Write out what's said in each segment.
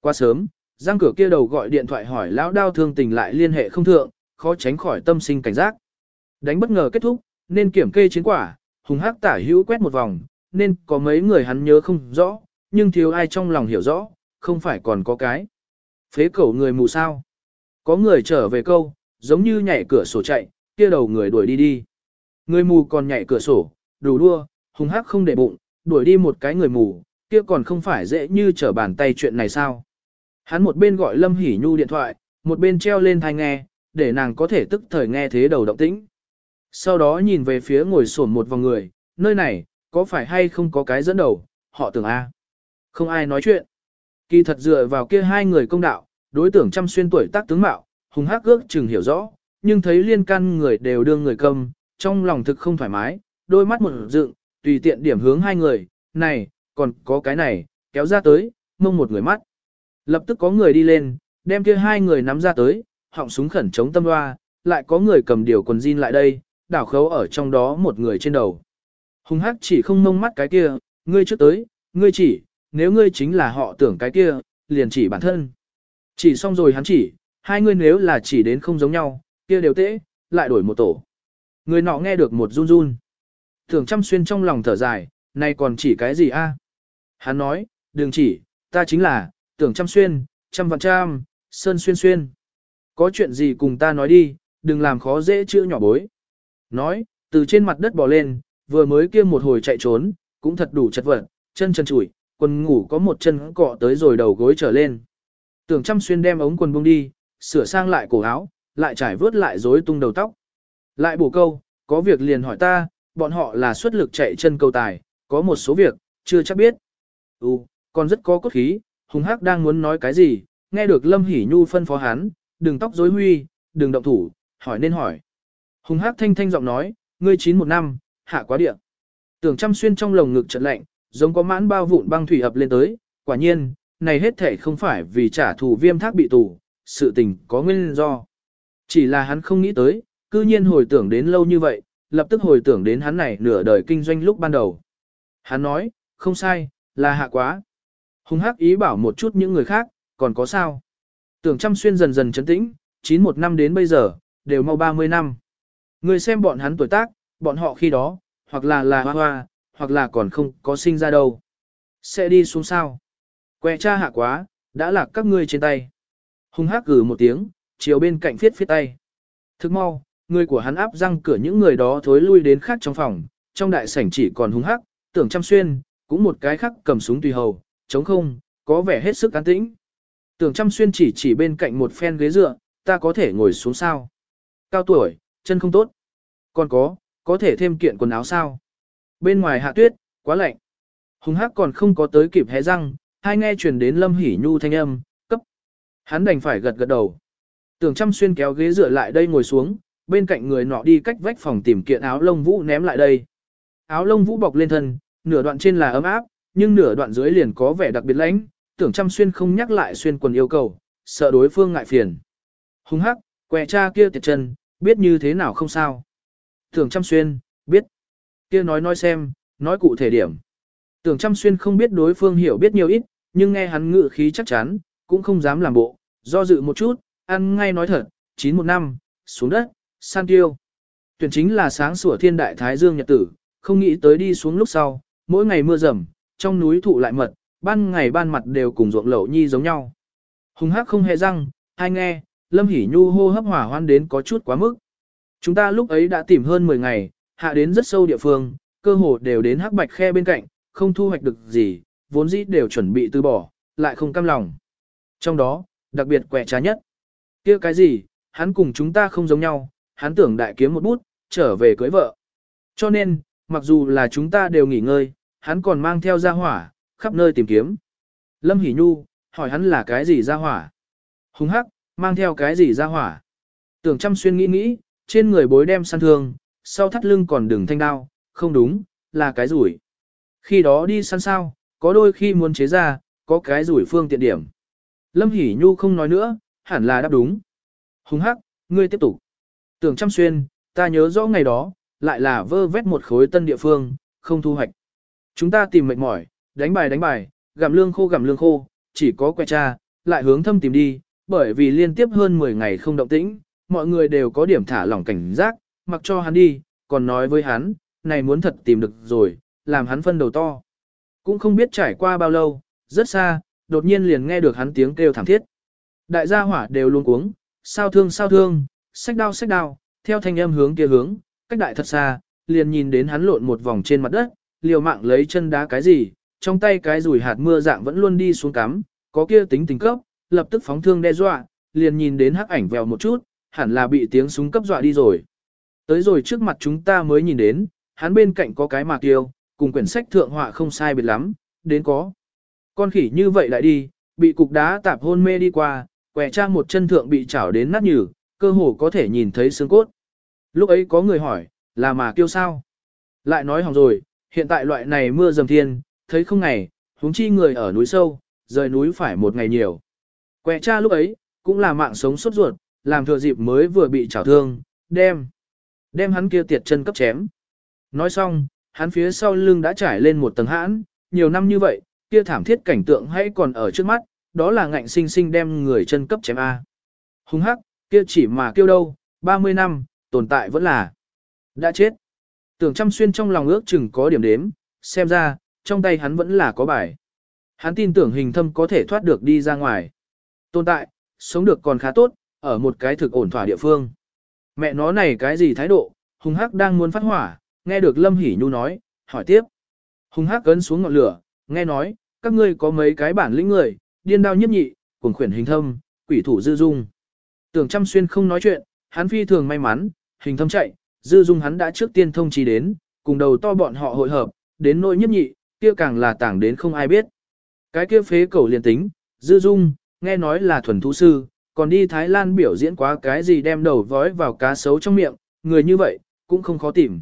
Qua sớm, giang cửa kia đầu gọi điện thoại hỏi lão đao thương tình lại liên hệ không thượng, khó tránh khỏi tâm sinh cảnh giác. Đánh bất ngờ kết thúc, nên kiểm kê chiến quả, hùng hắc tả hữu quét một vòng, nên có mấy người hắn nhớ không rõ, nhưng thiếu ai trong lòng hiểu rõ, không phải còn có cái. Phế cẩu người mù sao. Có người trở về câu, giống như nhảy cửa sổ chạy, kia đầu người đuổi đi đi. Người mù còn nhảy cửa sổ, đủ đua, hùng hắc không để bụng, đuổi đi một cái người mù, kia còn không phải dễ như trở bàn tay chuyện này sao. Hắn một bên gọi Lâm Hỷ Nhu điện thoại, một bên treo lên thai nghe, để nàng có thể tức thời nghe thế đầu động tĩnh. Sau đó nhìn về phía ngồi sổn một vòng người, nơi này, có phải hay không có cái dẫn đầu, họ tưởng A. Không ai nói chuyện. Kỳ thật dựa vào kia hai người công đạo, đối tượng trăm xuyên tuổi tác tướng mạo, hùng hắc ước chừng hiểu rõ, nhưng thấy liên can người đều đương người cầm, trong lòng thực không thoải mái, đôi mắt một dựng, tùy tiện điểm hướng hai người, này, còn có cái này, kéo ra tới, mông một người mắt. Lập tức có người đi lên, đem kia hai người nắm ra tới, họng súng khẩn chống tâm hoa, lại có người cầm điều quần jean lại đây, đảo khấu ở trong đó một người trên đầu. Hùng hắc chỉ không mông mắt cái kia, ngươi trước tới, ngươi chỉ, nếu ngươi chính là họ tưởng cái kia, liền chỉ bản thân. Chỉ xong rồi hắn chỉ, hai ngươi nếu là chỉ đến không giống nhau, kia đều tễ, lại đổi một tổ. Người nọ nghe được một run run. Tưởng chăm xuyên trong lòng thở dài, này còn chỉ cái gì a? Hắn nói, đừng chỉ, ta chính là, tưởng trăm xuyên, trăm vạn trăm, sơn xuyên xuyên. Có chuyện gì cùng ta nói đi, đừng làm khó dễ chữ nhỏ bối. Nói, từ trên mặt đất bò lên, vừa mới kia một hồi chạy trốn, cũng thật đủ chật vật, chân chân chủi, quần ngủ có một chân cọ tới rồi đầu gối trở lên. Tưởng trăm xuyên đem ống quần buông đi, sửa sang lại cổ áo, lại trải vớt lại rối tung đầu tóc. Lại bổ câu, có việc liền hỏi ta, bọn họ là xuất lực chạy chân cầu tài, có một số việc, chưa chắc biết. Ừ, còn rất có cốt khí, Hùng Hắc đang muốn nói cái gì, nghe được Lâm Hỷ Nhu phân phó hắn, đừng tóc rối huy, đừng động thủ, hỏi nên hỏi. Hùng Hắc thanh thanh giọng nói, ngươi chín một năm, hạ quá địa. Tưởng chăm xuyên trong lồng ngực trận lạnh, giống có mãn bao vụn băng thủy ập lên tới, quả nhiên, này hết thể không phải vì trả thù viêm thác bị tù, sự tình có nguyên do. Chỉ là hắn không nghĩ tới, cư nhiên hồi tưởng đến lâu như vậy, lập tức hồi tưởng đến hắn này nửa đời kinh doanh lúc ban đầu. Hắn nói, không sai, là hạ quá. Hùng hắc ý bảo một chút những người khác, còn có sao? Tưởng chăm xuyên dần dần chấn tĩnh, chín một năm đến bây giờ, đều mau 30 năm. Người xem bọn hắn tuổi tác, bọn họ khi đó, hoặc là là hoa hoa, hoặc là còn không có sinh ra đâu. Sẽ đi xuống sao? Que cha hạ quá, đã lạc các ngươi trên tay. Hùng hắc gử một tiếng, chiều bên cạnh phiết phiết tay. Thức mau, người của hắn áp răng cửa những người đó thối lui đến khác trong phòng, trong đại sảnh chỉ còn hung hắc, tưởng chăm xuyên, cũng một cái khác cầm súng tùy hầu, chống không, có vẻ hết sức an tĩnh. Tưởng chăm xuyên chỉ chỉ bên cạnh một phen ghế dựa, ta có thể ngồi xuống sao. Cao tuổi, chân không tốt. Còn có, có thể thêm kiện quần áo sao. Bên ngoài hạ tuyết, quá lạnh. Hùng hắc còn không có tới kịp hé răng, hai nghe truyền đến lâm hỉ nhu thanh âm, cấp. Hắn đành phải gật gật đầu. Tưởng chăm xuyên kéo ghế dựa lại đây ngồi xuống, bên cạnh người nọ đi cách vách phòng tìm kiện áo lông vũ ném lại đây. Áo lông vũ bọc lên thân, nửa đoạn trên là ấm áp, nhưng nửa đoạn dưới liền có vẻ đặc biệt lãnh, tưởng chăm xuyên không nhắc lại xuyên quần yêu cầu, sợ đối phương ngại phiền. Hùng hắc, quẹ cha kia tiệt chân, biết như thế nào không sao. Tưởng chăm xuyên, biết. Kia nói nói xem, nói cụ thể điểm. Tưởng chăm xuyên không biết đối phương hiểu biết nhiều ít, nhưng nghe hắn ngự khí chắc chắn, cũng không dám làm bộ, do dự một chút, ăn ngay nói thật, chín một năm, xuống đất, san tiêu. Tuyển chính là sáng sủa thiên đại thái dương nhật tử, không nghĩ tới đi xuống lúc sau, mỗi ngày mưa rầm, trong núi thụ lại mật, ban ngày ban mặt đều cùng ruộng lậu nhi giống nhau. Hùng hắc không hề răng, hai nghe, Lâm Hỷ Nhu hô hấp hỏa hoan đến có chút quá mức. Chúng ta lúc ấy đã tìm hơn 10 ngày, hạ đến rất sâu địa phương, cơ hồ đều đến hắc bạch khe bên cạnh, không thu hoạch được gì, vốn dĩ đều chuẩn bị từ bỏ, lại không cam lòng. Trong đó, đặc biệt quẻ trá nhất. kia cái gì, hắn cùng chúng ta không giống nhau, hắn tưởng đại kiếm một bút, trở về cưới vợ. Cho nên, mặc dù là chúng ta đều nghỉ ngơi, hắn còn mang theo gia hỏa, khắp nơi tìm kiếm. Lâm Hỷ Nhu, hỏi hắn là cái gì gia hỏa? Hùng hắc, mang theo cái gì gia hỏa? Tưởng chăm xuyên nghĩ nghĩ, trên người bối đem săn thương, sau thắt lưng còn đừng thanh đao, không đúng, là cái rủi. Khi đó đi săn sao, có đôi khi muốn chế ra, có cái rủi phương tiện điểm. Lâm Hỷ Nhu không nói nữa, hẳn là đáp đúng. Hùng hắc, ngươi tiếp tục. Tưởng chăm xuyên, ta nhớ rõ ngày đó, lại là vơ vét một khối tân địa phương, không thu hoạch. Chúng ta tìm mệt mỏi, đánh bài đánh bài, gặm lương khô gặm lương khô, chỉ có que cha, lại hướng thâm tìm đi, bởi vì liên tiếp hơn 10 ngày không động tĩnh, mọi người đều có điểm thả lỏng cảnh giác, mặc cho hắn đi, còn nói với hắn, này muốn thật tìm được rồi, làm hắn phân đầu to. Cũng không biết trải qua bao lâu, rất xa, đột nhiên liền nghe được hắn tiếng kêu thảm thiết. Đại gia hỏa đều luôn cuống, sao thương sao thương, sách đao sách đao, theo thanh âm hướng kia hướng, cách đại thật xa, liền nhìn đến hắn lộn một vòng trên mặt đất, liều mạng lấy chân đá cái gì, trong tay cái rủi hạt mưa dạng vẫn luôn đi xuống cắm, có kia tính tình cấp, lập tức phóng thương đe dọa, liền nhìn đến hắc ảnh vèo một chút, hẳn là bị tiếng súng cấp dọa đi rồi. Tới rồi trước mặt chúng ta mới nhìn đến, hắn bên cạnh có cái mạc tiêu, cùng quyển sách thượng họa không sai biệt lắm, đến có. Con khỉ như vậy lại đi, bị cục đá tạp hôn mê đi qua, quẻ trang một chân thượng bị chảo đến nát nhừ, cơ hồ có thể nhìn thấy xương cốt. Lúc ấy có người hỏi, là mà kêu sao? Lại nói hỏng rồi, hiện tại loại này mưa dầm thiên, thấy không ngày, huống chi người ở núi sâu, rời núi phải một ngày nhiều. Quẹ cha lúc ấy, cũng là mạng sống sốt ruột, làm thừa dịp mới vừa bị chảo thương, đem, đem hắn kia tiệt chân cấp chém. Nói xong, hắn phía sau lưng đã trải lên một tầng hãn, nhiều năm như vậy, kia thảm thiết cảnh tượng hãy còn ở trước mắt, đó là ngạnh sinh sinh đem người chân cấp chém A. Hung hắc, kia chỉ mà kêu đâu, 30 năm, tồn tại vẫn là đã chết. Tưởng chăm xuyên trong lòng ước chừng có điểm đếm, xem ra, trong tay hắn vẫn là có bài. Hắn tin tưởng hình thâm có thể thoát được đi ra ngoài. Tồn tại, sống được còn khá tốt, ở một cái thực ổn thỏa địa phương. Mẹ nó này cái gì thái độ, hung hắc đang muốn phát hỏa, nghe được Lâm Hỷ Nhu nói, hỏi tiếp. Hung hắc cấn xuống ngọn lửa, nghe nói, các ngươi có mấy cái bản lĩnh người, điên đao nhiếp nhị, cuồng khuyển hình thâm, quỷ thủ dư dung. Tưởng Trăm xuyên không nói chuyện, hắn phi thường may mắn, hình thâm chạy, dư dung hắn đã trước tiên thông chi đến, cùng đầu to bọn họ hội hợp, đến nỗi nhiếp nhị, kia càng là tảng đến không ai biết. Cái kia phế cầu liền tính, dư dung, nghe nói là thuần thú sư, còn đi Thái Lan biểu diễn quá cái gì đem đầu vói vào cá sấu trong miệng, người như vậy, cũng không khó tìm.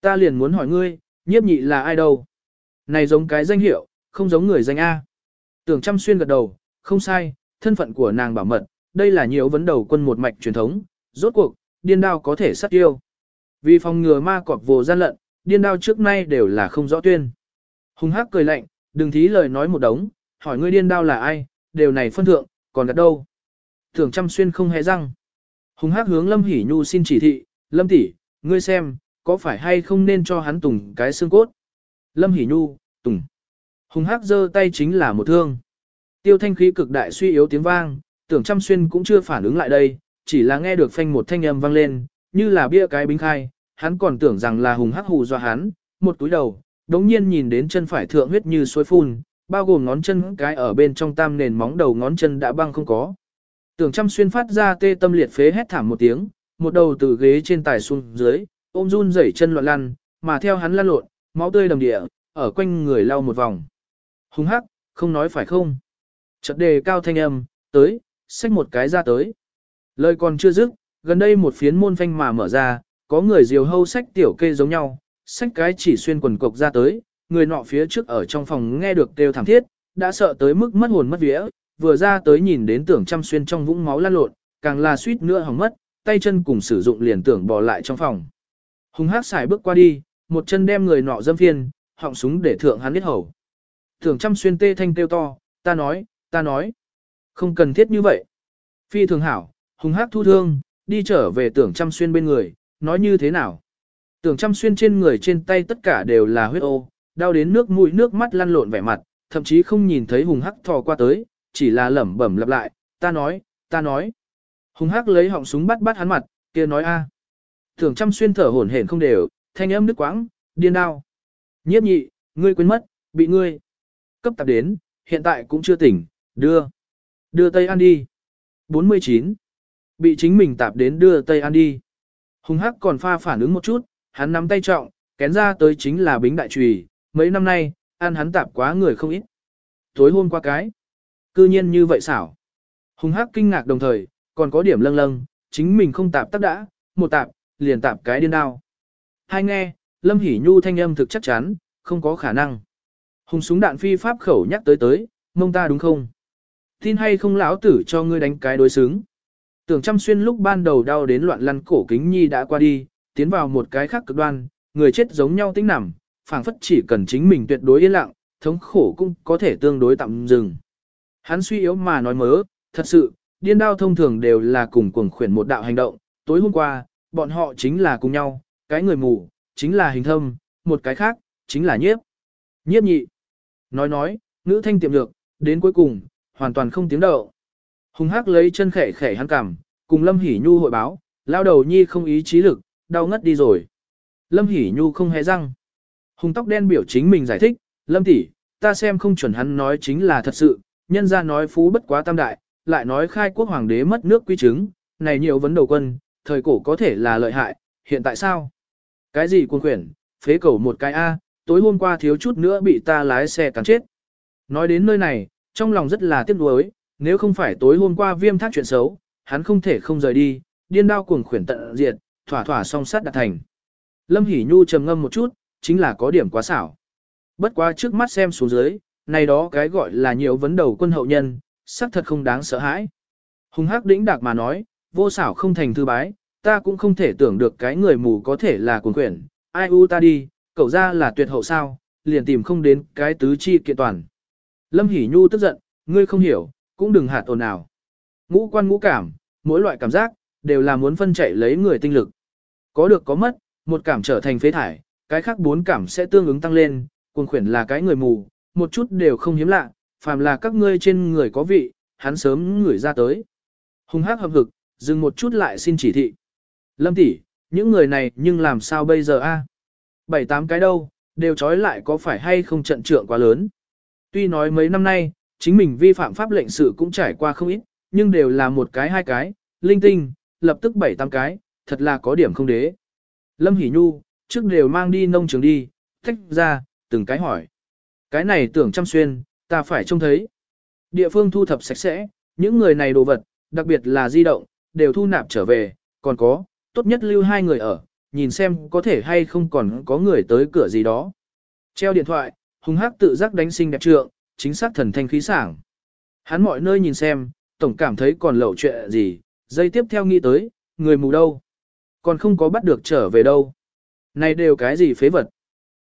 Ta liền muốn hỏi ngươi, nhiếp nhị là ai đâu? Này giống cái danh hiệu, không giống người danh A. Tưởng chăm xuyên gật đầu, không sai, thân phận của nàng bảo mật, đây là nhiều vấn đầu quân một mạch truyền thống, rốt cuộc, điên đao có thể sát tiêu. Vì phòng ngừa ma cọp vô gian lận, điên đao trước nay đều là không rõ tuyên. Hùng hắc cười lạnh, đừng thí lời nói một đống, hỏi ngươi điên đao là ai, đều này phân thượng, còn đặt đâu. Thường chăm xuyên không hề răng. Hùng hắc hướng Lâm Hỷ Nhu xin chỉ thị, Lâm tỷ, ngươi xem, có phải hay không nên cho hắn tùng cái xương cốt. Lâm Hỷ Nhu, tùng. Hùng hắc giơ tay chính là một thương. Tiêu thanh khí cực đại suy yếu tiếng vang, tưởng chăm xuyên cũng chưa phản ứng lại đây, chỉ là nghe được phanh một thanh âm vang lên, như là bia cái bính khai, hắn còn tưởng rằng là hùng hắc hù do hắn, một túi đầu, đống nhiên nhìn đến chân phải thượng huyết như suối phun, bao gồm ngón chân cái ở bên trong tam nền móng đầu ngón chân đã băng không có. Tưởng chăm xuyên phát ra tê tâm liệt phế hét thảm một tiếng, một đầu từ ghế trên tài xuống dưới, ôm run rẩy chân loạn lăn, mà theo hắn lăn lộn, máu tươi đầm địa, ở quanh người lau một vòng. Hùng hắc, không nói phải không? Chợt đề cao thanh âm, tới, xách một cái ra tới. Lời còn chưa dứt, gần đây một phiến môn phanh mà mở ra, có người diều hâu sách tiểu kê giống nhau, sách cái chỉ xuyên quần cộc ra tới, người nọ phía trước ở trong phòng nghe được kêu thảm thiết, đã sợ tới mức mất hồn mất vía, vừa ra tới nhìn đến tưởng chăm xuyên trong vũng máu lan lộn, càng là suýt nữa hỏng mất, tay chân cùng sử dụng liền tưởng bỏ lại trong phòng. Hùng hát xài bước qua đi, một chân đem người nọ dâm phiên, họng súng để thượng hắn biết hầu. Tưởng chăm xuyên tê thanh kêu to, ta nói, ta nói, không cần thiết như vậy. Phi thường hảo, hùng hát thu thương, đi trở về tưởng chăm xuyên bên người, nói như thế nào. Tưởng chăm xuyên trên người trên tay tất cả đều là huyết ô, đau đến nước mũi nước mắt lăn lộn vẻ mặt, thậm chí không nhìn thấy hùng hắc thò qua tới, chỉ là lẩm bẩm lặp lại, ta nói, ta nói. Hùng hắc lấy họng súng bắt bắt hắn mặt, kia nói a. Tưởng chăm xuyên thở hổn hển không đều, thanh âm nước quãng, điên đau. Nhiếp nhị, ngươi quên mất, bị ngươi. Cấp tập đến, hiện tại cũng chưa tỉnh, đưa. Đưa Tây An đi. 49. Bị chính mình tạp đến đưa Tây An đi. Hùng hắc còn pha phản ứng một chút, hắn nắm tay trọng, kén ra tới chính là bính đại trùy, mấy năm nay, ăn hắn tạp quá người không ít. Tối hôm qua cái, cư nhiên như vậy xảo. Hùng hắc kinh ngạc đồng thời, còn có điểm lâng lâng, chính mình không tạp tắc đã, một tạp, liền tạp cái điên đao. Hai nghe, Lâm Hỷ Nhu thanh âm thực chắc chắn, không có khả năng. Hùng súng đạn phi pháp khẩu nhắc tới tới, mông ta đúng không? Tin hay không lão tử cho ngươi đánh cái đối xứng. Tưởng chăm xuyên lúc ban đầu đau đến loạn lăn cổ kính nhi đã qua đi, tiến vào một cái khác cực đoan, người chết giống nhau tính nằm, phảng phất chỉ cần chính mình tuyệt đối yên lặng, thống khổ cũng có thể tương đối tạm dừng. Hắn suy yếu mà nói mớ, thật sự, điên đao thông thường đều là cùng cuồng khuyển một đạo hành động, tối hôm qua, bọn họ chính là cùng nhau, cái người mù, chính là hình thâm, một cái khác, chính là nhiếp. Nhiếp nhị. Nói nói, ngữ thanh tiệm lược, đến cuối cùng, hoàn toàn không tiếng động. Hùng hắc lấy chân khẻ khẻ hắn cằm, cùng Lâm Hỷ Nhu hội báo, lao đầu nhi không ý chí lực, đau ngất đi rồi. Lâm Hỷ Nhu không hề răng. Hùng tóc đen biểu chính mình giải thích, Lâm tỷ, ta xem không chuẩn hắn nói chính là thật sự, nhân ra nói phú bất quá tam đại, lại nói khai quốc hoàng đế mất nước quy chứng, này nhiều vấn đầu quân, thời cổ có thể là lợi hại, hiện tại sao? Cái gì quân quyển, phế cầu một cái A, tối hôm qua thiếu chút nữa bị ta lái xe cắn chết. Nói đến nơi này, trong lòng rất là tiếc nuối, nếu không phải tối hôm qua viêm thác chuyện xấu, hắn không thể không rời đi, điên đao cuồng khuyển tận diệt, thỏa thỏa song sát đạt thành. Lâm Hỷ Nhu trầm ngâm một chút, chính là có điểm quá xảo. Bất quá trước mắt xem xuống dưới, này đó cái gọi là nhiều vấn đầu quân hậu nhân, xác thật không đáng sợ hãi. Hùng hắc đĩnh đạc mà nói, vô xảo không thành thư bái, ta cũng không thể tưởng được cái người mù có thể là cuồng quyển, ai u ta đi, cậu ra là tuyệt hậu sao, liền tìm không đến cái tứ chi kiện toàn. Lâm Hỷ Nhu tức giận, ngươi không hiểu, cũng đừng hạt ồn nào. Ngũ quan ngũ cảm, mỗi loại cảm giác, đều là muốn phân chạy lấy người tinh lực. Có được có mất, một cảm trở thành phế thải, cái khác bốn cảm sẽ tương ứng tăng lên, cuồng khuyển là cái người mù, một chút đều không hiếm lạ, phàm là các ngươi trên người có vị, hắn sớm ngửi ra tới. Hùng hắc hợp hực, dừng một chút lại xin chỉ thị. Lâm tỷ, những người này nhưng làm sao bây giờ a? Bảy tám cái đâu, đều trói lại có phải hay không trận trượng quá lớn. Tuy nói mấy năm nay, chính mình vi phạm pháp lệnh sự cũng trải qua không ít, nhưng đều là một cái hai cái, linh tinh, lập tức bảy tám cái, thật là có điểm không đế. Lâm Hỷ Nhu, trước đều mang đi nông trường đi, tách ra, từng cái hỏi. Cái này tưởng chăm xuyên, ta phải trông thấy. Địa phương thu thập sạch sẽ, những người này đồ vật, đặc biệt là di động, đều thu nạp trở về, còn có, tốt nhất lưu hai người ở, nhìn xem có thể hay không còn có người tới cửa gì đó. Treo điện thoại, hùng hắc tự giác đánh sinh đẹp trượng, chính xác thần thanh khí sảng. Hắn mọi nơi nhìn xem, tổng cảm thấy còn lậu chuyện gì, dây tiếp theo nghĩ tới, người mù đâu. Còn không có bắt được trở về đâu. Này đều cái gì phế vật.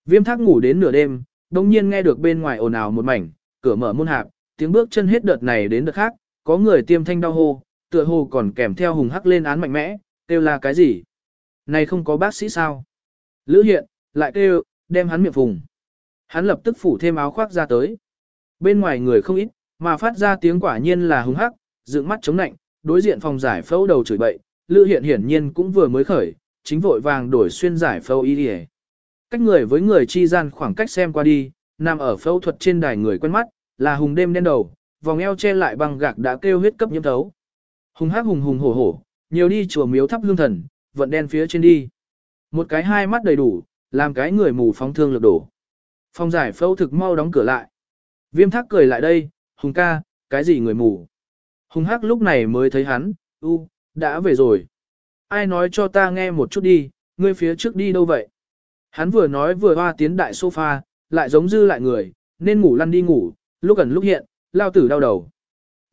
Viêm thác ngủ đến nửa đêm, đồng nhiên nghe được bên ngoài ồn ào một mảnh, cửa mở môn hạp, tiếng bước chân hết đợt này đến đợt khác, có người tiêm thanh đau hô, tựa hồ còn kèm theo hùng hắc lên án mạnh mẽ, kêu là cái gì? Này không có bác sĩ sao? Lữ hiện, lại kêu, đem hắn miệng vùng. Hắn lập tức phủ thêm áo khoác ra tới. Bên ngoài người không ít, mà phát ra tiếng quả nhiên là hùng hắc, dựng mắt chống nạnh, đối diện phòng giải phẫu đầu chửi bậy, Lữ hiện hiển nhiên cũng vừa mới khởi, chính vội vàng đổi xuyên giải phẫu y đi Cách người với người chi gian khoảng cách xem qua đi, nằm ở phẫu thuật trên đài người quen mắt, là hùng đêm đen đầu, vòng eo che lại bằng gạc đã kêu huyết cấp nhiễm thấu. Hùng hắc hùng hùng hổ hổ, nhiều đi chùa miếu thắp hương thần, vận đen phía trên đi. Một cái hai mắt đầy đủ, làm cái người mù phóng thương lực đổ. Phòng giải phẫu thực mau đóng cửa lại. Viêm thác cười lại đây, hùng ca, cái gì người mù. Hùng hắc lúc này mới thấy hắn, u, đã về rồi. Ai nói cho ta nghe một chút đi, ngươi phía trước đi đâu vậy? Hắn vừa nói vừa hoa tiến đại sofa, lại giống dư lại người, nên ngủ lăn đi ngủ, lúc gần lúc hiện, lao tử đau đầu.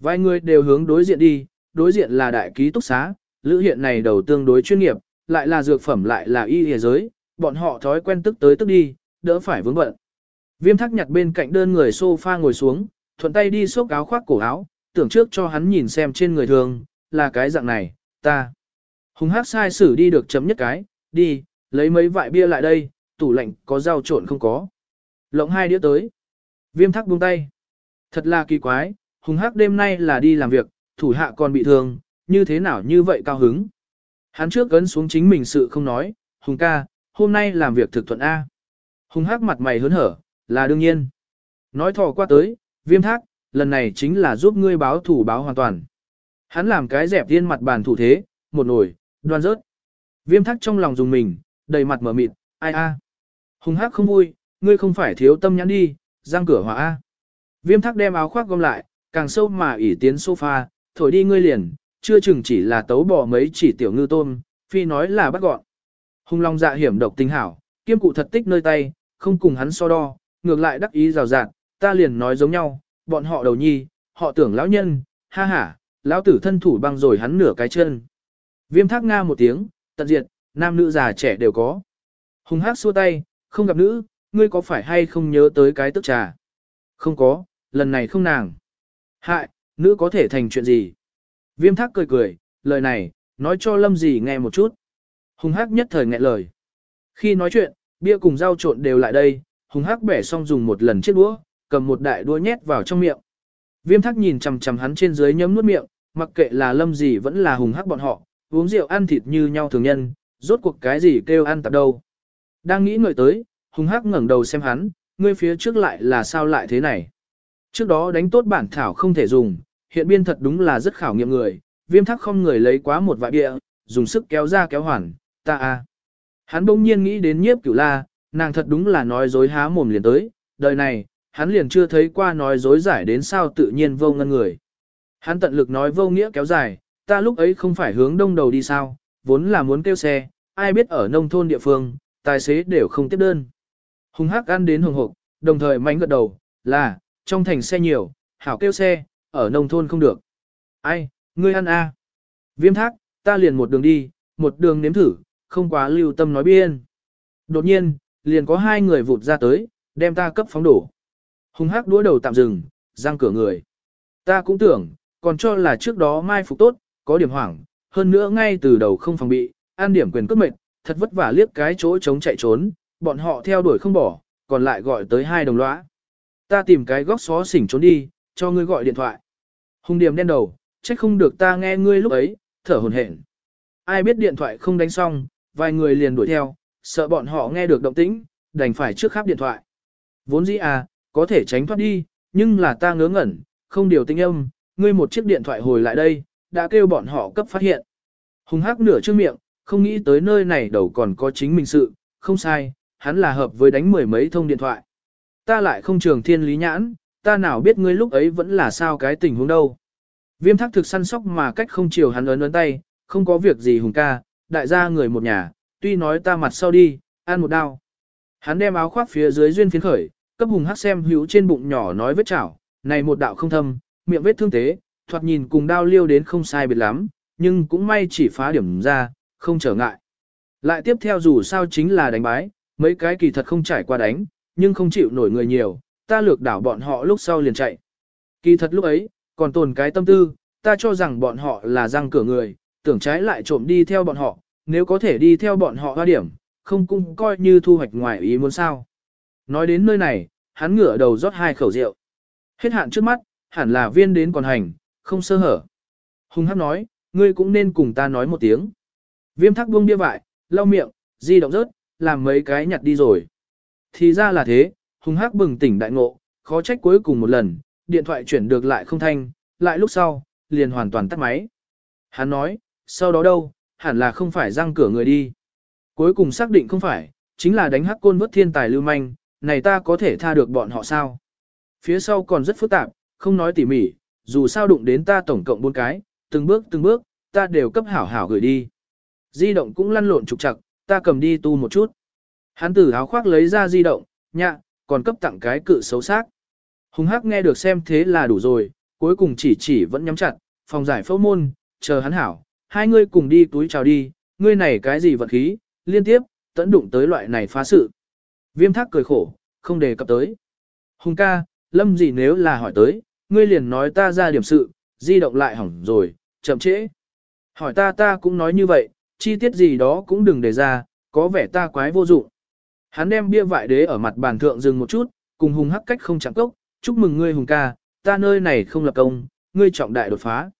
Vài người đều hướng đối diện đi, đối diện là đại ký túc xá, lữ hiện này đầu tương đối chuyên nghiệp, lại là dược phẩm lại là y hề giới, bọn họ thói quen tức tới tức đi, đỡ phải vướng bận. Viêm thắc nhặt bên cạnh đơn người sofa ngồi xuống, thuận tay đi xốc áo khoác cổ áo, tưởng trước cho hắn nhìn xem trên người thường, là cái dạng này, ta. Hùng hát sai xử đi được chấm nhất cái, đi, lấy mấy vại bia lại đây, tủ lạnh có rau trộn không có. Lộng hai đĩa tới. Viêm thắc buông tay. Thật là kỳ quái, hùng hắc đêm nay là đi làm việc, thủ hạ còn bị thương, như thế nào như vậy cao hứng. Hắn trước gấn xuống chính mình sự không nói, hùng ca, hôm nay làm việc thực thuận A. Hùng hắc mặt mày hớn hở, là đương nhiên. Nói thò qua tới, viêm thác, lần này chính là giúp ngươi báo thủ báo hoàn toàn. Hắn làm cái dẹp tiên mặt bàn thủ thế, một nổi, đoan rớt. Viêm thác trong lòng dùng mình, đầy mặt mở mịt, ai a. Hùng hắc không vui, ngươi không phải thiếu tâm nhãn đi, giang cửa hỏa a. Viêm thác đem áo khoác gom lại, càng sâu mà ỉ tiến sofa, thổi đi ngươi liền, chưa chừng chỉ là tấu bỏ mấy chỉ tiểu ngư tôm, phi nói là bắt gọn. Hùng long dạ hiểm độc tinh hảo, kiêm cụ thật tích nơi tay, không cùng hắn so đo, ngược lại đắc ý rào rạt, ta liền nói giống nhau, bọn họ đầu nhi, họ tưởng lão nhân, ha ha, lão tử thân thủ băng rồi hắn nửa cái chân. Viêm thác nga một tiếng, tận diệt, nam nữ già trẻ đều có. Hùng hát xua tay, không gặp nữ, ngươi có phải hay không nhớ tới cái tức trà? Không có, lần này không nàng. Hại, nữ có thể thành chuyện gì? Viêm thác cười cười, lời này, nói cho lâm gì nghe một chút. Hùng hát nhất thời nghẹn lời. Khi nói chuyện, bia cùng rau trộn đều lại đây, hùng hắc bẻ xong dùng một lần chiếc đũa, cầm một đại đũa nhét vào trong miệng. Viêm thác nhìn chằm chằm hắn trên dưới nhấm nuốt miệng, mặc kệ là lâm gì vẫn là hùng hắc bọn họ, uống rượu ăn thịt như nhau thường nhân, rốt cuộc cái gì kêu ăn tạp đâu. Đang nghĩ ngợi tới, hùng hắc ngẩng đầu xem hắn, ngươi phía trước lại là sao lại thế này. Trước đó đánh tốt bản thảo không thể dùng, hiện biên thật đúng là rất khảo nghiệm người, viêm thắc không người lấy quá một vại địa, dùng sức kéo ra kéo hoàn, ta a. Hắn bỗng nhiên nghĩ đến nhiếp cửu la, nàng thật đúng là nói dối há mồm liền tới, đời này, hắn liền chưa thấy qua nói dối giải đến sao tự nhiên vô ngân người. Hắn tận lực nói vô nghĩa kéo dài, ta lúc ấy không phải hướng đông đầu đi sao, vốn là muốn kêu xe, ai biết ở nông thôn địa phương, tài xế đều không tiếp đơn. Hùng hắc ăn đến hùng hộp, đồng thời mánh gật đầu, là, trong thành xe nhiều, hảo kêu xe, ở nông thôn không được. Ai, ngươi ăn a? Viêm thác, ta liền một đường đi, một đường nếm thử, không quá lưu tâm nói biên. Đột nhiên, liền có hai người vụt ra tới, đem ta cấp phóng đổ. Hùng hắc đũa đầu tạm dừng, răng cửa người. Ta cũng tưởng, còn cho là trước đó mai phục tốt, có điểm hoảng, hơn nữa ngay từ đầu không phòng bị, an điểm quyền cướp mệnh, thật vất vả liếc cái chỗ chống chạy trốn, bọn họ theo đuổi không bỏ, còn lại gọi tới hai đồng lõa. Ta tìm cái góc xó xỉnh trốn đi, cho ngươi gọi điện thoại. Hùng điểm đen đầu, trách không được ta nghe ngươi lúc ấy, thở hồn hển. Ai biết điện thoại không đánh xong, vài người liền đuổi theo, sợ bọn họ nghe được động tĩnh, đành phải trước khắp điện thoại. Vốn dĩ à, có thể tránh thoát đi, nhưng là ta ngớ ngẩn, không điều tinh âm, ngươi một chiếc điện thoại hồi lại đây, đã kêu bọn họ cấp phát hiện. Hùng hắc nửa trước miệng, không nghĩ tới nơi này đầu còn có chính mình sự, không sai, hắn là hợp với đánh mười mấy thông điện thoại. Ta lại không trường thiên lý nhãn, ta nào biết ngươi lúc ấy vẫn là sao cái tình huống đâu. Viêm thắc thực săn sóc mà cách không chiều hắn ấn ấn tay, không có việc gì hùng ca, đại gia người một nhà, tuy nói ta mặt sau đi, ăn một đao. Hắn đem áo khoác phía dưới duyên phiến khởi, cấp hùng hắc xem hữu trên bụng nhỏ nói vết chảo, này một đạo không thâm, miệng vết thương tế, thoạt nhìn cùng đao liêu đến không sai biệt lắm, nhưng cũng may chỉ phá điểm ra, không trở ngại. Lại tiếp theo dù sao chính là đánh bái, mấy cái kỳ thật không trải qua đánh, nhưng không chịu nổi người nhiều, ta lược đảo bọn họ lúc sau liền chạy. Kỳ thật lúc ấy, còn tồn cái tâm tư, ta cho rằng bọn họ là răng cửa người, tưởng trái lại trộm đi theo bọn họ, nếu có thể đi theo bọn họ hoa điểm, không cung coi như thu hoạch ngoài ý muốn sao. Nói đến nơi này, hắn ngửa đầu rót hai khẩu rượu. Hết hạn trước mắt, hẳn là viên đến còn hành, không sơ hở. Hùng hắc nói, ngươi cũng nên cùng ta nói một tiếng. Viêm thắc buông bia vại, lau miệng, di động rớt, làm mấy cái nhặt đi rồi. Thì ra là thế, hùng hắc bừng tỉnh đại ngộ, khó trách cuối cùng một lần, điện thoại chuyển được lại không thanh, lại lúc sau, liền hoàn toàn tắt máy. Hắn nói, sau đó đâu, hẳn là không phải răng cửa người đi. Cuối cùng xác định không phải, chính là đánh hắc côn vớt thiên tài lưu manh, này ta có thể tha được bọn họ sao. Phía sau còn rất phức tạp, không nói tỉ mỉ, dù sao đụng đến ta tổng cộng bốn cái, từng bước từng bước, ta đều cấp hảo hảo gửi đi. Di động cũng lăn lộn trục trặc, ta cầm đi tu một chút. Hắn tử áo khoác lấy ra di động, nhạ, còn cấp tặng cái cự xấu xác. Hùng hắc nghe được xem thế là đủ rồi, cuối cùng chỉ chỉ vẫn nhắm chặt, phòng giải phẫu môn, chờ hắn hảo, hai ngươi cùng đi túi chào đi, ngươi này cái gì vật khí, liên tiếp, tẫn đụng tới loại này phá sự. Viêm thác cười khổ, không đề cập tới. Hùng ca, lâm gì nếu là hỏi tới, ngươi liền nói ta ra điểm sự, di động lại hỏng rồi, chậm trễ. Hỏi ta ta cũng nói như vậy, chi tiết gì đó cũng đừng đề ra, có vẻ ta quái vô dụng. Hắn đem bia vại đế ở mặt bàn thượng dừng một chút, cùng hùng hắc cách không chẳng cốc, chúc mừng ngươi hùng ca, ta nơi này không lập công, ngươi trọng đại đột phá.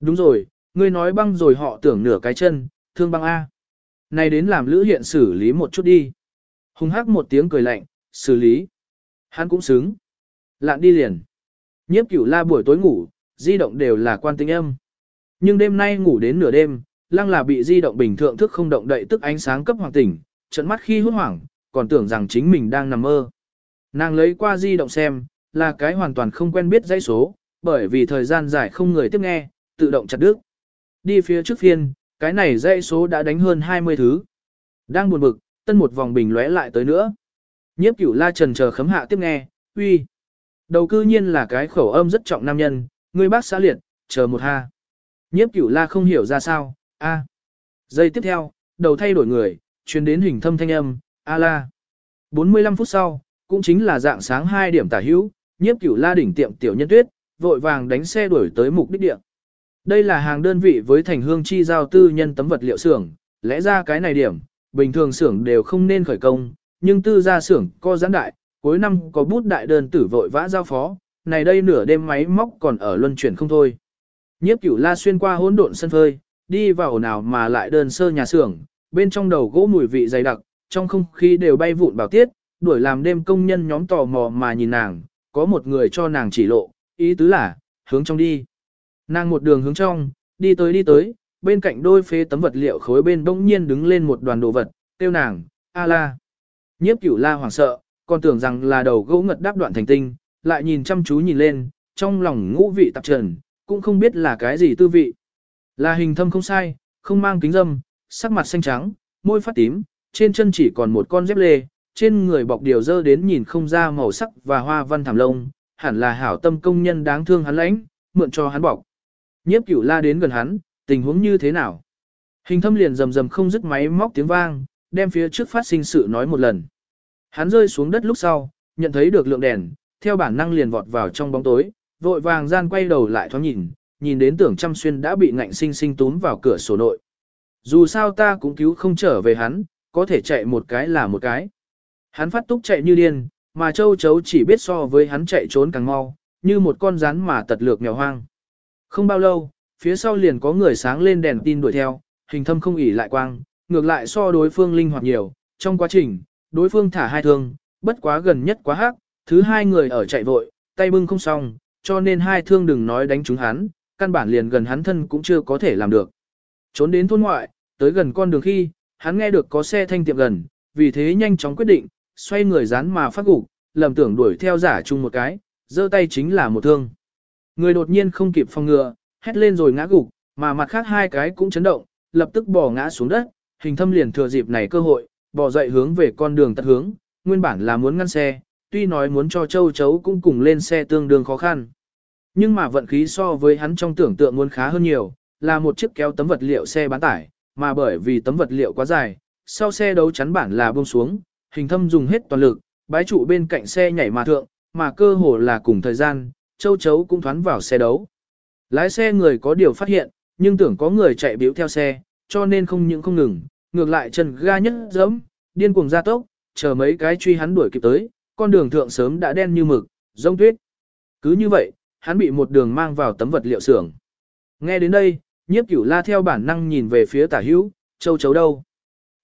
Đúng rồi, ngươi nói băng rồi họ tưởng nửa cái chân, thương băng A. Này đến làm lữ hiện xử lý một chút đi. Hùng hắc một tiếng cười lạnh, xử lý. Hắn cũng xứng. Lạn đi liền. Nhiếp cửu la buổi tối ngủ, di động đều là quan tinh âm. Nhưng đêm nay ngủ đến nửa đêm, lăng là bị di động bình thượng thức không động đậy tức ánh sáng cấp hoàng tỉnh, trận mắt khi hốt hoảng, còn tưởng rằng chính mình đang nằm mơ. Nàng lấy qua di động xem, là cái hoàn toàn không quen biết dãy số, bởi vì thời gian dài không người tiếp nghe, tự động chặt đứt. Đi phía trước phiên, cái này dãy số đã đánh hơn 20 thứ. Đang buồn bực, tân một vòng bình lóe lại tới nữa. Nhiếp cửu la trần chờ khấm hạ tiếp nghe, uy. Đầu cư nhiên là cái khẩu âm rất trọng nam nhân, người bác xã liệt, chờ một ha. Nhiếp cửu la không hiểu ra sao, a. Giây tiếp theo, đầu thay đổi người, truyền đến hình thâm thanh âm, a la. 45 phút sau, cũng chính là dạng sáng 2 điểm tả hữu, nhiếp cửu la đỉnh tiệm tiểu nhân tuyết, vội vàng đánh xe đuổi tới mục đích địa. Đây là hàng đơn vị với thành hương chi giao tư nhân tấm vật liệu xưởng, lẽ ra cái này điểm, bình thường xưởng đều không nên khởi công, nhưng tư gia xưởng có giãn đại, cuối năm có bút đại đơn tử vội vã giao phó, này đây nửa đêm máy móc còn ở luân chuyển không thôi. Nhiếp cửu la xuyên qua hỗn độn sân phơi, đi vào nào mà lại đơn sơ nhà xưởng, bên trong đầu gỗ mùi vị dày đặc, trong không khí đều bay vụn bảo tiết, đuổi làm đêm công nhân nhóm tò mò mà nhìn nàng, có một người cho nàng chỉ lộ, ý tứ là, hướng trong đi. Nàng một đường hướng trong, đi tới đi tới, bên cạnh đôi phế tấm vật liệu khối bên bỗng nhiên đứng lên một đoàn đồ vật, tiêu nàng, a la. Nhiếp cửu la hoảng sợ, còn tưởng rằng là đầu gỗ ngật đáp đoạn thành tinh, lại nhìn chăm chú nhìn lên, trong lòng ngũ vị tạp trần, cũng không biết là cái gì tư vị. Là hình thâm không sai, không mang kính dâm, sắc mặt xanh trắng, môi phát tím, trên chân chỉ còn một con dép lê, trên người bọc điều dơ đến nhìn không ra màu sắc và hoa văn thảm lông, hẳn là hảo tâm công nhân đáng thương hắn lãnh, mượn cho hắn bọc. Nhiếp cửu la đến gần hắn, tình huống như thế nào? Hình thâm liền rầm rầm không dứt máy móc tiếng vang, đem phía trước phát sinh sự nói một lần. Hắn rơi xuống đất lúc sau, nhận thấy được lượng đèn, theo bản năng liền vọt vào trong bóng tối, vội vàng gian quay đầu lại thoáng nhìn, nhìn đến tưởng trăm xuyên đã bị ngạnh sinh sinh túm vào cửa sổ nội. Dù sao ta cũng cứu không trở về hắn, có thể chạy một cái là một cái. Hắn phát túc chạy như điên, mà châu chấu chỉ biết so với hắn chạy trốn càng mau, như một con rắn mà tật lược mèo hoang. Không bao lâu, phía sau liền có người sáng lên đèn tin đuổi theo, hình thâm không ỉ lại quang, ngược lại so đối phương linh hoạt nhiều, trong quá trình, đối phương thả hai thương, bất quá gần nhất quá hắc, thứ hai người ở chạy vội, tay bưng không xong, cho nên hai thương đừng nói đánh trúng hắn, căn bản liền gần hắn thân cũng chưa có thể làm được. Trốn đến thôn ngoại, tới gần con đường khi, hắn nghe được có xe thanh tiệm gần, vì thế nhanh chóng quyết định, xoay người dán mà phát gục, lầm tưởng đuổi theo giả chung một cái, giơ tay chính là một thương. Người đột nhiên không kịp phòng ngừa, hét lên rồi ngã gục, mà mặt khác hai cái cũng chấn động, lập tức bỏ ngã xuống đất, hình thâm liền thừa dịp này cơ hội, bỏ dậy hướng về con đường tắt hướng, nguyên bản là muốn ngăn xe, tuy nói muốn cho châu chấu cũng cùng lên xe tương đương khó khăn. Nhưng mà vận khí so với hắn trong tưởng tượng muốn khá hơn nhiều, là một chiếc kéo tấm vật liệu xe bán tải, mà bởi vì tấm vật liệu quá dài, sau xe đấu chắn bản là buông xuống, hình thâm dùng hết toàn lực, bái trụ bên cạnh xe nhảy mà thượng, mà cơ hồ là cùng thời gian, châu chấu cũng thoán vào xe đấu. Lái xe người có điều phát hiện, nhưng tưởng có người chạy biểu theo xe, cho nên không những không ngừng, ngược lại chân ga nhất dẫm, điên cuồng ra tốc, chờ mấy cái truy hắn đuổi kịp tới, con đường thượng sớm đã đen như mực, rông tuyết. Cứ như vậy, hắn bị một đường mang vào tấm vật liệu xưởng. Nghe đến đây, nhiếp cửu la theo bản năng nhìn về phía tả hữu, châu chấu đâu.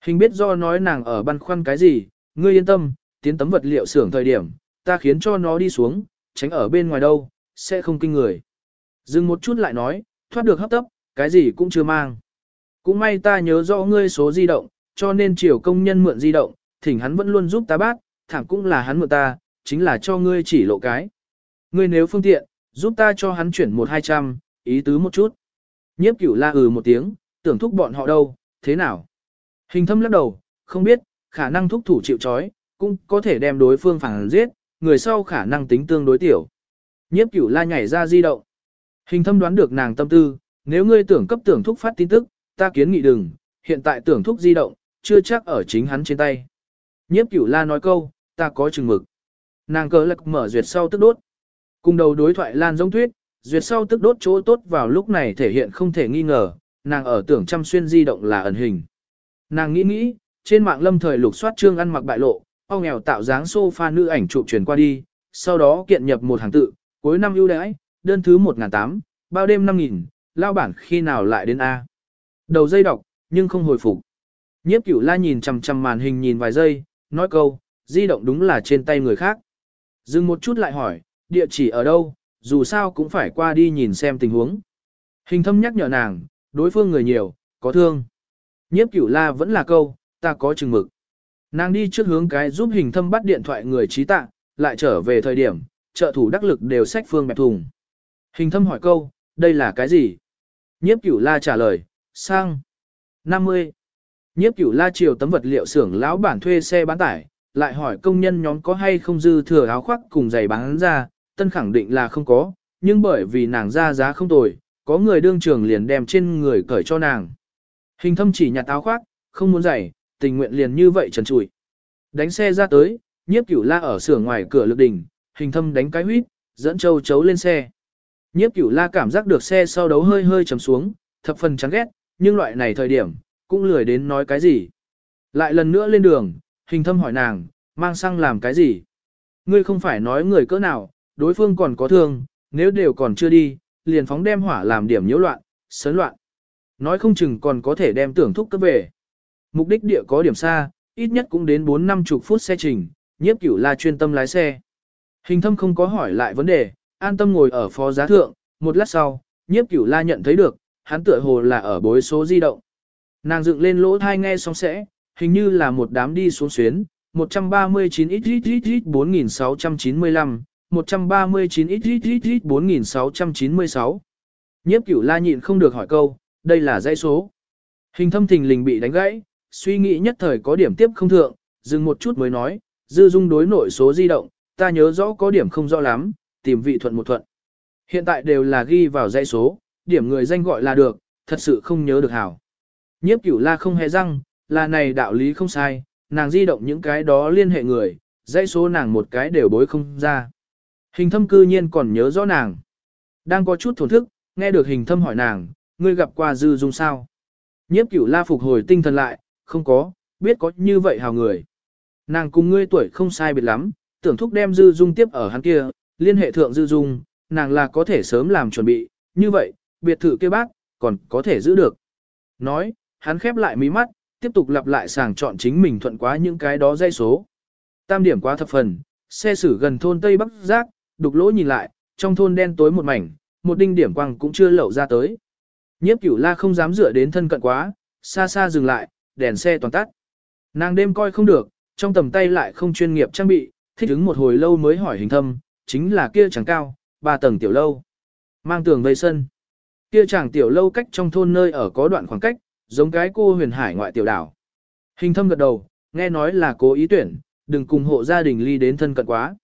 Hình biết do nói nàng ở băn khoăn cái gì, ngươi yên tâm, tiến tấm vật liệu xưởng thời điểm, ta khiến cho nó đi xuống, tránh ở bên ngoài đâu, sẽ không kinh người. Dừng một chút lại nói, thoát được hấp tấp, cái gì cũng chưa mang. Cũng may ta nhớ rõ ngươi số di động, cho nên chiều công nhân mượn di động, thỉnh hắn vẫn luôn giúp ta bác, thẳng cũng là hắn mượn ta, chính là cho ngươi chỉ lộ cái. Ngươi nếu phương tiện, giúp ta cho hắn chuyển một hai trăm, ý tứ một chút. Nhiếp cửu la ừ một tiếng, tưởng thúc bọn họ đâu, thế nào? Hình thâm lắc đầu, không biết, khả năng thúc thủ chịu chói, cũng có thể đem đối phương phản giết, người sau khả năng tính tương đối tiểu. Nhiếp cửu la nhảy ra di động. Hình thâm đoán được nàng tâm tư, nếu ngươi tưởng cấp tưởng thúc phát tin tức, ta kiến nghị đừng, hiện tại tưởng thúc di động, chưa chắc ở chính hắn trên tay. Nhiếp cửu la nói câu, ta có chừng mực. Nàng cờ lạc mở duyệt sau tức đốt. Cùng đầu đối thoại lan giống tuyết, duyệt sau tức đốt chỗ tốt vào lúc này thể hiện không thể nghi ngờ, nàng ở tưởng chăm xuyên di động là ẩn hình. Nàng nghĩ nghĩ, trên mạng lâm thời lục soát trương ăn mặc bại lộ, ao nghèo tạo dáng sofa nữ ảnh chụp truyền qua đi, sau đó kiện nhập một hàng tự, cuối năm ưu đãi, đơn thứ 1.800, bao đêm 5.000, lao bản khi nào lại đến A. Đầu dây đọc, nhưng không hồi phục. Nhiếp cửu la nhìn chằm chằm màn hình nhìn vài giây, nói câu, di động đúng là trên tay người khác. Dừng một chút lại hỏi, địa chỉ ở đâu, dù sao cũng phải qua đi nhìn xem tình huống. Hình thâm nhắc nhở nàng, đối phương người nhiều, có thương. Nhiếp cửu la vẫn là câu, ta có chừng mực. Nàng đi trước hướng cái giúp hình thâm bắt điện thoại người trí tạ, lại trở về thời điểm, trợ thủ đắc lực đều sách phương bẹp thùng. Hình thâm hỏi câu, đây là cái gì? Nhiếp cửu la trả lời, sang. 50. Nhiếp cửu la chiều tấm vật liệu xưởng lão bản thuê xe bán tải, lại hỏi công nhân nhóm có hay không dư thừa áo khoác cùng giày bán ra, tân khẳng định là không có, nhưng bởi vì nàng ra giá không tồi, có người đương trường liền đem trên người cởi cho nàng. Hình thâm chỉ nhặt áo khoác, không muốn giày, tình nguyện liền như vậy trần trụi. Đánh xe ra tới, nhiếp cửu la ở sửa ngoài cửa lực đỉnh, hình thâm đánh cái huyết, dẫn châu chấu lên xe. Nhiếp cửu la cảm giác được xe sau đấu hơi hơi chầm xuống, thập phần chán ghét, nhưng loại này thời điểm, cũng lười đến nói cái gì. Lại lần nữa lên đường, hình thâm hỏi nàng, mang xăng làm cái gì? Ngươi không phải nói người cỡ nào, đối phương còn có thương, nếu đều còn chưa đi, liền phóng đem hỏa làm điểm nhiễu loạn, sấn loạn. Nói không chừng còn có thể đem tưởng thúc cấp về. Mục đích địa có điểm xa, ít nhất cũng đến 4 năm chục phút xe trình, nhiếp cửu là chuyên tâm lái xe. Hình thâm không có hỏi lại vấn đề, an tâm ngồi ở phó giá thượng, một lát sau, nhiếp cửu la nhận thấy được, hắn tựa hồ là ở bối số di động. Nàng dựng lên lỗ thai nghe xong sẽ, hình như là một đám đi xuống xuyến, 139 ít ít ít ít 4695, 139 ít ít ít ít 4696. Nhiếp cửu la nhịn không được hỏi câu, đây là dãy số. Hình thâm thình lình bị đánh gãy, suy nghĩ nhất thời có điểm tiếp không thượng, dừng một chút mới nói, dư dung đối nội số di động, ta nhớ rõ có điểm không rõ lắm, tìm vị thuận một thuận. Hiện tại đều là ghi vào dãy số, điểm người danh gọi là được, thật sự không nhớ được hảo. Nhiếp cửu la không hề răng, là này đạo lý không sai, nàng di động những cái đó liên hệ người, dãy số nàng một cái đều bối không ra. Hình thâm cư nhiên còn nhớ rõ nàng. Đang có chút thổn thức, nghe được hình thâm hỏi nàng, ngươi gặp qua dư dung sao? Nhiếp cửu la phục hồi tinh thần lại, không có, biết có như vậy hào người. Nàng cùng ngươi tuổi không sai biệt lắm, tưởng thúc đem dư dung tiếp ở hắn kia, liên hệ thượng dư dung, nàng là có thể sớm làm chuẩn bị, như vậy, biệt thự kia bác, còn có thể giữ được. Nói, hắn khép lại mí mắt, tiếp tục lặp lại sàng chọn chính mình thuận quá những cái đó dây số. Tam điểm quá thập phần, xe xử gần thôn Tây Bắc Giác, đục lỗ nhìn lại, trong thôn đen tối một mảnh, một đinh điểm quang cũng chưa lậu ra tới. Nhiếp cửu la không dám dựa đến thân cận quá, xa xa dừng lại, đèn xe toàn tắt. Nàng đêm coi không được, trong tầm tay lại không chuyên nghiệp trang bị, thích ứng một hồi lâu mới hỏi hình thâm, chính là kia chẳng cao, ba tầng tiểu lâu. Mang tường vây sân. Kia chẳng tiểu lâu cách trong thôn nơi ở có đoạn khoảng cách, giống cái cô huyền hải ngoại tiểu đảo. Hình thâm gật đầu, nghe nói là cố ý tuyển, đừng cùng hộ gia đình ly đến thân cận quá.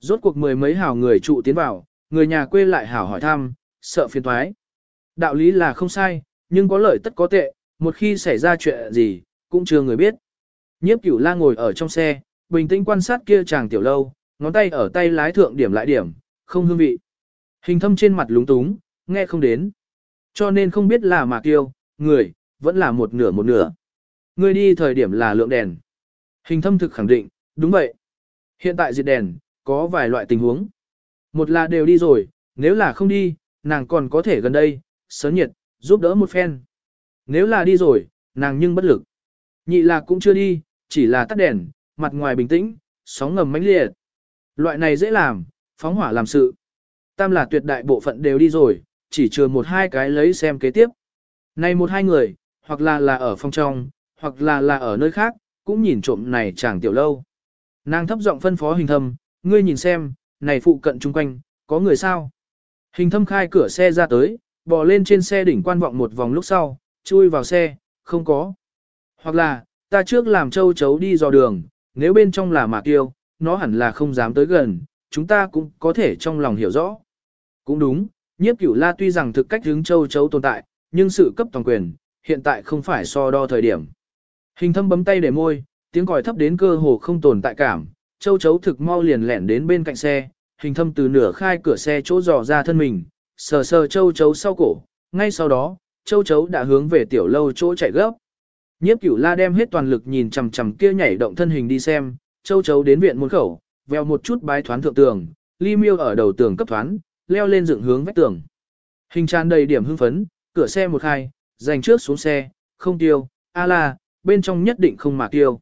Rốt cuộc mười mấy hảo người trụ tiến vào, người nhà quê lại hảo hỏi thăm, sợ phiền thoái. Đạo lý là không sai, nhưng có lợi tất có tệ, một khi xảy ra chuyện gì, cũng chưa người biết. Nhiếp cửu la ngồi ở trong xe, bình tĩnh quan sát kia chàng tiểu lâu, ngón tay ở tay lái thượng điểm lại điểm, không hương vị. Hình thâm trên mặt lúng túng, nghe không đến. Cho nên không biết là mà kiêu, người, vẫn là một nửa một nửa. Người đi thời điểm là lượng đèn. Hình thâm thực khẳng định, đúng vậy. Hiện tại diệt đèn, có vài loại tình huống. Một là đều đi rồi, nếu là không đi, nàng còn có thể gần đây, sớm nhiệt, giúp đỡ một phen. Nếu là đi rồi, nàng nhưng bất lực. Nhị là cũng chưa đi, chỉ là tắt đèn, mặt ngoài bình tĩnh, sóng ngầm mãnh liệt. Loại này dễ làm, phóng hỏa làm sự. Tam là tuyệt đại bộ phận đều đi rồi, chỉ chừa một hai cái lấy xem kế tiếp. Này một hai người, hoặc là là ở phòng trong, hoặc là là ở nơi khác, cũng nhìn trộm này chẳng tiểu lâu. Nàng thấp giọng phân phó hình thâm, ngươi nhìn xem, này phụ cận chung quanh, có người sao? Hình thâm khai cửa xe ra tới, bò lên trên xe đỉnh quan vọng một vòng lúc sau, chui vào xe, không có. Hoặc là, ta trước làm châu chấu đi dò đường, nếu bên trong là mạc tiêu, nó hẳn là không dám tới gần, chúng ta cũng có thể trong lòng hiểu rõ. Cũng đúng, nhiếp cửu la tuy rằng thực cách hướng châu chấu tồn tại, nhưng sự cấp toàn quyền, hiện tại không phải so đo thời điểm. Hình thâm bấm tay để môi, tiếng còi thấp đến cơ hồ không tồn tại cảm, châu chấu thực mau liền lẻn đến bên cạnh xe, hình thâm từ nửa khai cửa xe chỗ dò ra thân mình, sờ sờ châu chấu sau cổ, ngay sau đó, châu chấu đã hướng về tiểu lâu chỗ chạy gấp. Nhiếp cửu la đem hết toàn lực nhìn chằm chằm kia nhảy động thân hình đi xem, châu chấu đến viện môn khẩu, veo một chút bái thoán thượng tường, ly miêu ở đầu tường cấp thoán, leo lên dựng hướng vách tường. Hình tràn đầy điểm hưng phấn, cửa xe một khai, dành trước xuống xe, không tiêu, a la, bên trong nhất định không mạc tiêu.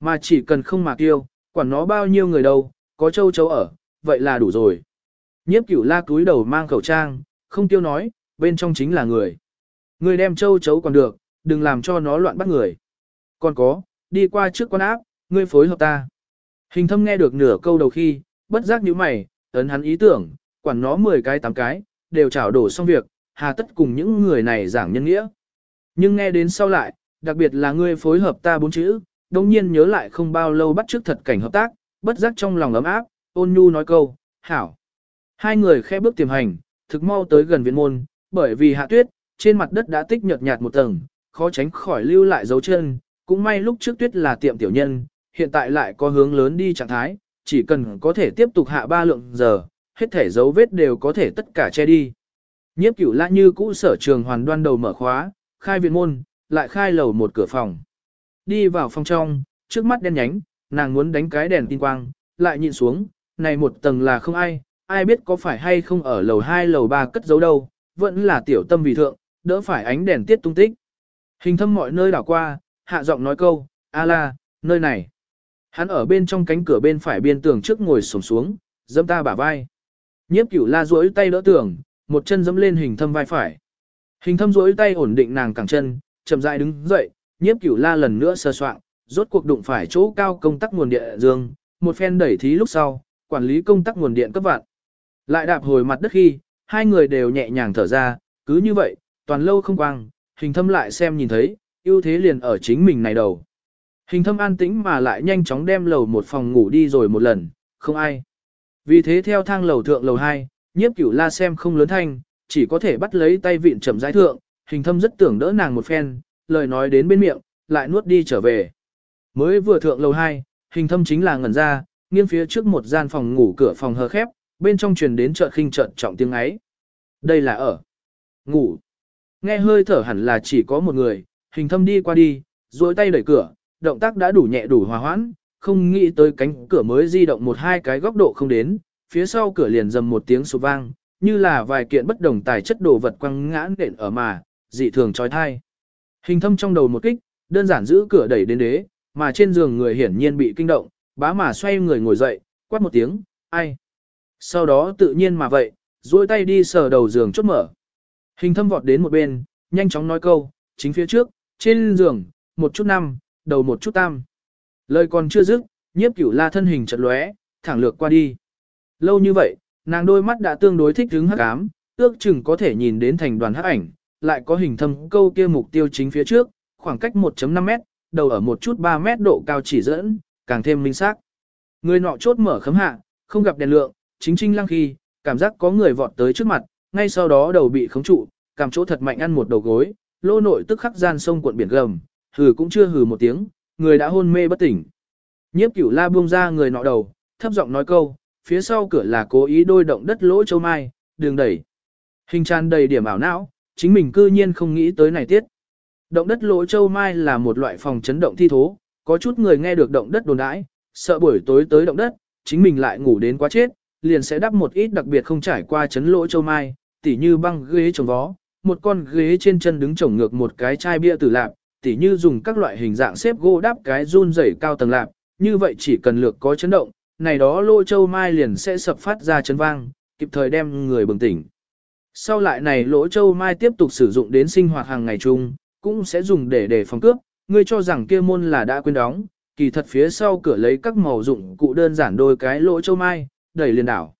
Mà chỉ cần không mạc tiêu, quản nó bao nhiêu người đâu, có châu chấu ở, vậy là đủ rồi. Nhiếp cửu la cúi đầu mang khẩu trang, không tiêu nói, bên trong chính là người. Người đem châu chấu còn được, đừng làm cho nó loạn bắt người. Còn có, đi qua trước con áp, ngươi phối hợp ta. Hình thâm nghe được nửa câu đầu khi, bất giác như mày, ấn hắn ý tưởng, quản nó 10 cái 8 cái, đều trảo đổ xong việc, hà tất cùng những người này giảng nhân nghĩa. Nhưng nghe đến sau lại, đặc biệt là ngươi phối hợp ta bốn chữ, đồng nhiên nhớ lại không bao lâu bắt trước thật cảnh hợp tác, bất giác trong lòng ấm áp, ôn nhu nói câu, hảo. Hai người khẽ bước tiềm hành, thực mau tới gần viện môn, bởi vì hạ tuyết, trên mặt đất đã tích nhợt nhạt một tầng, khó tránh khỏi lưu lại dấu chân, cũng may lúc trước tuyết là tiệm tiểu nhân, hiện tại lại có hướng lớn đi trạng thái, chỉ cần có thể tiếp tục hạ ba lượng giờ, hết thể dấu vết đều có thể tất cả che đi. Nhiếp cửu lạ như cũ sở trường hoàn đoan đầu mở khóa, khai viện môn, lại khai lầu một cửa phòng. Đi vào phòng trong, trước mắt đen nhánh, nàng muốn đánh cái đèn tin quang, lại nhìn xuống, này một tầng là không ai, ai biết có phải hay không ở lầu 2 lầu 3 cất giấu đâu, vẫn là tiểu tâm vì thượng, đỡ phải ánh đèn tiết tung tích. Hình thâm mọi nơi đảo qua, hạ giọng nói câu, a la, nơi này. Hắn ở bên trong cánh cửa bên phải biên tường trước ngồi sổng xuống, dâm ta bả vai. Nhiếp cửu la duỗi tay đỡ tường, một chân dẫm lên hình thâm vai phải. Hình thâm duỗi tay ổn định nàng cẳng chân, chậm rãi đứng dậy, nhiếp cửu la lần nữa sơ soạn, rốt cuộc đụng phải chỗ cao công tắc nguồn điện dương, một phen đẩy thí lúc sau, quản lý công tắc nguồn điện cấp vạn. Lại đạp hồi mặt đất khi, hai người đều nhẹ nhàng thở ra, cứ như vậy, toàn lâu không quang, hình thâm lại xem nhìn thấy, ưu thế liền ở chính mình này đầu. Hình thâm an tĩnh mà lại nhanh chóng đem lầu một phòng ngủ đi rồi một lần, không ai. Vì thế theo thang lầu thượng lầu 2, nhiếp cửu la xem không lớn thanh, chỉ có thể bắt lấy tay vịn chậm rãi thượng, hình thâm rất tưởng đỡ nàng một phen, lời nói đến bên miệng, lại nuốt đi trở về. Mới vừa thượng lầu 2, hình thâm chính là ngẩn ra, nghiêng phía trước một gian phòng ngủ cửa phòng hờ khép, bên trong truyền đến chợt khinh chợt trọng tiếng ấy. Đây là ở. Ngủ. Nghe hơi thở hẳn là chỉ có một người, hình thâm đi qua đi, duỗi tay đẩy cửa, động tác đã đủ nhẹ đủ hòa hoãn, không nghĩ tới cánh cửa mới di động một hai cái góc độ không đến, phía sau cửa liền dầm một tiếng sụp vang, như là vài kiện bất đồng tài chất đồ vật quăng ngã nện ở mà, dị thường trói thai. Hình thâm trong đầu một kích, đơn giản giữ cửa đẩy đến đế, mà trên giường người hiển nhiên bị kinh động, bá mà xoay người ngồi dậy, quát một tiếng, ai. Sau đó tự nhiên mà vậy, duỗi tay đi sờ đầu giường chốt mở. Hình thâm vọt đến một bên, nhanh chóng nói câu, chính phía trước, trên giường, một chút năm, đầu một chút tam. Lời còn chưa dứt, nhiếp cửu la thân hình chật lóe, thẳng lược qua đi. Lâu như vậy, nàng đôi mắt đã tương đối thích hứng hắc ám, ước chừng có thể nhìn đến thành đoàn hắc ảnh, lại có hình thâm câu kia mục tiêu chính phía trước, khoảng cách 1.5 mét, đầu ở một chút 3 mét độ cao chỉ dẫn, càng thêm minh xác. Người nọ chốt mở khấm hạ, không gặp đèn lượng, chính trinh lăng khi, cảm giác có người vọt tới trước mặt, ngay sau đó đầu bị khống trụ, cảm chỗ thật mạnh ăn một đầu gối, lô nội tức khắc gian sông cuộn biển gầm, hừ cũng chưa hừ một tiếng, người đã hôn mê bất tỉnh. Nhiếp cửu la buông ra người nọ đầu, thấp giọng nói câu, phía sau cửa là cố ý đôi động đất lỗ châu mai, đường đẩy. Hình tràn đầy điểm ảo não, chính mình cư nhiên không nghĩ tới này tiết. Động đất lỗ châu mai là một loại phòng chấn động thi thố, có chút người nghe được động đất đồn đãi, sợ buổi tối tới động đất, chính mình lại ngủ đến quá chết, liền sẽ đắp một ít đặc biệt không trải qua chấn lỗ châu mai, tỉ như băng ghế trồng vó, một con ghế trên chân đứng trồng ngược một cái chai bia tử lạp, tỉ như dùng các loại hình dạng xếp gỗ đắp cái run rẩy cao tầng lạp, như vậy chỉ cần lược có chấn động, này đó lỗ châu mai liền sẽ sập phát ra chấn vang, kịp thời đem người bừng tỉnh. Sau lại này lỗ châu mai tiếp tục sử dụng đến sinh hoạt hàng ngày chung, cũng sẽ dùng để để phòng cướp, ngươi cho rằng kia môn là đã quên đóng, kỳ thật phía sau cửa lấy các màu dụng cụ đơn giản đôi cái lỗ châu mai, đẩy liền đảo.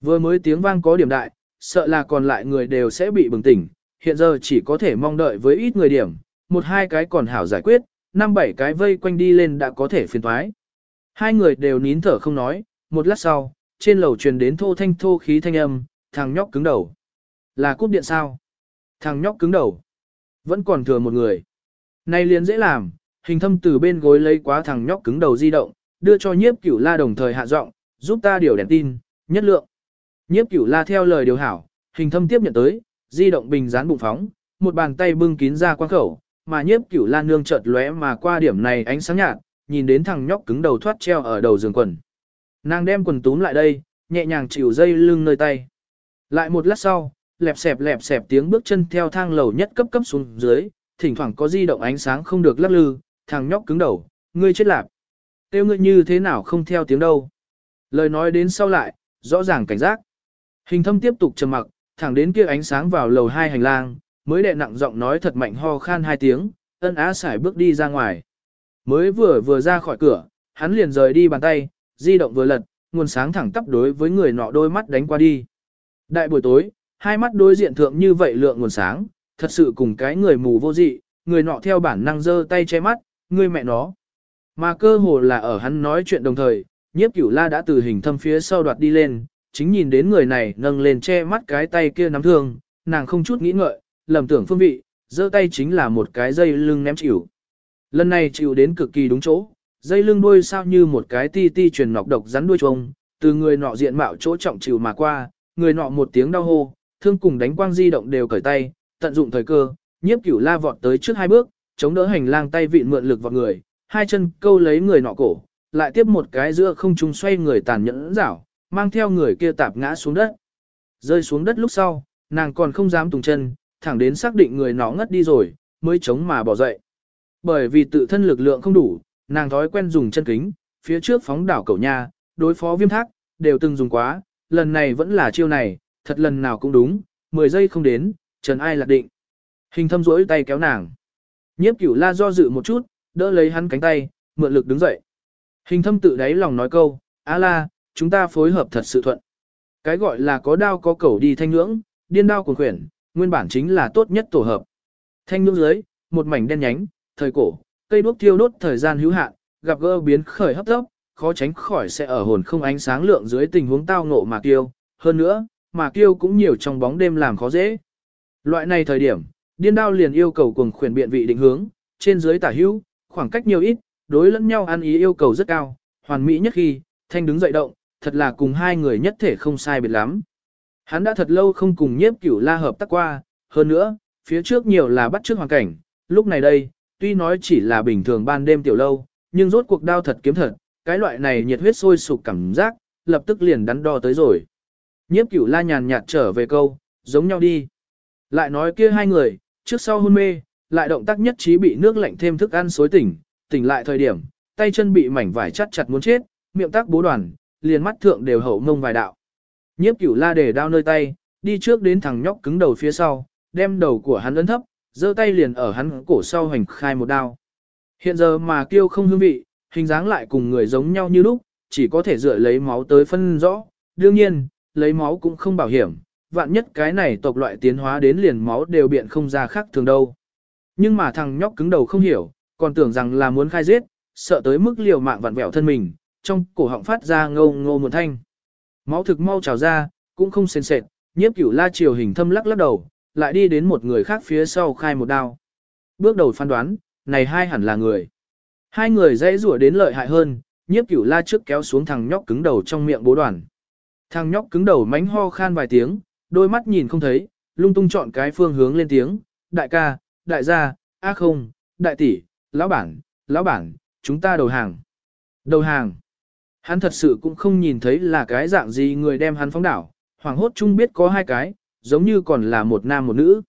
Vừa mới tiếng vang có điểm đại, sợ là còn lại người đều sẽ bị bừng tỉnh, hiện giờ chỉ có thể mong đợi với ít người điểm, một hai cái còn hảo giải quyết, năm bảy cái vây quanh đi lên đã có thể phiền thoái. Hai người đều nín thở không nói, một lát sau, trên lầu truyền đến thô thanh thô khí thanh âm, thằng nhóc cứng đầu. Là cúp điện sao? Thằng nhóc cứng đầu. Vẫn còn thừa một người. Này liền dễ làm, hình thâm từ bên gối lấy quá thằng nhóc cứng đầu di động, đưa cho nhiếp cửu la đồng thời hạ giọng, giúp ta điều đèn tin, nhất lượng. Nhiếp cửu la theo lời điều hảo, hình thâm tiếp nhận tới, di động bình dán bụng phóng, một bàn tay bưng kín ra quang khẩu, mà nhiếp cửu la nương chợt lóe mà qua điểm này ánh sáng nhạt, nhìn đến thằng nhóc cứng đầu thoát treo ở đầu giường quần. Nàng đem quần túm lại đây, nhẹ nhàng chịu dây lưng nơi tay. Lại một lát sau, lẹp xẹp lẹp xẹp tiếng bước chân theo thang lầu nhất cấp cấp xuống dưới, thỉnh thoảng có di động ánh sáng không được lắc lư, thằng nhóc cứng đầu, ngươi chết lạp. Tiêu ngươi như thế nào không theo tiếng đâu. Lời nói đến sau lại, rõ ràng cảnh giác. Hình thâm tiếp tục trầm mặc, thẳng đến kia ánh sáng vào lầu hai hành lang, mới đệ nặng giọng nói thật mạnh ho khan hai tiếng, ân á xài bước đi ra ngoài. Mới vừa vừa ra khỏi cửa, hắn liền rời đi bàn tay, di động vừa lật, nguồn sáng thẳng tắp đối với người nọ đôi mắt đánh qua đi. Đại buổi tối, hai mắt đối diện thượng như vậy lượng nguồn sáng, thật sự cùng cái người mù vô dị, người nọ theo bản năng giơ tay che mắt, người mẹ nó. Mà cơ hồ là ở hắn nói chuyện đồng thời, nhiếp cửu la đã từ hình thâm phía sau đoạt đi lên, chính nhìn đến người này nâng lên che mắt cái tay kia nắm thương, nàng không chút nghĩ ngợi, lầm tưởng phương vị, giơ tay chính là một cái dây lưng ném chịu. Lần này chịu đến cực kỳ đúng chỗ, dây lưng đuôi sao như một cái ti ti truyền nọc độc rắn đuôi trông, Từ người nọ diện mạo chỗ trọng chịu mà qua, người nọ một tiếng đau hô, thương cùng đánh quang di động đều cởi tay, tận dụng thời cơ, nhiếp cửu la vọt tới trước hai bước, chống đỡ hành lang tay vịn mượn lực vào người, hai chân câu lấy người nọ cổ, lại tiếp một cái giữa không trung xoay người tàn nhẫn rảo, mang theo người kia tạp ngã xuống đất. Rơi xuống đất lúc sau, nàng còn không dám tùng chân, thẳng đến xác định người nó ngất đi rồi, mới chống mà bỏ dậy. Bởi vì tự thân lực lượng không đủ, nàng thói quen dùng chân kính, phía trước phóng đảo cầu nha, đối phó viêm thác, đều từng dùng quá, lần này vẫn là chiêu này, thật lần nào cũng đúng, 10 giây không đến, trần ai lạc định. Hình thâm rỗi tay kéo nàng. Nhiếp cửu la do dự một chút, đỡ lấy hắn cánh tay, mượn lực đứng dậy. Hình thâm tự đáy lòng nói câu, A la, chúng ta phối hợp thật sự thuận. Cái gọi là có đao có cẩu đi thanh ngưỡng, điên đao cuồng khuyển, nguyên bản chính là tốt nhất tổ hợp. Thanh ngưỡng dưới, một mảnh đen nhánh, thời cổ, cây đuốc thiêu đốt thời gian hữu hạn, gặp gỡ biến khởi hấp tốc, khó tránh khỏi sẽ ở hồn không ánh sáng lượng dưới tình huống tao ngộ mà kiêu. Hơn nữa, mà kiêu cũng nhiều trong bóng đêm làm khó dễ. Loại này thời điểm, điên đao liền yêu cầu cuồng khuyển biện vị định hướng, trên dưới tả hữu, khoảng cách nhiều ít, đối lẫn nhau ăn ý yêu cầu rất cao, hoàn mỹ nhất khi, thanh đứng dậy động, thật là cùng hai người nhất thể không sai biệt lắm. Hắn đã thật lâu không cùng nhiếp cửu la hợp tác qua, hơn nữa, phía trước nhiều là bắt trước hoàn cảnh, lúc này đây, tuy nói chỉ là bình thường ban đêm tiểu lâu, nhưng rốt cuộc đao thật kiếm thật, cái loại này nhiệt huyết sôi sục cảm giác, lập tức liền đắn đo tới rồi. Nhiếp cửu la nhàn nhạt trở về câu, giống nhau đi. Lại nói kia hai người, trước sau hôn mê, lại động tác nhất trí bị nước lạnh thêm thức ăn xối tỉnh, tỉnh lại thời điểm, tay chân bị mảnh vải chắt chặt muốn chết, miệng tác bố đoàn, liền mắt thượng đều hậu mông vài đạo. Nhiếp cửu la để đao nơi tay, đi trước đến thằng nhóc cứng đầu phía sau, đem đầu của hắn ấn thấp, giơ tay liền ở hắn cổ sau hành khai một đao. Hiện giờ mà kêu không hương vị, hình dáng lại cùng người giống nhau như lúc, chỉ có thể dựa lấy máu tới phân rõ. Đương nhiên, lấy máu cũng không bảo hiểm, vạn nhất cái này tộc loại tiến hóa đến liền máu đều biện không ra khác thường đâu. Nhưng mà thằng nhóc cứng đầu không hiểu, còn tưởng rằng là muốn khai giết, sợ tới mức liều mạng vặn vẹo thân mình, trong cổ họng phát ra ngô ngô một thanh. Máu thực mau trào ra, cũng không sền sệt, nhiếp cửu la chiều hình thâm lắc lắc đầu, lại đi đến một người khác phía sau khai một đao. Bước đầu phán đoán, này hai hẳn là người. Hai người dãy rủa đến lợi hại hơn, nhiếp cửu la trước kéo xuống thằng nhóc cứng đầu trong miệng bố đoàn. Thằng nhóc cứng đầu mánh ho khan vài tiếng, đôi mắt nhìn không thấy, lung tung chọn cái phương hướng lên tiếng, đại ca, đại gia, a không, đại tỷ, lão bản, lão bản, chúng ta đầu hàng. Đầu hàng. Hắn thật sự cũng không nhìn thấy là cái dạng gì người đem hắn phóng đảo, hoàng hốt chung biết có hai cái, giống như còn là một nam một nữ.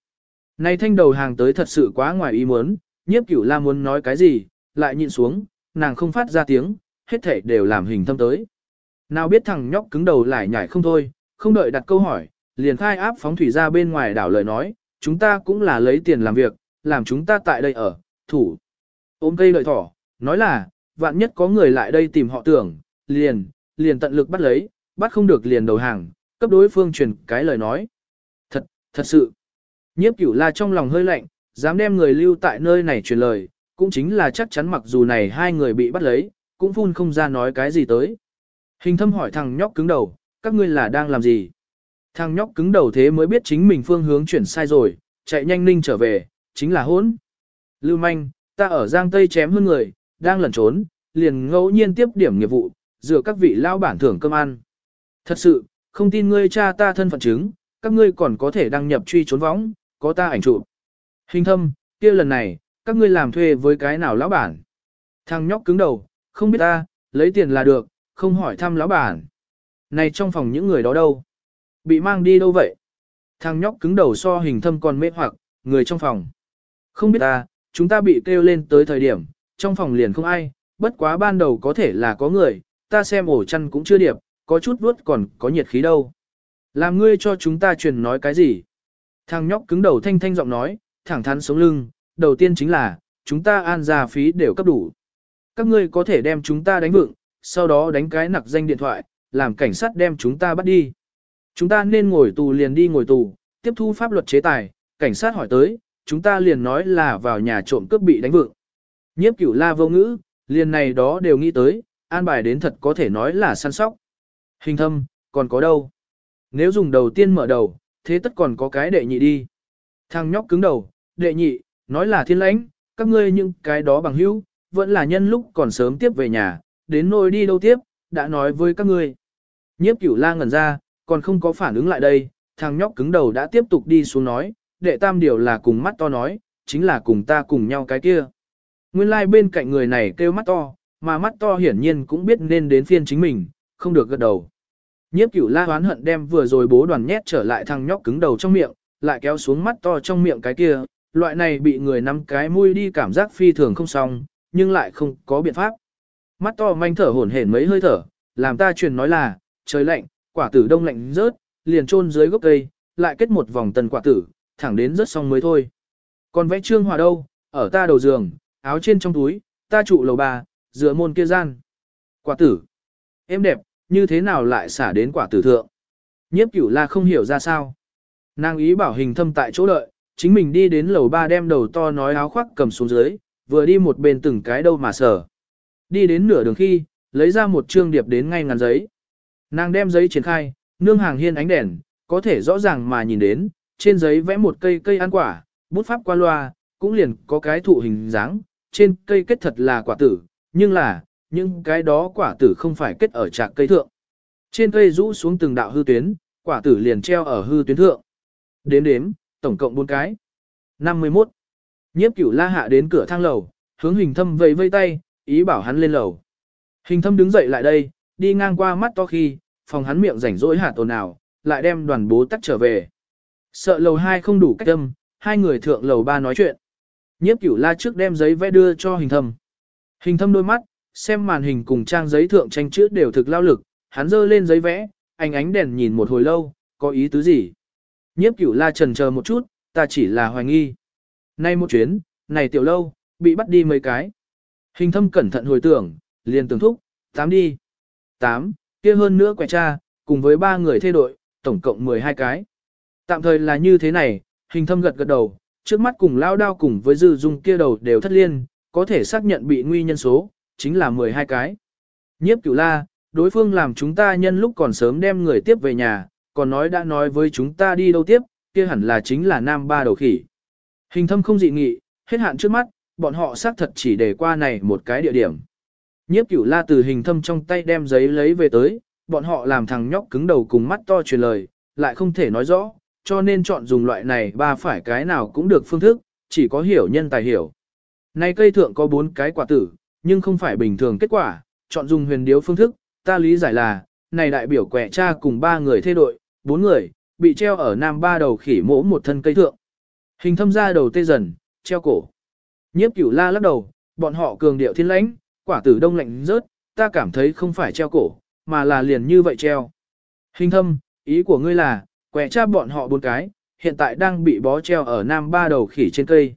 Này thanh đầu hàng tới thật sự quá ngoài ý muốn, nhiếp cửu la muốn nói cái gì, lại nhịn xuống, nàng không phát ra tiếng, hết thể đều làm hình thâm tới. Nào biết thằng nhóc cứng đầu lại nhảy không thôi, không đợi đặt câu hỏi, liền khai áp phóng thủy ra bên ngoài đảo lời nói, chúng ta cũng là lấy tiền làm việc, làm chúng ta tại đây ở, thủ. Ôm cây lợi thỏ, nói là, vạn nhất có người lại đây tìm họ tưởng, liền, liền tận lực bắt lấy, bắt không được liền đầu hàng, cấp đối phương truyền cái lời nói. Thật, thật sự. Nhiếp cửu la trong lòng hơi lạnh, dám đem người lưu tại nơi này truyền lời, cũng chính là chắc chắn mặc dù này hai người bị bắt lấy, cũng phun không ra nói cái gì tới. Hình thâm hỏi thằng nhóc cứng đầu, các ngươi là đang làm gì? Thằng nhóc cứng đầu thế mới biết chính mình phương hướng chuyển sai rồi, chạy nhanh ninh trở về, chính là hỗn. Lưu manh, ta ở Giang Tây chém hơn người, đang lẩn trốn, liền ngẫu nhiên tiếp điểm nghiệp vụ, dựa các vị lao bản thưởng cơm ăn. Thật sự, không tin ngươi cha ta thân phận chứng, các ngươi còn có thể đăng nhập truy trốn võng, có ta ảnh chụp. Hình thâm, kia lần này, các ngươi làm thuê với cái nào lão bản? Thằng nhóc cứng đầu, không biết ta, lấy tiền là được, không hỏi thăm lão bản. Này trong phòng những người đó đâu? Bị mang đi đâu vậy? Thằng nhóc cứng đầu so hình thâm còn mê hoặc, người trong phòng. Không biết ta, chúng ta bị kêu lên tới thời điểm, trong phòng liền không ai, bất quá ban đầu có thể là có người, ta xem ổ chăn cũng chưa điệp, có chút vuốt còn có nhiệt khí đâu. Làm ngươi cho chúng ta truyền nói cái gì? Thằng nhóc cứng đầu thanh thanh giọng nói, thẳng thắn sống lưng, đầu tiên chính là, chúng ta an gia phí đều cấp đủ. Các ngươi có thể đem chúng ta đánh vựng, sau đó đánh cái nặc danh điện thoại, làm cảnh sát đem chúng ta bắt đi. Chúng ta nên ngồi tù liền đi ngồi tù, tiếp thu pháp luật chế tài, cảnh sát hỏi tới, chúng ta liền nói là vào nhà trộm cướp bị đánh vựng. Nhiếp cửu la vô ngữ, liền này đó đều nghĩ tới, an bài đến thật có thể nói là săn sóc. Hình thâm, còn có đâu? Nếu dùng đầu tiên mở đầu, thế tất còn có cái đệ nhị đi. Thằng nhóc cứng đầu, đệ nhị, nói là thiên lãnh, các ngươi những cái đó bằng hữu, vẫn là nhân lúc còn sớm tiếp về nhà, đến nơi đi đâu tiếp, đã nói với các ngươi. Nhiếp cửu la ngẩn ra, còn không có phản ứng lại đây, thằng nhóc cứng đầu đã tiếp tục đi xuống nói, đệ tam điều là cùng mắt to nói, chính là cùng ta cùng nhau cái kia. Nguyên lai like bên cạnh người này kêu mắt to, mà mắt to hiển nhiên cũng biết nên đến phiên chính mình, không được gật đầu. Nhiếp cửu la hoán hận đem vừa rồi bố đoàn nhét trở lại thằng nhóc cứng đầu trong miệng, lại kéo xuống mắt to trong miệng cái kia, loại này bị người nắm cái mũi đi cảm giác phi thường không xong, nhưng lại không có biện pháp. Mắt to manh thở hổn hển mấy hơi thở, làm ta truyền nói là, trời lạnh, quả tử đông lạnh rớt, liền chôn dưới gốc cây, lại kết một vòng tần quả tử, thẳng đến rớt xong mới thôi. Còn vẽ trương hòa đâu, ở ta đầu giường, áo trên trong túi, ta trụ lầu ba, dựa môn kia gian. Quả tử, em đẹp, như thế nào lại xả đến quả tử thượng? Nhiếp cửu la không hiểu ra sao. Nàng ý bảo hình thâm tại chỗ đợi, chính mình đi đến lầu ba đem đầu to nói áo khoác cầm xuống dưới, vừa đi một bên từng cái đâu mà sở. Đi đến nửa đường khi, lấy ra một trương điệp đến ngay ngắn giấy. Nàng đem giấy triển khai, nương hàng hiên ánh đèn, có thể rõ ràng mà nhìn đến, trên giấy vẽ một cây cây ăn quả, bút pháp qua loa, cũng liền có cái thụ hình dáng, trên cây kết thật là quả tử, nhưng là, những cái đó quả tử không phải kết ở trạc cây thượng. Trên cây rũ xuống từng đạo hư tuyến, quả tử liền treo ở hư tuyến thượng. Đếm đếm, tổng cộng 4 cái. 51. Nhiếp cửu la hạ đến cửa thang lầu, hướng hình thâm vẫy vây tay, ý bảo hắn lên lầu. Hình thâm đứng dậy lại đây, đi ngang qua mắt to khi, phòng hắn miệng rảnh rỗi hạ tồn nào, lại đem đoàn bố tắt trở về. Sợ lầu 2 không đủ cách âm, hai người thượng lầu 3 nói chuyện. Nhiếp cửu la trước đem giấy vẽ đưa cho hình thâm. Hình thâm đôi mắt, xem màn hình cùng trang giấy thượng tranh chữ đều thực lao lực, hắn dơ lên giấy vẽ, ánh ánh đèn nhìn một hồi lâu, có ý tứ gì. Nhiếp cửu la trần chờ một chút, ta chỉ là hoài nghi. Nay một chuyến, này tiểu lâu, bị bắt đi mấy cái. Hình thâm cẩn thận hồi tưởng, liền tưởng thúc, tám đi. Tám, kia hơn nữa quẻ cha, cùng với ba người thay đội, tổng cộng 12 cái. Tạm thời là như thế này, hình thâm gật gật đầu, trước mắt cùng lao đao cùng với dư dung kia đầu đều thất liên, có thể xác nhận bị nguy nhân số, chính là 12 cái. Nhiếp cửu la, đối phương làm chúng ta nhân lúc còn sớm đem người tiếp về nhà, còn nói đã nói với chúng ta đi đâu tiếp, kia hẳn là chính là nam ba đầu khỉ. Hình thâm không dị nghị, hết hạn trước mắt, bọn họ xác thật chỉ để qua này một cái địa điểm. Nhiếp cửu la từ hình thâm trong tay đem giấy lấy về tới, bọn họ làm thằng nhóc cứng đầu cùng mắt to truyền lời, lại không thể nói rõ, cho nên chọn dùng loại này ba phải cái nào cũng được phương thức, chỉ có hiểu nhân tài hiểu. Này cây thượng có bốn cái quả tử, nhưng không phải bình thường kết quả, chọn dùng huyền điếu phương thức, ta lý giải là, này đại biểu quẻ cha cùng ba người thay đội, bốn người, bị treo ở nam ba đầu khỉ mỗ một thân cây thượng. Hình thâm ra đầu tê dần, treo cổ. Nhiếp cửu la lắc đầu, bọn họ cường điệu thiên lãnh, quả tử đông lạnh rớt, ta cảm thấy không phải treo cổ, mà là liền như vậy treo. Hình thâm, ý của ngươi là, quẻ cha bọn họ bốn cái, hiện tại đang bị bó treo ở nam ba đầu khỉ trên cây.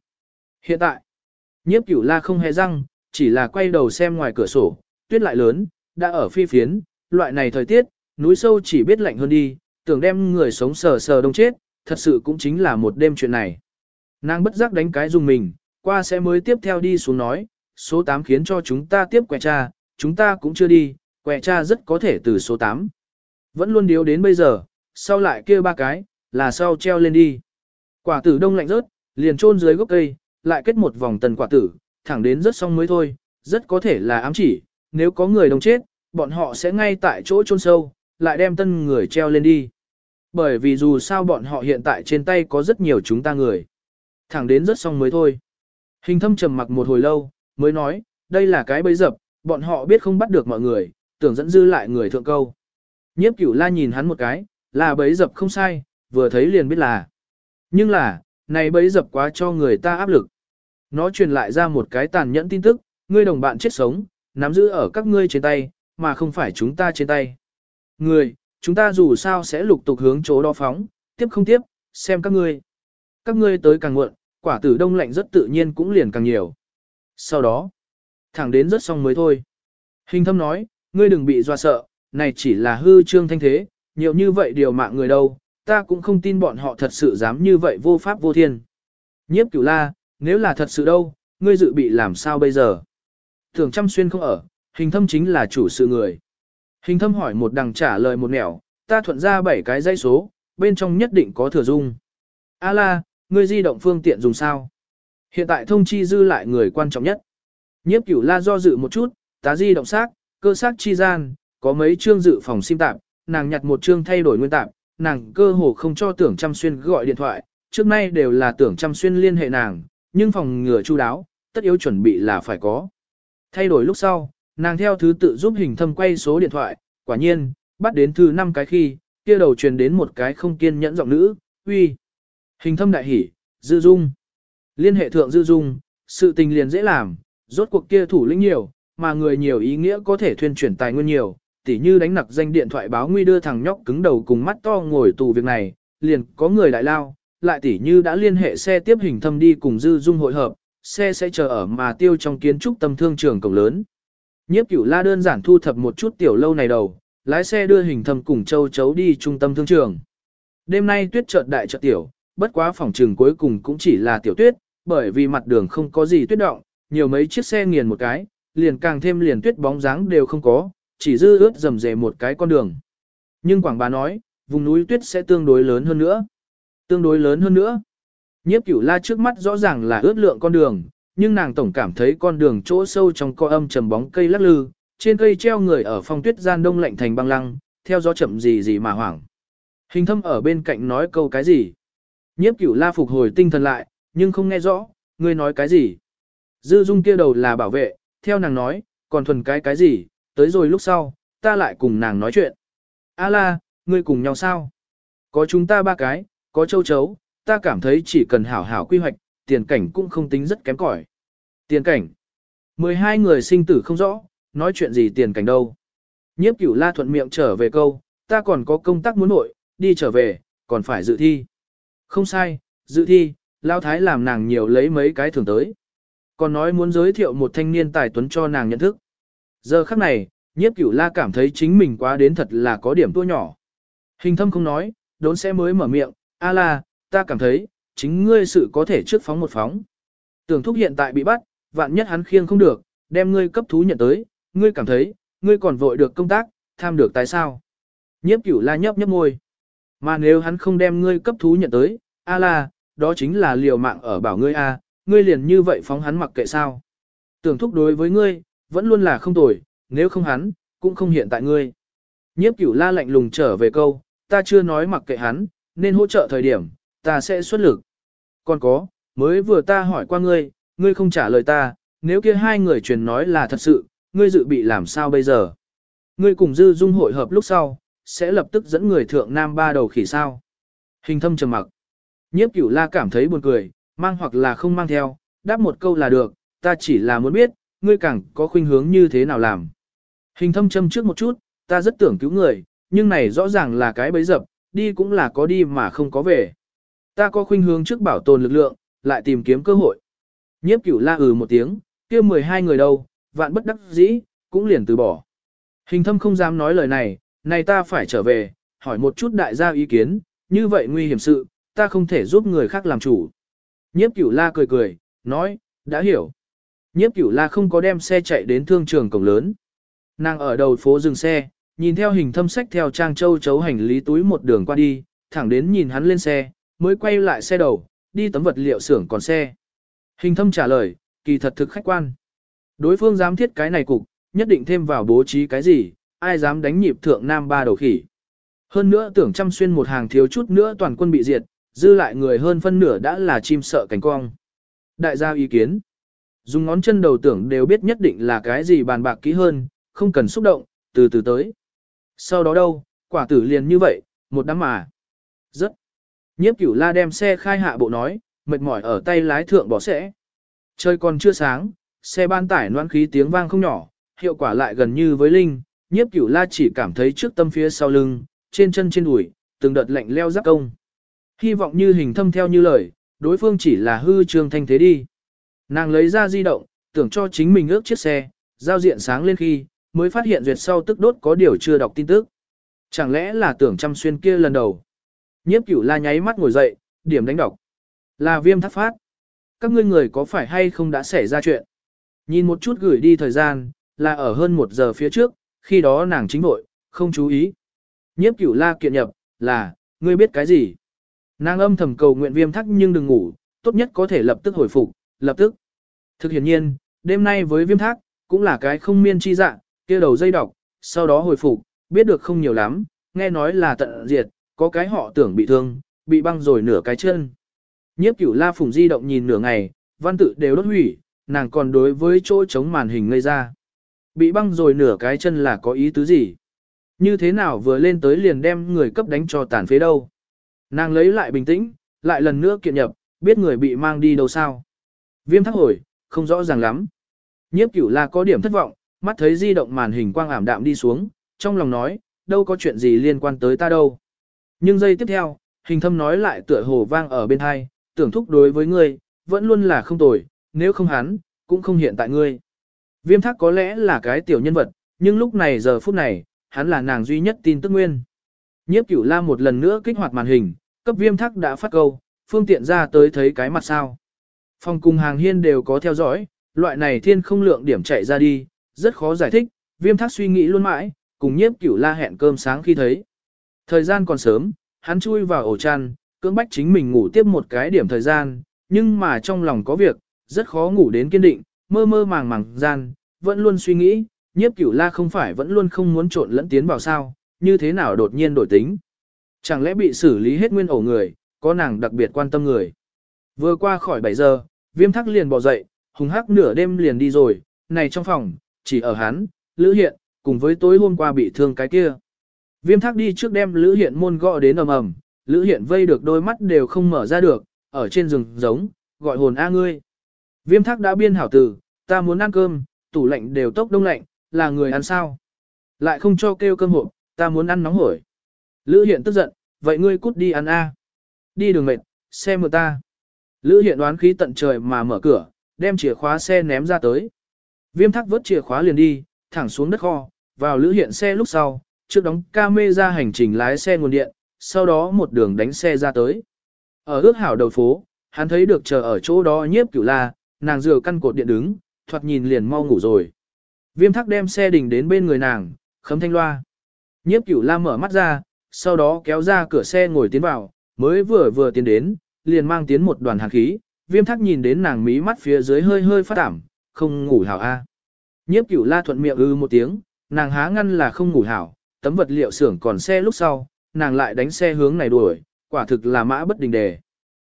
Hiện tại, nhiếp cửu la không hề răng, chỉ là quay đầu xem ngoài cửa sổ, tuyết lại lớn, đã ở phi phiến, loại này thời tiết, núi sâu chỉ biết lạnh hơn đi, tưởng đem người sống sờ sờ đông chết, thật sự cũng chính là một đêm chuyện này. Nàng bất giác đánh cái dùng mình, qua sẽ mới tiếp theo đi xuống nói, số 8 khiến cho chúng ta tiếp quẹ cha, chúng ta cũng chưa đi, quẹ cha rất có thể từ số 8. Vẫn luôn điếu đến bây giờ, sau lại kia ba cái, là sau treo lên đi. Quả tử đông lạnh rớt, liền chôn dưới gốc cây, lại kết một vòng tần quả tử, thẳng đến rất xong mới thôi, rất có thể là ám chỉ, nếu có người đồng chết, bọn họ sẽ ngay tại chỗ chôn sâu, lại đem tân người treo lên đi. Bởi vì dù sao bọn họ hiện tại trên tay có rất nhiều chúng ta người. Thẳng đến rất xong mới thôi. Hình thâm trầm mặc một hồi lâu, mới nói, đây là cái bẫy dập, bọn họ biết không bắt được mọi người, tưởng dẫn dư lại người thượng câu. Nhiếp cửu la nhìn hắn một cái, là bẫy dập không sai, vừa thấy liền biết là. Nhưng là, này bấy dập quá cho người ta áp lực. Nó truyền lại ra một cái tàn nhẫn tin tức, ngươi đồng bạn chết sống, nắm giữ ở các ngươi trên tay, mà không phải chúng ta trên tay. Người, chúng ta dù sao sẽ lục tục hướng chỗ đó phóng, tiếp không tiếp, xem các ngươi. Các ngươi tới càng muộn, quả tử đông lạnh rất tự nhiên cũng liền càng nhiều. Sau đó, thẳng đến rất xong mới thôi. Hình thâm nói, ngươi đừng bị doa sợ, này chỉ là hư trương thanh thế, nhiều như vậy điều mạng người đâu, ta cũng không tin bọn họ thật sự dám như vậy vô pháp vô thiên. Nhiếp cửu la, nếu là thật sự đâu, ngươi dự bị làm sao bây giờ? Thường chăm xuyên không ở, hình thâm chính là chủ sự người. Hình thâm hỏi một đằng trả lời một nẻo, ta thuận ra bảy cái dây số, bên trong nhất định có thừa dung. A la, ngươi di động phương tiện dùng sao? Hiện tại thông chi dư lại người quan trọng nhất. Nhiếp cửu la do dự một chút, tá di động xác, cơ xác chi gian, có mấy chương dự phòng sim tạp, nàng nhặt một chương thay đổi nguyên tạp, nàng cơ hồ không cho tưởng chăm xuyên gọi điện thoại, trước nay đều là tưởng chăm xuyên liên hệ nàng, nhưng phòng ngừa chu đáo, tất yếu chuẩn bị là phải có. Thay đổi lúc sau, nàng theo thứ tự giúp hình thâm quay số điện thoại, quả nhiên, bắt đến thứ năm cái khi, kia đầu truyền đến một cái không kiên nhẫn giọng nữ, uy. Hình thâm đại hỉ, dư dung. Liên hệ thượng dư dung, sự tình liền dễ làm, rốt cuộc kia thủ lĩnh nhiều, mà người nhiều ý nghĩa có thể thuyên chuyển tài nguyên nhiều, tỉ như đánh nặc danh điện thoại báo nguy đưa thằng nhóc cứng đầu cùng mắt to ngồi tù việc này, liền có người đại lao, lại tỉ như đã liên hệ xe tiếp hình thâm đi cùng dư dung hội hợp, xe sẽ chờ ở mà tiêu trong kiến trúc tâm thương trường cổng lớn. Nhiếp cửu la đơn giản thu thập một chút tiểu lâu này đầu, lái xe đưa hình thâm cùng châu chấu đi trung tâm thương trường. Đêm nay tuyết chợt đại chợt tiểu, bất quá phòng trường cuối cùng cũng chỉ là tiểu tuyết, bởi vì mặt đường không có gì tuyết động, nhiều mấy chiếc xe nghiền một cái, liền càng thêm liền tuyết bóng dáng đều không có, chỉ dư ướt rầm rề một cái con đường. Nhưng Quảng Bá nói, vùng núi tuyết sẽ tương đối lớn hơn nữa. Tương đối lớn hơn nữa. Nhiếp cửu la trước mắt rõ ràng là ướt lượng con đường, nhưng nàng tổng cảm thấy con đường chỗ sâu trong co âm trầm bóng cây lắc lư, trên cây treo người ở phong tuyết gian đông lạnh thành băng lăng, theo gió chậm gì gì mà hoảng. Hình thâm ở bên cạnh nói câu cái gì. Nhiếp cửu la phục hồi tinh thần lại, nhưng không nghe rõ, ngươi nói cái gì. Dư dung kia đầu là bảo vệ, theo nàng nói, còn thuần cái cái gì, tới rồi lúc sau, ta lại cùng nàng nói chuyện. A la, ngươi cùng nhau sao? Có chúng ta ba cái, có châu chấu, ta cảm thấy chỉ cần hảo hảo quy hoạch, tiền cảnh cũng không tính rất kém cỏi. Tiền cảnh. 12 người sinh tử không rõ, nói chuyện gì tiền cảnh đâu. Nhiếp cửu la thuận miệng trở về câu, ta còn có công tác muốn nội, đi trở về, còn phải dự thi. Không sai, dự thi, Lao Thái làm nàng nhiều lấy mấy cái thường tới. Còn nói muốn giới thiệu một thanh niên tài tuấn cho nàng nhận thức. Giờ khắc này, nhiếp cửu la cảm thấy chính mình quá đến thật là có điểm tua nhỏ. Hình thâm không nói, đốn sẽ mới mở miệng, a la, ta cảm thấy, chính ngươi sự có thể trước phóng một phóng. Tưởng thúc hiện tại bị bắt, vạn nhất hắn khiêng không được, đem ngươi cấp thú nhận tới, ngươi cảm thấy, ngươi còn vội được công tác, tham được tại sao? Nhiếp cửu la nhấp nhấp môi. Mà nếu hắn không đem ngươi cấp thú nhận tới, a la, đó chính là liều mạng ở bảo ngươi a, ngươi liền như vậy phóng hắn mặc kệ sao? Tưởng thúc đối với ngươi, vẫn luôn là không tồi, nếu không hắn, cũng không hiện tại ngươi. Nhiếp cửu la lạnh lùng trở về câu, ta chưa nói mặc kệ hắn, nên hỗ trợ thời điểm, ta sẽ xuất lực. Còn có, mới vừa ta hỏi qua ngươi, ngươi không trả lời ta, nếu kia hai người truyền nói là thật sự, ngươi dự bị làm sao bây giờ? Ngươi cùng dư dung hội hợp lúc sau, sẽ lập tức dẫn người thượng nam ba đầu khỉ sao? Hình thâm trầm mặc. Nhiếp cửu la cảm thấy buồn cười, mang hoặc là không mang theo, đáp một câu là được, ta chỉ là muốn biết, ngươi càng có khuynh hướng như thế nào làm. Hình thâm châm trước một chút, ta rất tưởng cứu người, nhưng này rõ ràng là cái bấy dập, đi cũng là có đi mà không có về. Ta có khuynh hướng trước bảo tồn lực lượng, lại tìm kiếm cơ hội. Nhiếp cửu la ừ một tiếng, kia 12 người đâu, vạn bất đắc dĩ, cũng liền từ bỏ. Hình thâm không dám nói lời này, này ta phải trở về, hỏi một chút đại gia ý kiến, như vậy nguy hiểm sự, ta không thể giúp người khác làm chủ. Nhiếp cửu la cười cười, nói, đã hiểu. Nhiếp cửu la không có đem xe chạy đến thương trường cổng lớn. Nàng ở đầu phố dừng xe, nhìn theo hình thâm sách theo trang châu chấu hành lý túi một đường qua đi, thẳng đến nhìn hắn lên xe, mới quay lại xe đầu, đi tấm vật liệu xưởng còn xe. Hình thâm trả lời, kỳ thật thực khách quan. Đối phương dám thiết cái này cục, nhất định thêm vào bố trí cái gì, ai dám đánh nhịp thượng nam ba đầu khỉ. Hơn nữa tưởng chăm xuyên một hàng thiếu chút nữa toàn quân bị diệt, dư lại người hơn phân nửa đã là chim sợ cánh cong. Đại gia ý kiến. Dùng ngón chân đầu tưởng đều biết nhất định là cái gì bàn bạc kỹ hơn, không cần xúc động, từ từ tới. Sau đó đâu, quả tử liền như vậy, một đám mà. Rất. Nhiếp cửu la đem xe khai hạ bộ nói, mệt mỏi ở tay lái thượng bỏ sẽ. Trời còn chưa sáng, xe ban tải noan khí tiếng vang không nhỏ, hiệu quả lại gần như với linh, nhiếp cửu la chỉ cảm thấy trước tâm phía sau lưng, trên chân trên đùi, từng đợt lạnh leo giáp công. Hy vọng như hình thâm theo như lời, đối phương chỉ là hư trương thanh thế đi. Nàng lấy ra di động, tưởng cho chính mình ước chiếc xe, giao diện sáng lên khi, mới phát hiện duyệt sau tức đốt có điều chưa đọc tin tức. Chẳng lẽ là tưởng chăm xuyên kia lần đầu. Nhiếp cửu la nháy mắt ngồi dậy, điểm đánh đọc. Là viêm thắt phát. Các ngươi người có phải hay không đã xảy ra chuyện? Nhìn một chút gửi đi thời gian, là ở hơn một giờ phía trước, khi đó nàng chính vội, không chú ý. Nhiếp cửu la kiện nhập, là, ngươi biết cái gì? Nàng âm thầm cầu nguyện viêm thắc nhưng đừng ngủ, tốt nhất có thể lập tức hồi phục, lập tức. Thực hiện nhiên, đêm nay với viêm thác, cũng là cái không miên chi dạng, kia đầu dây đọc, sau đó hồi phục, biết được không nhiều lắm, nghe nói là tận diệt, có cái họ tưởng bị thương, bị băng rồi nửa cái chân. Nhiếp cửu la phùng di động nhìn nửa ngày, văn tự đều đốt hủy, nàng còn đối với chỗ chống màn hình ngây ra. Bị băng rồi nửa cái chân là có ý tứ gì? Như thế nào vừa lên tới liền đem người cấp đánh cho tàn phế đâu? Nàng lấy lại bình tĩnh, lại lần nữa kiện nhập, biết người bị mang đi đâu sao? Viêm thắc hồi, không rõ ràng lắm. Nhiếp cửu la có điểm thất vọng, mắt thấy di động màn hình quang ảm đạm đi xuống, trong lòng nói, đâu có chuyện gì liên quan tới ta đâu. Nhưng giây tiếp theo, hình thâm nói lại tựa hồ vang ở bên hai, tưởng thúc đối với ngươi, vẫn luôn là không tồi, nếu không hắn, cũng không hiện tại ngươi. Viêm thác có lẽ là cái tiểu nhân vật, nhưng lúc này giờ phút này, hắn là nàng duy nhất tin tức nguyên. Nhiếp cửu la một lần nữa kích hoạt màn hình, cấp viêm thác đã phát câu, phương tiện ra tới thấy cái mặt sao. Phòng cùng hàng hiên đều có theo dõi, loại này thiên không lượng điểm chạy ra đi, rất khó giải thích, viêm thác suy nghĩ luôn mãi, cùng nhiếp cửu la hẹn cơm sáng khi thấy. Thời gian còn sớm, hắn chui vào ổ chăn, cưỡng bách chính mình ngủ tiếp một cái điểm thời gian, nhưng mà trong lòng có việc, rất khó ngủ đến kiên định, mơ mơ màng màng gian, vẫn luôn suy nghĩ, nhiếp cửu la không phải vẫn luôn không muốn trộn lẫn tiến vào sao, như thế nào đột nhiên đổi tính. Chẳng lẽ bị xử lý hết nguyên ổ người, có nàng đặc biệt quan tâm người. Vừa qua khỏi 7 giờ, viêm thắc liền bỏ dậy, hùng hắc nửa đêm liền đi rồi, này trong phòng, chỉ ở hắn, Lữ Hiện, cùng với tối hôm qua bị thương cái kia. Viêm thác đi trước đem Lữ Hiện môn gõ đến ầm ầm, Lữ Hiện vây được đôi mắt đều không mở ra được, ở trên rừng giống, gọi hồn A ngươi. Viêm thác đã biên hảo từ, ta muốn ăn cơm, tủ lạnh đều tốc đông lạnh, là người ăn sao? Lại không cho kêu cơm hộp, ta muốn ăn nóng hổi. Lữ Hiện tức giận, vậy ngươi cút đi ăn A. Đi đường mệt, xe mượn ta. Lữ Hiện đoán khí tận trời mà mở cửa, đem chìa khóa xe ném ra tới. Viêm thác vớt chìa khóa liền đi, thẳng xuống đất kho, vào Lữ Hiện xe lúc sau, trước đóng ca mê ra hành trình lái xe nguồn điện, sau đó một đường đánh xe ra tới. Ở ước hảo đầu phố, hắn thấy được chờ ở chỗ đó nhiếp cửu la, nàng dừa căn cột điện đứng, thoạt nhìn liền mau ngủ rồi. Viêm thắc đem xe đình đến bên người nàng, khấm thanh loa. Nhiếp cửu la mở mắt ra, sau đó kéo ra cửa xe ngồi tiến vào, mới vừa vừa tiến đến, liền mang tiến một đoàn hàn khí. Viêm thắc nhìn đến nàng mí mắt phía dưới hơi hơi phát ảm, không ngủ hảo a. Nhiếp cửu la thuận miệng ư một tiếng, nàng há ngăn là không ngủ hảo, tấm vật liệu xưởng còn xe lúc sau, nàng lại đánh xe hướng này đuổi, quả thực là mã bất đình đề.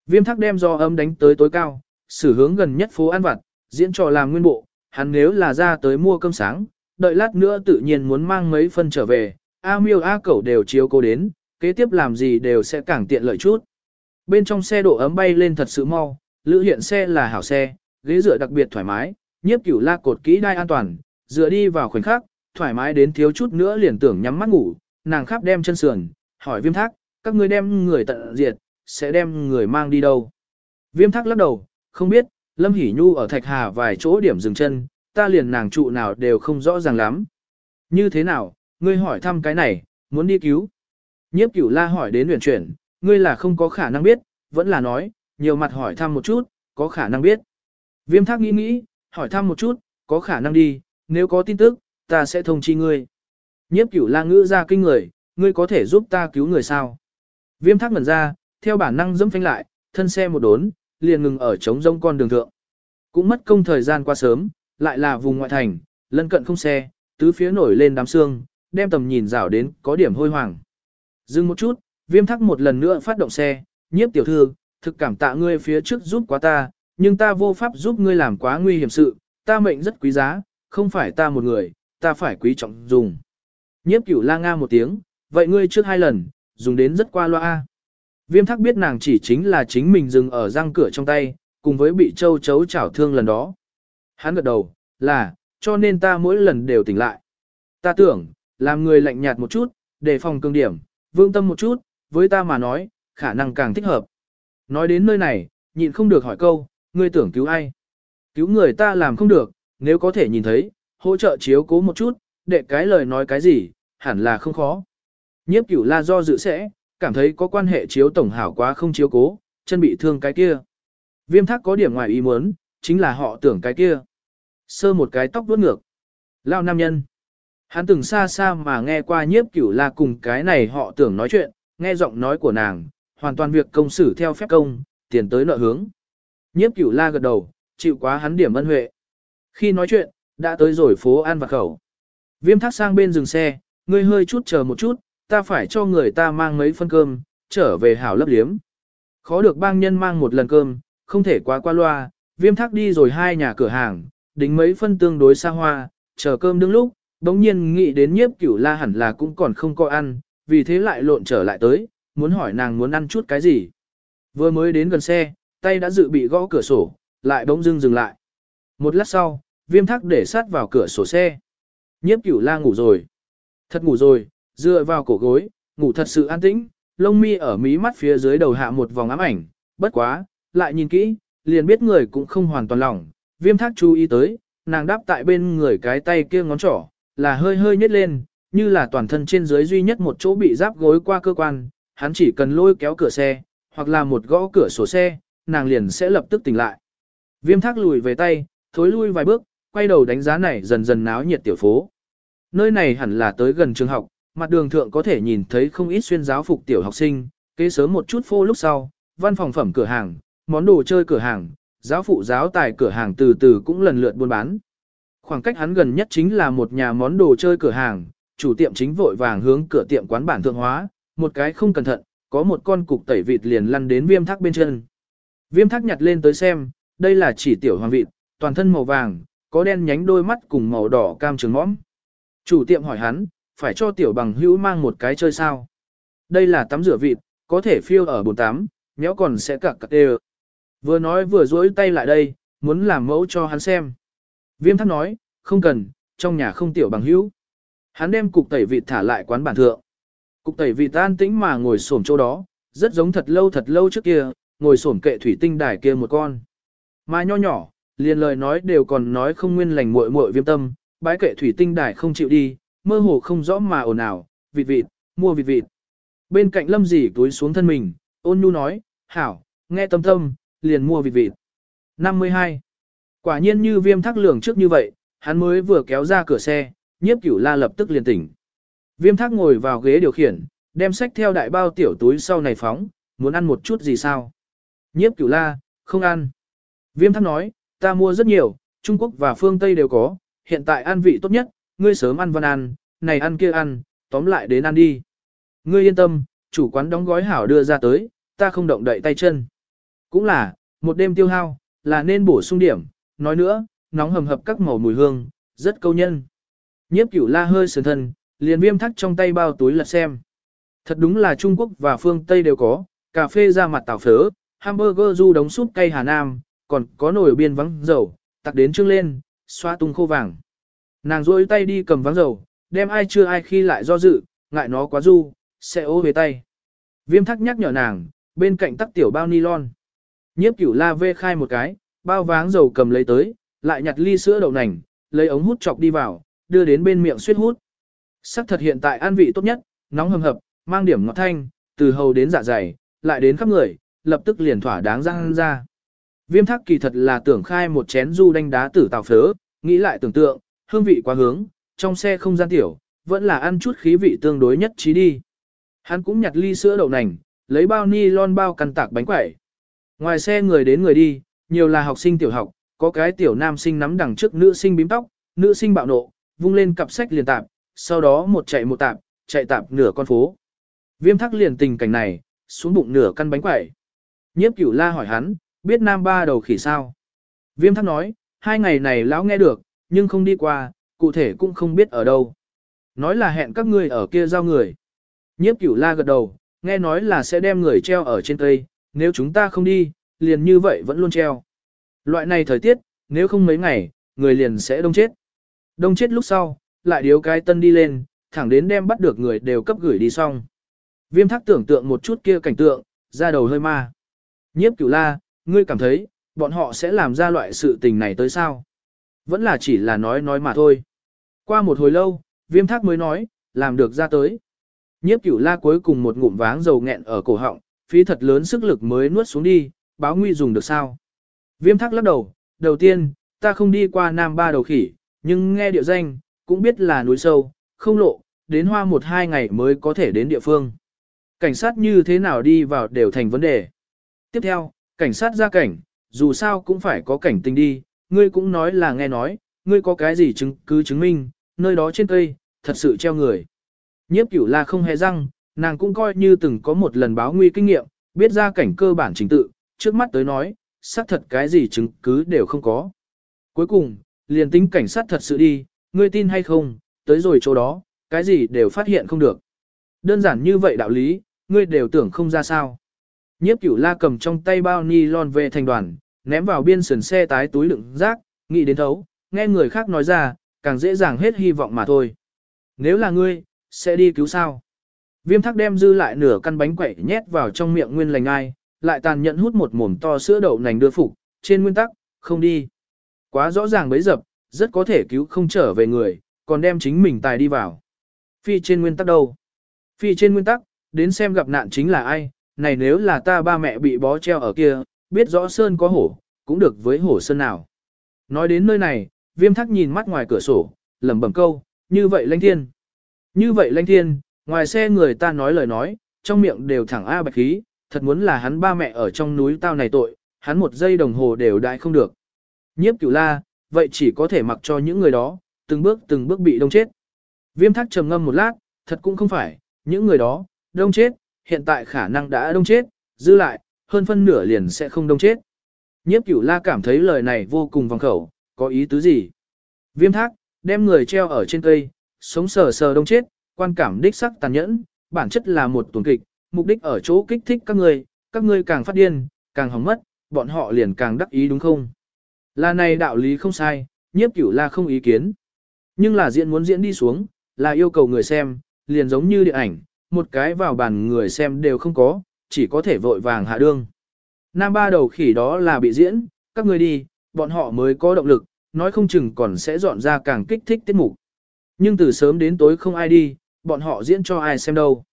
Viêm thắc đem do âm đánh tới tối cao, xử hướng gần nhất phố ăn Vặt, diễn trò làm nguyên bộ, hắn nếu là ra tới mua cơm sáng, đợi lát nữa tự nhiên muốn mang mấy phân trở về, A miêu A cẩu đều chiếu cô đến, kế tiếp làm gì đều sẽ càng tiện lợi chút. Bên trong xe độ ấm bay lên thật sự mau, lữ hiện xe là hảo xe, ghế dựa đặc biệt thoải mái, nhiếp cửu la cột kỹ đai an toàn, dựa đi vào khoảnh khắc, thoải mái đến thiếu chút nữa liền tưởng nhắm mắt ngủ, nàng khắp đem chân sườn, hỏi viêm thác, các ngươi đem người tận diệt, sẽ đem người mang đi đâu. Viêm thác lắc đầu, không biết, Lâm Hỷ Nhu ở Thạch Hà vài chỗ điểm dừng chân, ta liền nàng trụ nào đều không rõ ràng lắm. Như thế nào, ngươi hỏi thăm cái này, muốn đi cứu. Nhiếp cửu la hỏi đến luyện chuyển, ngươi là không có khả năng biết, vẫn là nói, nhiều mặt hỏi thăm một chút, có khả năng biết. Viêm thác nghĩ nghĩ, hỏi thăm một chút, có khả năng đi, nếu có tin tức, ta sẽ thông chi ngươi. Nhiếp cửu la ngữ ra kinh người, ngươi có thể giúp ta cứu người sao? Viêm thác ngẩn ra, theo bản năng dẫm phanh lại, thân xe một đốn, liền ngừng ở trống rông con đường thượng. Cũng mất công thời gian qua sớm, lại là vùng ngoại thành, lân cận không xe, tứ phía nổi lên đám xương, đem tầm nhìn rảo đến có điểm hôi hoàng. Dừng một chút, viêm thắc một lần nữa phát động xe, nhiếp tiểu thư, thực cảm tạ ngươi phía trước giúp quá ta, nhưng ta vô pháp giúp ngươi làm quá nguy hiểm sự, ta mệnh rất quý giá, không phải ta một người, ta phải quý trọng dùng. Nhiếp cửu la nga một tiếng, vậy ngươi trước hai lần, dùng đến rất qua loa. Viêm thắc biết nàng chỉ chính là chính mình dừng ở răng cửa trong tay, cùng với bị châu chấu chảo thương lần đó. Hắn gật đầu, là, cho nên ta mỗi lần đều tỉnh lại. Ta tưởng, làm người lạnh nhạt một chút, đề phòng cương điểm, vương tâm một chút, với ta mà nói, khả năng càng thích hợp. Nói đến nơi này, nhịn không được hỏi câu, ngươi tưởng cứu ai? Cứu người ta làm không được, nếu có thể nhìn thấy, hỗ trợ chiếu cố một chút, để cái lời nói cái gì, hẳn là không khó. Nhiếp cửu la do dự sẽ, cảm thấy có quan hệ chiếu tổng hảo quá không chiếu cố, chân bị thương cái kia. Viêm thác có điểm ngoài ý muốn, chính là họ tưởng cái kia. Sơ một cái tóc vuốt ngược. Lao nam nhân. Hắn từng xa xa mà nghe qua nhiếp cửu la cùng cái này họ tưởng nói chuyện, nghe giọng nói của nàng, hoàn toàn việc công xử theo phép công, tiền tới nợ hướng. Nhiếp cửu la gật đầu, chịu quá hắn điểm ân huệ. Khi nói chuyện, đã tới rồi phố An và Khẩu. Viêm thác sang bên dừng xe, ngươi hơi chút chờ một chút, ta phải cho người ta mang mấy phân cơm, trở về hảo lấp liếm. Khó được bang nhân mang một lần cơm, không thể quá qua loa, viêm thác đi rồi hai nhà cửa hàng, đính mấy phân tương đối xa hoa, chờ cơm đứng lúc, đống nhiên nghĩ đến nhiếp cửu la hẳn là cũng còn không có ăn, vì thế lại lộn trở lại tới, muốn hỏi nàng muốn ăn chút cái gì. Vừa mới đến gần xe, tay đã dự bị gõ cửa sổ, lại bỗng dưng dừng lại. Một lát sau, viêm thác để sát vào cửa sổ xe. Nhiếp cửu la ngủ rồi. Thật ngủ rồi, dựa vào cổ gối, ngủ thật sự an tĩnh, lông mi ở mí mắt phía dưới đầu hạ một vòng ám ảnh, bất quá, lại nhìn kỹ, liền biết người cũng không hoàn toàn lỏng. Viêm thác chú ý tới, nàng đáp tại bên người cái tay kia ngón trỏ, là hơi hơi nhếch lên, như là toàn thân trên dưới duy nhất một chỗ bị giáp gối qua cơ quan, hắn chỉ cần lôi kéo cửa xe, hoặc là một gõ cửa sổ xe, nàng liền sẽ lập tức tỉnh lại. Viêm thác lùi về tay, thối lui vài bước, quay đầu đánh giá này dần dần náo nhiệt tiểu phố. Nơi này hẳn là tới gần trường học, mặt đường thượng có thể nhìn thấy không ít xuyên giáo phục tiểu học sinh, kế sớm một chút phô lúc sau, văn phòng phẩm cửa hàng, món đồ chơi cửa hàng, giáo phụ giáo tài cửa hàng từ từ cũng lần lượt buôn bán. Khoảng cách hắn gần nhất chính là một nhà món đồ chơi cửa hàng, chủ tiệm chính vội vàng hướng cửa tiệm quán bản thượng hóa, một cái không cẩn thận, có một con cục tẩy vịt liền lăn đến viêm thác bên chân. Viêm thác nhặt lên tới xem, đây là chỉ tiểu hoàng vịt, toàn thân màu vàng, có đen nhánh đôi mắt cùng màu đỏ cam trường mõm. Chủ tiệm hỏi hắn, phải cho tiểu bằng hữu mang một cái chơi sao? Đây là tắm rửa vịt, có thể phiêu ở bồn tắm, nhéo còn sẽ cặc cặc đều. Vừa nói vừa duỗi tay lại đây, muốn làm mẫu cho hắn xem. Viêm thắc nói, không cần, trong nhà không tiểu bằng hữu. Hắn đem cục tẩy vịt thả lại quán bản thượng. Cục tẩy vịt tan tĩnh mà ngồi xổm chỗ đó, rất giống thật lâu thật lâu trước kia, ngồi xổm kệ thủy tinh đài kia một con. Mà nho nhỏ, liền lời nói đều còn nói không nguyên lành muội muội viêm tâm, bái kệ thủy tinh đài không chịu đi, mơ hồ không rõ mà ồn ào, vịt vịt, mua vịt vịt. Bên cạnh lâm dì túi xuống thân mình, ôn nhu nói, hảo, nghe tâm tâm, liền mua vịt vịt. 52. Quả nhiên như viêm thác lường trước như vậy, hắn mới vừa kéo ra cửa xe, nhiếp cửu la lập tức liền tỉnh. Viêm thác ngồi vào ghế điều khiển, đem sách theo đại bao tiểu túi sau này phóng, muốn ăn một chút gì sao? Nhiếp cửu la, không ăn. Viêm thác nói, ta mua rất nhiều, Trung Quốc và phương Tây đều có, hiện tại ăn vị tốt nhất, ngươi sớm ăn văn ăn, này ăn kia ăn, tóm lại đến ăn đi. Ngươi yên tâm, chủ quán đóng gói hảo đưa ra tới, ta không động đậy tay chân. Cũng là, một đêm tiêu hao, là nên bổ sung điểm, nói nữa, nóng hầm hập các màu mùi hương, rất câu nhân. Nhiếp cửu la hơi sườn thân, liền viêm thắt trong tay bao túi lật xem. Thật đúng là Trung Quốc và phương Tây đều có, cà phê ra mặt tảo phớ, hamburger du đóng súp cây Hà Nam, còn có nồi biên vắng dầu, tặc đến trưng lên, xoa tung khô vàng. Nàng rôi tay đi cầm vắng dầu, đem ai chưa ai khi lại do dự, ngại nó quá du, sẽ ô về tay. Viêm thắc nhắc nhở nàng, bên cạnh tắc tiểu bao nylon. Nhiếp cửu la vê khai một cái, bao váng dầu cầm lấy tới, lại nhặt ly sữa đậu nành, lấy ống hút chọc đi vào, đưa đến bên miệng suýt hút. Sắc thật hiện tại an vị tốt nhất, nóng hầm hập, mang điểm ngọt thanh, từ hầu đến dạ dày, lại đến khắp người, lập tức liền thỏa đáng răng ra. Viêm thắc kỳ thật là tưởng khai một chén du đanh đá tử tàu phớ, nghĩ lại tưởng tượng, hương vị quá hướng, trong xe không gian tiểu, vẫn là ăn chút khí vị tương đối nhất trí đi. Hắn cũng nhặt ly sữa đậu nành, lấy bao ni lon bao căn tạc bánh quẩy. Ngoài xe người đến người đi, nhiều là học sinh tiểu học, có cái tiểu nam sinh nắm đằng trước nữ sinh bím tóc, nữ sinh bạo nộ, vung lên cặp sách liền tạp, sau đó một chạy một tạp, chạy tạp nửa con phố. Viêm thắc liền tình cảnh này, xuống bụng nửa căn bánh quẩy. Nhiếp cửu la hỏi hắn, biết nam ba đầu khỉ sao? Viêm thắc nói, hai ngày này lão nghe được, nhưng không đi qua, cụ thể cũng không biết ở đâu. Nói là hẹn các ngươi ở kia giao người. Nhiếp cửu la gật đầu, nghe nói là sẽ đem người treo ở trên cây, nếu chúng ta không đi, liền như vậy vẫn luôn treo. Loại này thời tiết, nếu không mấy ngày, người liền sẽ đông chết. Đông chết lúc sau, lại điếu cái tân đi lên, thẳng đến đem bắt được người đều cấp gửi đi xong. Viêm thắc tưởng tượng một chút kia cảnh tượng, ra đầu hơi ma. Nhiếp cửu la, ngươi cảm thấy, bọn họ sẽ làm ra loại sự tình này tới sao? Vẫn là chỉ là nói nói mà thôi. Qua một hồi lâu, viêm thác mới nói, làm được ra tới. Nhiếp cửu la cuối cùng một ngụm váng dầu nghẹn ở cổ họng, phí thật lớn sức lực mới nuốt xuống đi, báo nguy dùng được sao. Viêm thác lắc đầu, đầu tiên, ta không đi qua nam ba đầu khỉ, nhưng nghe địa danh, cũng biết là núi sâu, không lộ, đến hoa một hai ngày mới có thể đến địa phương. Cảnh sát như thế nào đi vào đều thành vấn đề. Tiếp theo, cảnh sát ra cảnh, dù sao cũng phải có cảnh tình đi, ngươi cũng nói là nghe nói, ngươi có cái gì chứng cứ chứng minh, nơi đó trên cây, thật sự treo người. Nhiếp cửu là không hề răng, nàng cũng coi như từng có một lần báo nguy kinh nghiệm, biết ra cảnh cơ bản chính tự, trước mắt tới nói, xác thật cái gì chứng cứ đều không có. Cuối cùng, liền tính cảnh sát thật sự đi, ngươi tin hay không, tới rồi chỗ đó, cái gì đều phát hiện không được. Đơn giản như vậy đạo lý, ngươi đều tưởng không ra sao. Nhiếp cửu la cầm trong tay bao ni lon về thành đoàn, ném vào biên sườn xe tái túi đựng rác, nghĩ đến thấu, nghe người khác nói ra, càng dễ dàng hết hy vọng mà thôi. Nếu là ngươi, sẽ đi cứu sao? Viêm thắc đem dư lại nửa căn bánh quẩy nhét vào trong miệng nguyên lành ai, lại tàn nhẫn hút một mồm to sữa đậu nành đưa phục, trên nguyên tắc, không đi. Quá rõ ràng bấy dập, rất có thể cứu không trở về người, còn đem chính mình tài đi vào. Phi trên nguyên tắc đâu? Phi trên nguyên tắc, đến xem gặp nạn chính là ai, này nếu là ta ba mẹ bị bó treo ở kia, biết rõ sơn có hổ, cũng được với hổ sơn nào. Nói đến nơi này, viêm thắc nhìn mắt ngoài cửa sổ, lẩm bẩm câu, như vậy lãnh thiên. Như vậy lãnh thiên, ngoài xe người ta nói lời nói, trong miệng đều thẳng A bạch khí, thật muốn là hắn ba mẹ ở trong núi tao này tội, hắn một giây đồng hồ đều đại không được. Nhiếp cửu la, vậy chỉ có thể mặc cho những người đó, từng bước từng bước bị đông chết. Viêm thác trầm ngâm một lát, thật cũng không phải, những người đó, đông chết, hiện tại khả năng đã đông chết, dư lại, hơn phân nửa liền sẽ không đông chết. Nhiếp cửu la cảm thấy lời này vô cùng vòng khẩu, có ý tứ gì? Viêm thác, đem người treo ở trên cây, sống sờ sờ đông chết, quan cảm đích sắc tàn nhẫn, bản chất là một tuần kịch, mục đích ở chỗ kích thích các ngươi, các ngươi càng phát điên, càng hỏng mất, bọn họ liền càng đắc ý đúng không? Là này đạo lý không sai, nhiếp cửu la không ý kiến. Nhưng là diễn muốn diễn đi xuống, là yêu cầu người xem, liền giống như điện ảnh, một cái vào bàn người xem đều không có, chỉ có thể vội vàng hạ đương. Nam ba đầu khỉ đó là bị diễn, các người đi, bọn họ mới có động lực, nói không chừng còn sẽ dọn ra càng kích thích tiết mục. Nhưng từ sớm đến tối không ai đi, bọn họ diễn cho ai xem đâu.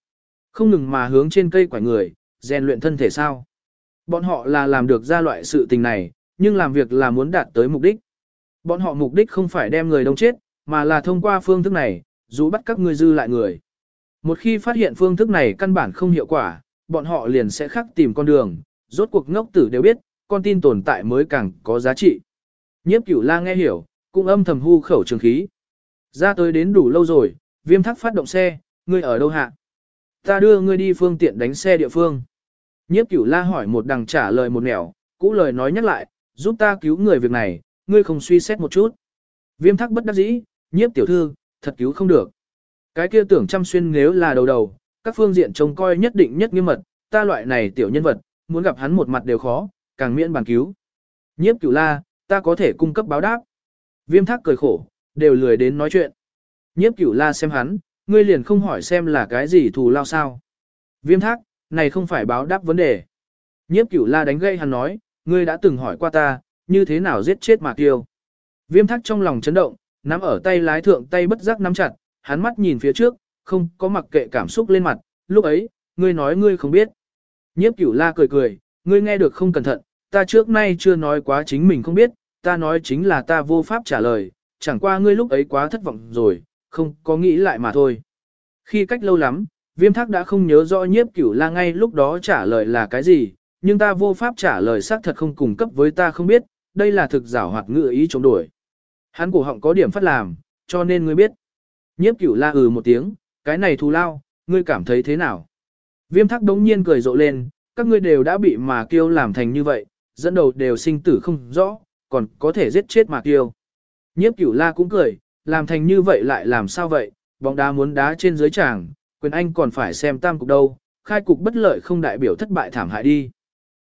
Không ngừng mà hướng trên cây quải người, rèn luyện thân thể sao. Bọn họ là làm được ra loại sự tình này, nhưng làm việc là muốn đạt tới mục đích. Bọn họ mục đích không phải đem người đông chết, mà là thông qua phương thức này, dù bắt các người dư lại người. Một khi phát hiện phương thức này căn bản không hiệu quả, bọn họ liền sẽ khắc tìm con đường, rốt cuộc ngốc tử đều biết, con tin tồn tại mới càng có giá trị. Nhiếp cửu la nghe hiểu, cũng âm thầm hưu khẩu trường khí. Ra tới đến đủ lâu rồi, viêm thắc phát động xe, ngươi ở đâu hạ? Ta đưa ngươi đi phương tiện đánh xe địa phương. Nhiếp cửu la hỏi một đằng trả lời một nẻo, cũ lời nói nhắc lại, giúp ta cứu người việc này, ngươi không suy xét một chút. Viêm thắc bất đắc dĩ, nhiếp tiểu thư, thật cứu không được. Cái kia tưởng chăm xuyên nếu là đầu đầu, các phương diện trông coi nhất định nhất nghiêm mật, ta loại này tiểu nhân vật, muốn gặp hắn một mặt đều khó, càng miễn bàn cứu. Nhiếp cửu la, ta có thể cung cấp báo đáp. Viêm thác cười khổ, đều lười đến nói chuyện. Nhiếp cửu la xem hắn, ngươi liền không hỏi xem là cái gì thù lao sao. Viêm thác, này không phải báo đáp vấn đề. Nhiếp cửu la đánh gây hắn nói, ngươi đã từng hỏi qua ta, như thế nào giết chết mạc tiêu. Viêm thác trong lòng chấn động, nắm ở tay lái thượng tay bất giác nắm chặt, hắn mắt nhìn phía trước, không có mặc kệ cảm xúc lên mặt, lúc ấy, ngươi nói ngươi không biết. Nhiếp cửu la cười cười, ngươi nghe được không cẩn thận, ta trước nay chưa nói quá chính mình không biết, ta nói chính là ta vô pháp trả lời, chẳng qua ngươi lúc ấy quá thất vọng rồi, không có nghĩ lại mà thôi. Khi cách lâu lắm, viêm thác đã không nhớ rõ nhiếp cửu la ngay lúc đó trả lời là cái gì, nhưng ta vô pháp trả lời xác thật không cung cấp với ta không biết, đây là thực giả hoạt ngựa ý chống đổi. Hắn cổ họng có điểm phát làm, cho nên ngươi biết. Nhiếp cửu la ừ một tiếng, cái này thù lao, ngươi cảm thấy thế nào? Viêm thắc đống nhiên cười rộ lên, các ngươi đều đã bị mà kiêu làm thành như vậy, dẫn đầu đều sinh tử không rõ, còn có thể giết chết mà kiêu. Nhiếp cửu la cũng cười, làm thành như vậy lại làm sao vậy, bóng đá muốn đá trên dưới tràng, quyền anh còn phải xem tam cục đâu, khai cục bất lợi không đại biểu thất bại thảm hại đi.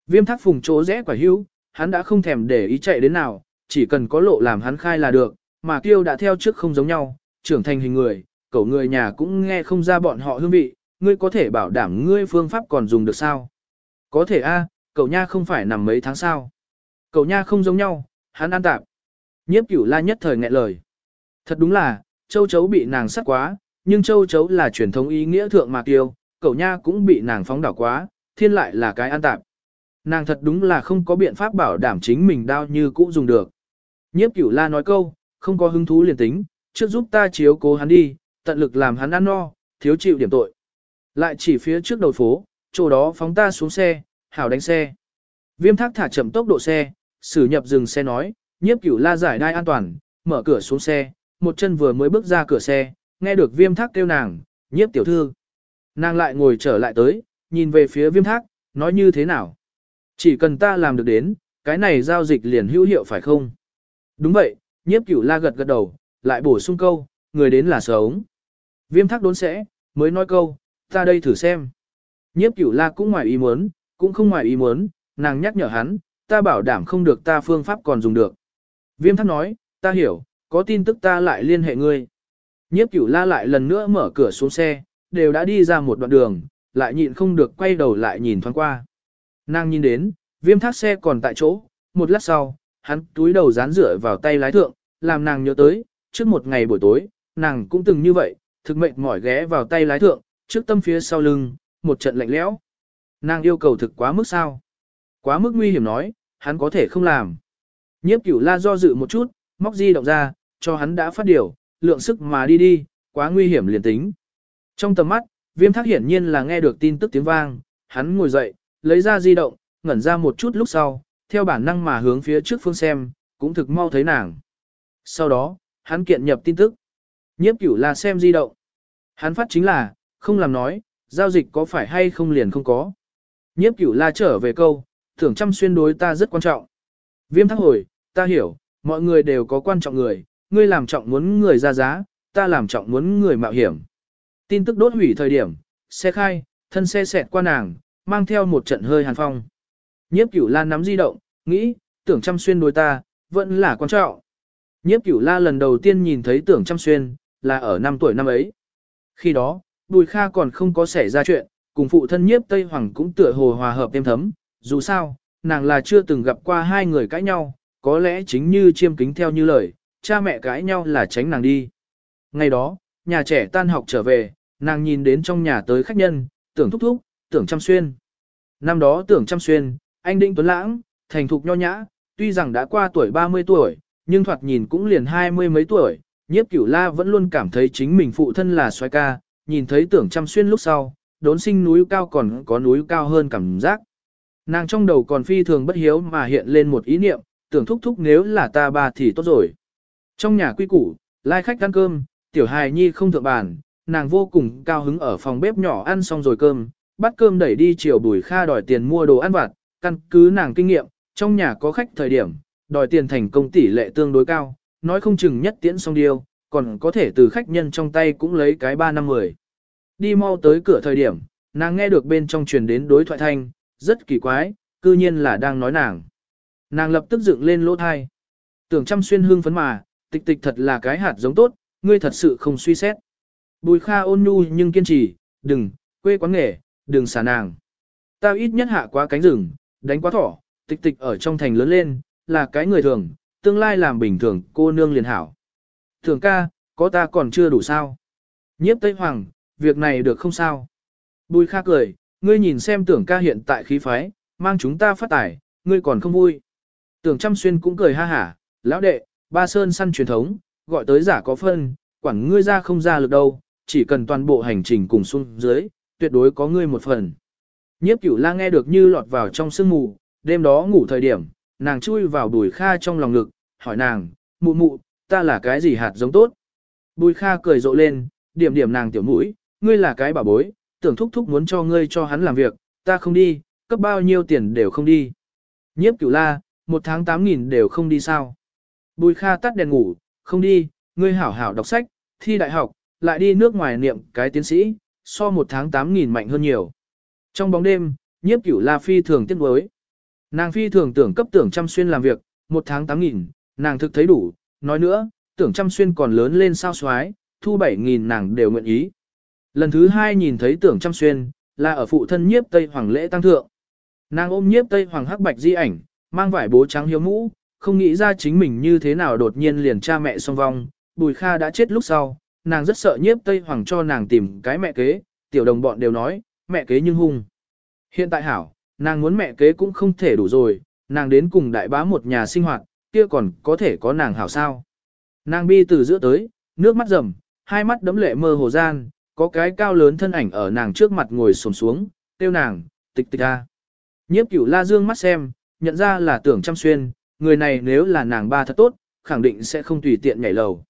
Viêm thác phùng chỗ rẽ quả hữu, hắn đã không thèm để ý chạy đến nào, chỉ cần có lộ làm hắn khai là được, mà kiêu đã theo trước không giống nhau, trưởng thành hình người, cậu người nhà cũng nghe không ra bọn họ hương vị, ngươi có thể bảo đảm ngươi phương pháp còn dùng được sao? Có thể a, cậu nha không phải nằm mấy tháng sao? Cậu nha không giống nhau, hắn ăn tạp. Nhiếp cửu la nhất thời nghẹn lời. Thật đúng là, châu chấu bị nàng sát quá, nhưng châu chấu là truyền thống ý nghĩa thượng mạc tiêu, cậu nha cũng bị nàng phóng đảo quá, thiên lại là cái ăn tạp. Nàng thật đúng là không có biện pháp bảo đảm chính mình đau như cũ dùng được. Nhiếp cửu la nói câu, không có hứng thú liền tính, trước giúp ta chiếu cố hắn đi, tận lực làm hắn ăn no, thiếu chịu điểm tội. Lại chỉ phía trước đầu phố, chỗ đó phóng ta xuống xe, hảo đánh xe. Viêm thác thả chậm tốc độ xe, sử nhập dừng xe nói, nhiếp cửu la giải đai an toàn, mở cửa xuống xe, một chân vừa mới bước ra cửa xe, nghe được viêm thác kêu nàng, nhiếp tiểu thư. Nàng lại ngồi trở lại tới, nhìn về phía viêm thác, nói như thế nào. Chỉ cần ta làm được đến, cái này giao dịch liền hữu hiệu phải không? Đúng vậy, nhiếp cửu la gật gật đầu, lại bổ sung câu, người đến là sống. Viêm thác đốn sẽ, mới nói câu, ta đây thử xem. Nhiếp cửu la cũng ngoài ý muốn, cũng không ngoài ý muốn, nàng nhắc nhở hắn, ta bảo đảm không được ta phương pháp còn dùng được. Viêm thác nói, ta hiểu, có tin tức ta lại liên hệ ngươi. Nhiếp cửu la lại lần nữa mở cửa xuống xe, đều đã đi ra một đoạn đường, lại nhịn không được quay đầu lại nhìn thoáng qua. Nàng nhìn đến, viêm thác xe còn tại chỗ, một lát sau, hắn túi đầu dán rửa vào tay lái thượng, làm nàng nhớ tới, trước một ngày buổi tối, nàng cũng từng như vậy, thực mệnh mỏi ghé vào tay lái thượng, trước tâm phía sau lưng, một trận lạnh lẽo. Nàng yêu cầu thực quá mức sao? Quá mức nguy hiểm nói, hắn có thể không làm. Nhiếp cửu la do dự một chút, móc di động ra, cho hắn đã phát điều, lượng sức mà đi đi, quá nguy hiểm liền tính. Trong tầm mắt, viêm thác hiển nhiên là nghe được tin tức tiếng vang, hắn ngồi dậy, lấy ra di động, ngẩn ra một chút lúc sau, theo bản năng mà hướng phía trước phương xem, cũng thực mau thấy nàng. Sau đó, hắn kiện nhập tin tức. Nhiếp cửu là xem di động. Hắn phát chính là, không làm nói, giao dịch có phải hay không liền không có. Nhiếp cửu la trở về câu, thưởng trăm xuyên đối ta rất quan trọng. Viêm thắc hồi, ta hiểu, mọi người đều có quan trọng người, ngươi làm trọng muốn người ra giá, ta làm trọng muốn người mạo hiểm. Tin tức đốt hủy thời điểm, xe khai, thân xe xẹt qua nàng, mang theo một trận hơi hàn phong. Nhiếp cửu la nắm di động, nghĩ, tưởng chăm xuyên đối ta, vẫn là quan trọng. Nhiếp cửu la lần đầu tiên nhìn thấy tưởng chăm xuyên, là ở năm tuổi năm ấy. Khi đó, Bùi Kha còn không có xảy ra chuyện, cùng phụ thân nhiếp Tây Hoàng cũng tựa hồ hòa hợp êm thấm, dù sao, nàng là chưa từng gặp qua hai người cãi nhau, có lẽ chính như chiêm kính theo như lời, cha mẹ cãi nhau là tránh nàng đi. Ngày đó, nhà trẻ tan học trở về, nàng nhìn đến trong nhà tới khách nhân, tưởng thúc thúc, tưởng chăm xuyên. Năm đó tưởng chăm xuyên, anh Đinh Tuấn Lãng, thành thục nho nhã, tuy rằng đã qua tuổi 30 tuổi, nhưng thoạt nhìn cũng liền hai mươi mấy tuổi, nhiếp cửu la vẫn luôn cảm thấy chính mình phụ thân là xoay ca, nhìn thấy tưởng chăm xuyên lúc sau, đốn sinh núi cao còn có núi cao hơn cảm giác. Nàng trong đầu còn phi thường bất hiếu mà hiện lên một ý niệm, tưởng thúc thúc nếu là ta bà thì tốt rồi. Trong nhà quy củ, lai khách ăn cơm, tiểu hài nhi không thượng bàn, nàng vô cùng cao hứng ở phòng bếp nhỏ ăn xong rồi cơm, bắt cơm đẩy đi chiều bùi kha đòi tiền mua đồ ăn vặt, căn cứ nàng kinh nghiệm, trong nhà có khách thời điểm, đòi tiền thành công tỷ lệ tương đối cao, nói không chừng nhất tiễn xong điều, còn có thể từ khách nhân trong tay cũng lấy cái 3 năm 10. Đi mau tới cửa thời điểm, nàng nghe được bên trong truyền đến đối thoại thanh, rất kỳ quái, cư nhiên là đang nói nàng. Nàng lập tức dựng lên lỗ thai. Tưởng chăm xuyên hương phấn mà, tịch tịch thật là cái hạt giống tốt, ngươi thật sự không suy xét. Bùi kha ôn nhu nhưng kiên trì, đừng, quê quán nghề, đừng xả nàng. Ta ít nhất hạ quá cánh rừng, đánh quá thỏ, tịch tịch ở trong thành lớn lên, là cái người thường, tương lai làm bình thường cô nương liền hảo. Thường ca, có ta còn chưa đủ sao? Nhiếp Tây Hoàng, việc này được không sao? Bùi kha cười, ngươi nhìn xem tưởng ca hiện tại khí phái, mang chúng ta phát tải, ngươi còn không vui. Tưởng chăm xuyên cũng cười ha hả, lão đệ, ba sơn săn truyền thống, gọi tới giả có phân, quản ngươi ra không ra lực đâu, chỉ cần toàn bộ hành trình cùng xuống dưới, tuyệt đối có ngươi một phần. Nhiếp cửu la nghe được như lọt vào trong sương mù, đêm đó ngủ thời điểm, nàng chui vào bùi kha trong lòng ngực, hỏi nàng, mụ mụ, ta là cái gì hạt giống tốt? Bùi kha cười rộ lên, điểm điểm nàng tiểu mũi, ngươi là cái bà bối, tưởng thúc thúc muốn cho ngươi cho hắn làm việc, ta không đi, cấp bao nhiêu tiền đều không đi. Nhiếp cửu la, một tháng tám nghìn đều không đi sao? Bùi kha tắt đèn ngủ, không đi, ngươi hảo hảo đọc sách, thi đại học, lại đi nước ngoài niệm cái tiến sĩ, so một tháng tám nghìn mạnh hơn nhiều. Trong bóng đêm, nhiếp cửu la phi thường tiếc nuối. Nàng phi thường tưởng cấp tưởng chăm xuyên làm việc, một tháng tám nghìn, nàng thực thấy đủ, nói nữa, tưởng chăm xuyên còn lớn lên sao xoái, thu bảy nghìn nàng đều nguyện ý. Lần thứ hai nhìn thấy tưởng chăm xuyên, là ở phụ thân nhiếp Tây Hoàng lễ tăng thượng. Nàng ôm nhiếp Tây Hoàng hắc bạch di ảnh, mang vải bố trắng hiếu mũ, không nghĩ ra chính mình như thế nào đột nhiên liền cha mẹ song vong, Bùi Kha đã chết lúc sau, nàng rất sợ nhiếp Tây Hoàng cho nàng tìm cái mẹ kế, tiểu đồng bọn đều nói, mẹ kế nhưng hung. Hiện tại hảo, nàng muốn mẹ kế cũng không thể đủ rồi, nàng đến cùng đại bá một nhà sinh hoạt, kia còn có thể có nàng hảo sao. Nàng bi từ giữa tới, nước mắt rầm, hai mắt đấm lệ mơ hồ gian, có cái cao lớn thân ảnh ở nàng trước mặt ngồi xổm xuống, tiêu nàng, tịch tịch a. Nhiếp cửu la dương mắt xem, nhận ra là tưởng chăm xuyên, người này nếu là nàng ba thật tốt, khẳng định sẽ không tùy tiện nhảy lầu.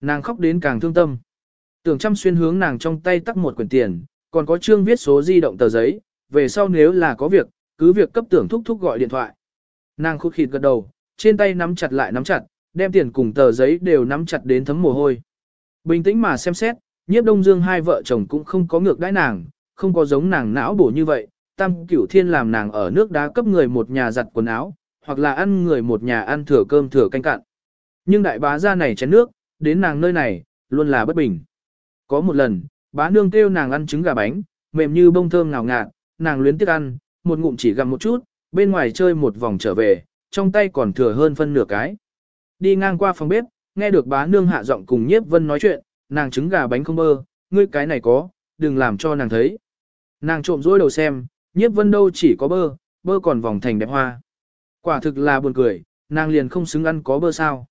Nàng khóc đến càng thương tâm. Tưởng chăm xuyên hướng nàng trong tay tắt một quyển tiền, còn có chương viết số di động tờ giấy, về sau nếu là có việc, cứ việc cấp tưởng thúc thúc gọi điện thoại. Nàng khút khịt gật đầu, trên tay nắm chặt lại nắm chặt, đem tiền cùng tờ giấy đều nắm chặt đến thấm mồ hôi. Bình tĩnh mà xem xét, nhiếp đông dương hai vợ chồng cũng không có ngược đãi nàng, không có giống nàng não bổ như vậy, tam cửu thiên làm nàng ở nước đá cấp người một nhà giặt quần áo, hoặc là ăn người một nhà ăn thừa cơm thừa canh cạn. Nhưng đại bá ra này chén nước, đến nàng nơi này, luôn là bất bình. Có một lần, bá nương kêu nàng ăn trứng gà bánh, mềm như bông thơm ngào ngạt, nàng luyến tiếc ăn, một ngụm chỉ gặm một chút, bên ngoài chơi một vòng trở về, trong tay còn thừa hơn phân nửa cái. Đi ngang qua phòng bếp, nghe được bá nương hạ giọng cùng nhiếp vân nói chuyện, nàng trứng gà bánh không bơ, ngươi cái này có, đừng làm cho nàng thấy. Nàng trộm dối đầu xem, nhiếp vân đâu chỉ có bơ, bơ còn vòng thành đẹp hoa. Quả thực là buồn cười, nàng liền không xứng ăn có bơ sao.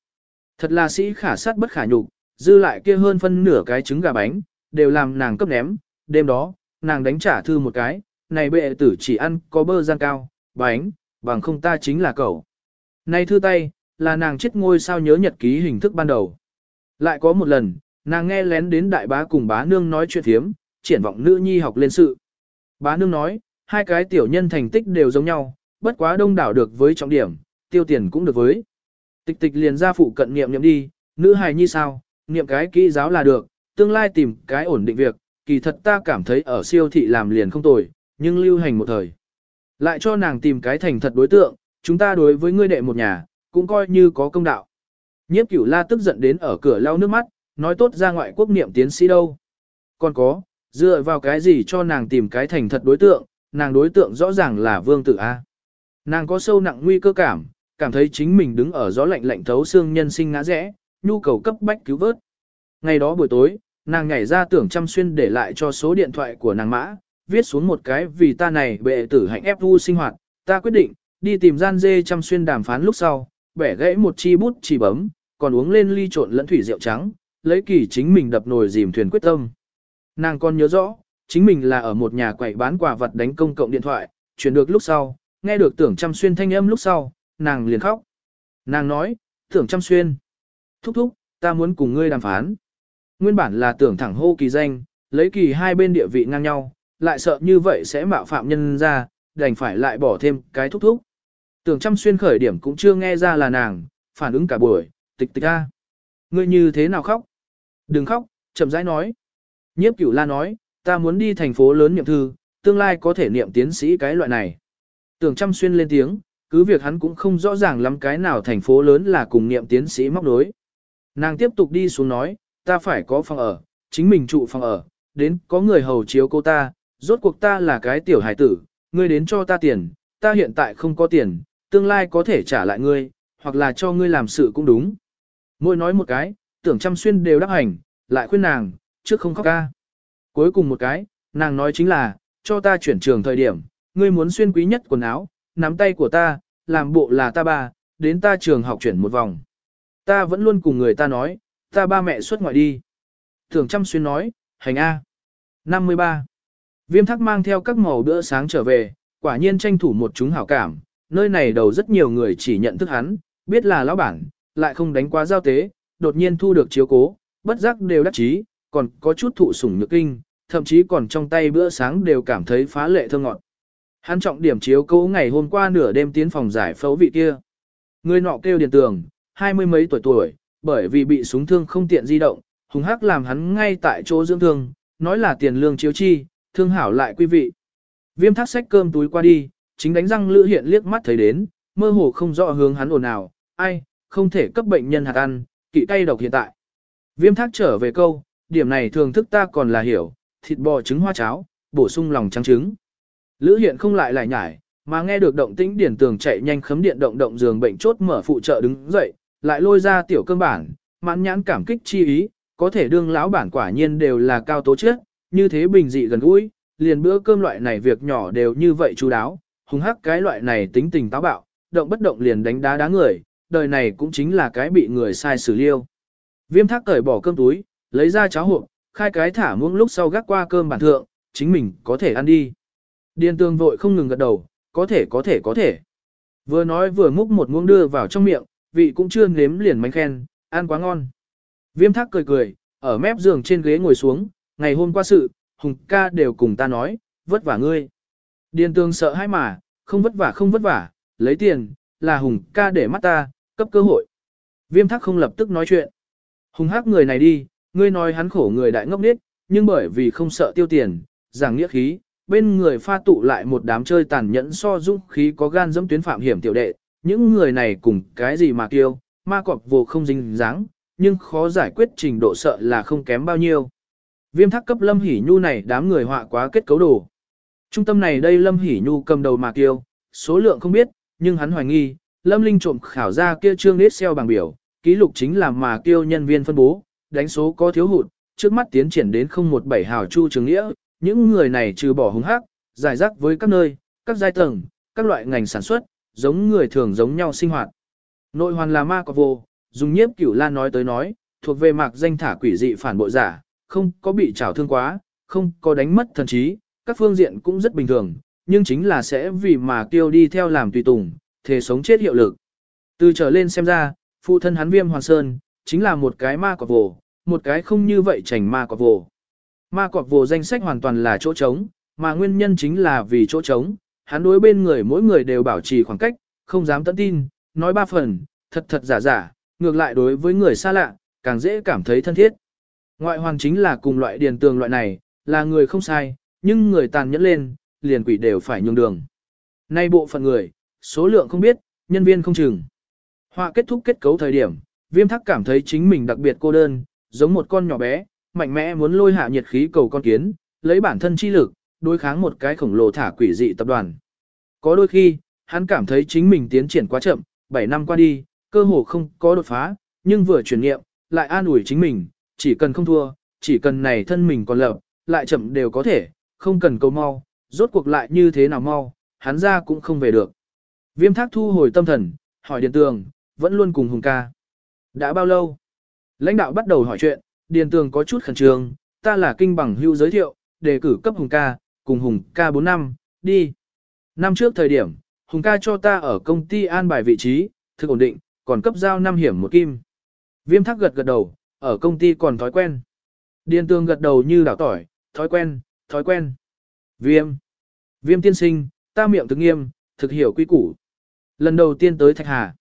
Thật là sĩ khả sát bất khả nhục, dư lại kia hơn phân nửa cái trứng gà bánh, đều làm nàng cấp ném, đêm đó, nàng đánh trả thư một cái, này bệ tử chỉ ăn có bơ gian cao, bánh, bằng không ta chính là cậu. Này thư tay, là nàng chết ngôi sao nhớ nhật ký hình thức ban đầu. Lại có một lần, nàng nghe lén đến đại bá cùng bá nương nói chuyện thiếm, triển vọng nữ nhi học lên sự. Bá nương nói, hai cái tiểu nhân thành tích đều giống nhau, bất quá đông đảo được với trọng điểm, tiêu tiền cũng được với. Tịch tịch liền ra phụ cận niệm niệm đi, nữ hài nhi sao, niệm cái kỹ giáo là được, tương lai tìm cái ổn định việc, kỳ thật ta cảm thấy ở siêu thị làm liền không tồi, nhưng lưu hành một thời. Lại cho nàng tìm cái thành thật đối tượng, chúng ta đối với ngươi đệ một nhà, cũng coi như có công đạo. Nhiếp cửu la tức giận đến ở cửa lau nước mắt, nói tốt ra ngoại quốc niệm tiến sĩ đâu. Còn có, dựa vào cái gì cho nàng tìm cái thành thật đối tượng, nàng đối tượng rõ ràng là vương tử A. Nàng có sâu nặng nguy cơ cảm, cảm thấy chính mình đứng ở gió lạnh lạnh thấu xương nhân sinh ngã rẽ, nhu cầu cấp bách cứu vớt. Ngày đó buổi tối, nàng nhảy ra tưởng chăm xuyên để lại cho số điện thoại của nàng mã, viết xuống một cái vì ta này bệ tử hạnh ép vu sinh hoạt, ta quyết định, đi tìm gian dê chăm xuyên đàm phán lúc sau, bẻ gãy một chi bút chỉ bấm, còn uống lên ly trộn lẫn thủy rượu trắng, lấy kỳ chính mình đập nồi dìm thuyền quyết tâm. Nàng còn nhớ rõ, chính mình là ở một nhà quầy bán quà vật đánh công cộng điện thoại, chuyển được lúc sau, nghe được tưởng chăm xuyên thanh âm lúc sau, nàng liền khóc. Nàng nói, tưởng chăm xuyên. Thúc thúc, ta muốn cùng ngươi đàm phán. Nguyên bản là tưởng thẳng hô kỳ danh, lấy kỳ hai bên địa vị ngang nhau, lại sợ như vậy sẽ mạo phạm nhân ra, đành phải lại bỏ thêm cái thúc thúc. Tưởng chăm xuyên khởi điểm cũng chưa nghe ra là nàng, phản ứng cả buổi, tịch tịch a. Ngươi như thế nào khóc? Đừng khóc, chậm rãi nói. Nhiếp cửu la nói, ta muốn đi thành phố lớn niệm thư, tương lai có thể niệm tiến sĩ cái loại này. Tưởng chăm xuyên lên tiếng, cứ việc hắn cũng không rõ ràng lắm cái nào thành phố lớn là cùng niệm tiến sĩ móc đối. Nàng tiếp tục đi xuống nói, ta phải có phòng ở, chính mình trụ phòng ở, đến có người hầu chiếu cô ta, rốt cuộc ta là cái tiểu hải tử, ngươi đến cho ta tiền, ta hiện tại không có tiền, tương lai có thể trả lại ngươi, hoặc là cho ngươi làm sự cũng đúng. Môi nói một cái, tưởng chăm xuyên đều đáp hành, lại khuyên nàng, trước không khóc ca. Cuối cùng một cái, nàng nói chính là, cho ta chuyển trường thời điểm, ngươi muốn xuyên quý nhất quần áo, nắm tay của ta, làm bộ là ta ba, đến ta trường học chuyển một vòng. Ta vẫn luôn cùng người ta nói, ta ba mẹ xuất ngoại đi. Thường chăm xuyên nói, hành A. 53. Viêm thắc mang theo các màu bữa sáng trở về, quả nhiên tranh thủ một chúng hảo cảm, nơi này đầu rất nhiều người chỉ nhận thức hắn, biết là lão bản, lại không đánh quá giao tế, đột nhiên thu được chiếu cố, bất giác đều đắc chí, còn có chút thụ sủng nhược kinh, thậm chí còn trong tay bữa sáng đều cảm thấy phá lệ thơ ngọt. Hắn trọng điểm chiếu cố ngày hôm qua nửa đêm tiến phòng giải phẫu vị kia. Người nọ kêu điền tường, hai mươi mấy tuổi tuổi, bởi vì bị súng thương không tiện di động, hùng hắc làm hắn ngay tại chỗ dưỡng thương, nói là tiền lương chiếu chi, thương hảo lại quý vị. Viêm thác sách cơm túi qua đi, chính đánh răng lữ hiện liếc mắt thấy đến, mơ hồ không rõ hướng hắn ồn nào, ai, không thể cấp bệnh nhân hạt ăn, kỵ tay độc hiện tại. Viêm thác trở về câu, điểm này thường thức ta còn là hiểu, thịt bò trứng hoa cháo, bổ sung lòng trắng trứng. Lữ hiện không lại lại nhải, mà nghe được động tĩnh điển tường chạy nhanh khấm điện động động giường bệnh chốt mở phụ trợ đứng dậy, lại lôi ra tiểu cơm bản, mãn nhãn cảm kích chi ý, có thể đương lão bản quả nhiên đều là cao tố chất, như thế bình dị gần gũi, liền bữa cơm loại này việc nhỏ đều như vậy chú đáo, hung hắc cái loại này tính tình táo bạo, động bất động liền đánh đá đá người, đời này cũng chính là cái bị người sai xử liêu. Viêm thác cởi bỏ cơm túi, lấy ra cháo hộp, khai cái thả muỗng lúc sau gác qua cơm bản thượng, chính mình có thể ăn đi. Điền tương vội không ngừng gật đầu, có thể có thể có thể. Vừa nói vừa múc một muỗng đưa vào trong miệng, vị cũng chưa nếm liền mánh khen, ăn quá ngon. Viêm thác cười cười, ở mép giường trên ghế ngồi xuống, ngày hôm qua sự, Hùng ca đều cùng ta nói, vất vả ngươi. Điền tường sợ hãi mà, không vất vả không vất vả, lấy tiền, là Hùng ca để mắt ta, cấp cơ hội. Viêm Thác không lập tức nói chuyện. Hùng hắc người này đi, ngươi nói hắn khổ người đại ngốc nết, nhưng bởi vì không sợ tiêu tiền, giảng nghĩa khí, bên người pha tụ lại một đám chơi tàn nhẫn so dũng khí có gan dẫm tuyến phạm hiểm tiểu đệ, những người này cùng cái gì mà kêu, ma cọp vô không dính dáng, nhưng khó giải quyết trình độ sợ là không kém bao nhiêu. Viêm thác cấp Lâm Hỷ Nhu này đám người họa quá kết cấu đồ. Trung tâm này đây Lâm Hỷ Nhu cầm đầu mà kêu, số lượng không biết, nhưng hắn hoài nghi, Lâm Linh trộm khảo ra kia trương nết xeo bằng biểu, ký lục chính là mà kêu nhân viên phân bố, đánh số có thiếu hụt, trước mắt tiến triển đến 017 hào chu trường nghĩa, những người này trừ bỏ hung hắc, giải rác với các nơi, các giai tầng, các loại ngành sản xuất, giống người thường giống nhau sinh hoạt. Nội hoàn là ma có vô, dùng nhiếp cửu lan nói tới nói, thuộc về mạc danh thả quỷ dị phản bội giả, không có bị trào thương quá, không có đánh mất thần trí, các phương diện cũng rất bình thường, nhưng chính là sẽ vì mà kêu đi theo làm tùy tùng, thể sống chết hiệu lực. Từ trở lên xem ra, phụ thân hắn viêm hoàn sơn, chính là một cái ma cọp vồ, một cái không như vậy chảnh ma cọp vồ. Ma cọp vô danh sách hoàn toàn là chỗ trống, mà nguyên nhân chính là vì chỗ trống, hắn đối bên người mỗi người đều bảo trì khoảng cách, không dám tận tin, nói ba phần, thật thật giả giả, ngược lại đối với người xa lạ, càng dễ cảm thấy thân thiết. Ngoại hoàn chính là cùng loại điền tường loại này, là người không sai, nhưng người tàn nhẫn lên, liền quỷ đều phải nhường đường. Nay bộ phận người, số lượng không biết, nhân viên không chừng. Họa kết thúc kết cấu thời điểm, viêm thắc cảm thấy chính mình đặc biệt cô đơn, giống một con nhỏ bé, mạnh mẽ muốn lôi hạ nhiệt khí cầu con kiến, lấy bản thân chi lực, đối kháng một cái khổng lồ thả quỷ dị tập đoàn. Có đôi khi, hắn cảm thấy chính mình tiến triển quá chậm, 7 năm qua đi, cơ hồ không có đột phá, nhưng vừa chuyển nghiệm, lại an ủi chính mình, chỉ cần không thua, chỉ cần này thân mình còn lập, lại chậm đều có thể, không cần cầu mau, rốt cuộc lại như thế nào mau, hắn ra cũng không về được. Viêm thác thu hồi tâm thần, hỏi điện Tường, vẫn luôn cùng Hùng ca. Đã bao lâu? Lãnh đạo bắt đầu hỏi chuyện, Điền Tường có chút khẩn trương, ta là kinh bằng hưu giới thiệu, đề cử cấp Hùng ca, cùng Hùng ca 4 năm, đi. Năm trước thời điểm, Hùng ca cho ta ở công ty an bài vị trí, thực ổn định, còn cấp giao năm hiểm một kim. Viêm thắc gật gật đầu, ở công ty còn thói quen. Điền Tường gật đầu như đảo tỏi, thói quen, thói quen. Viêm. Viêm tiên sinh, ta miệng thực nghiêm, thực hiểu quy củ. Lần đầu tiên tới Thạch Hà.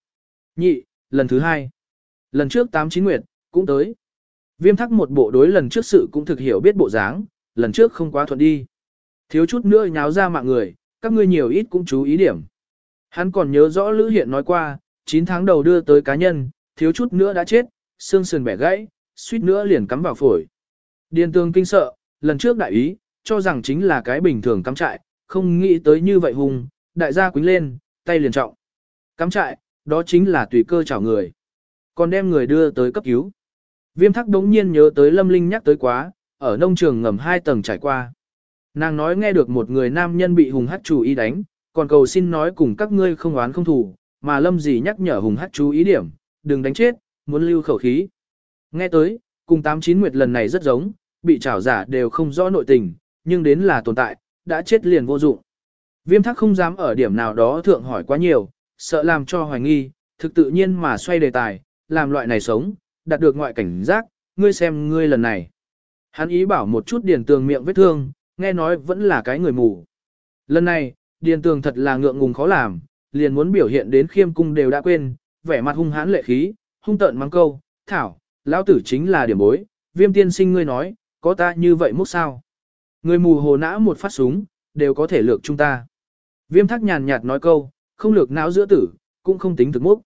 Nhị, lần thứ hai. Lần trước tám chín nguyệt, cũng tới. Viêm thắc một bộ đối lần trước sự cũng thực hiểu biết bộ dáng, lần trước không quá thuận đi. Thiếu chút nữa nháo ra mạng người, các ngươi nhiều ít cũng chú ý điểm. Hắn còn nhớ rõ Lữ Hiện nói qua, 9 tháng đầu đưa tới cá nhân, thiếu chút nữa đã chết, xương sườn bẻ gãy, suýt nữa liền cắm vào phổi. Điền tương kinh sợ, lần trước đại ý, cho rằng chính là cái bình thường cắm trại, không nghĩ tới như vậy hùng, đại gia quính lên, tay liền trọng. Cắm trại, đó chính là tùy cơ chảo người. Còn đem người đưa tới cấp cứu. Viêm thắc đống nhiên nhớ tới Lâm Linh nhắc tới quá, ở nông trường ngầm hai tầng trải qua. Nàng nói nghe được một người nam nhân bị hùng hắc chủ ý đánh, còn cầu xin nói cùng các ngươi không oán không thù, mà Lâm gì nhắc nhở hùng hắc chú ý điểm, đừng đánh chết, muốn lưu khẩu khí. Nghe tới, cùng tám chín nguyệt lần này rất giống, bị trảo giả đều không rõ nội tình, nhưng đến là tồn tại, đã chết liền vô dụng. Viêm thắc không dám ở điểm nào đó thượng hỏi quá nhiều, sợ làm cho hoài nghi, thực tự nhiên mà xoay đề tài, làm loại này sống, đạt được ngoại cảnh giác, ngươi xem ngươi lần này. Hắn ý bảo một chút điền tường miệng vết thương, nghe nói vẫn là cái người mù. Lần này, điền tường thật là ngượng ngùng khó làm, liền muốn biểu hiện đến khiêm cung đều đã quên, vẻ mặt hung hãn lệ khí, hung tợn mắng câu, thảo, lão tử chính là điểm bối, viêm tiên sinh ngươi nói, có ta như vậy múc sao. Người mù hồ nã một phát súng, đều có thể lược chúng ta. Viêm thắc nhàn nhạt nói câu, không lược não giữa tử, cũng không tính thực múc.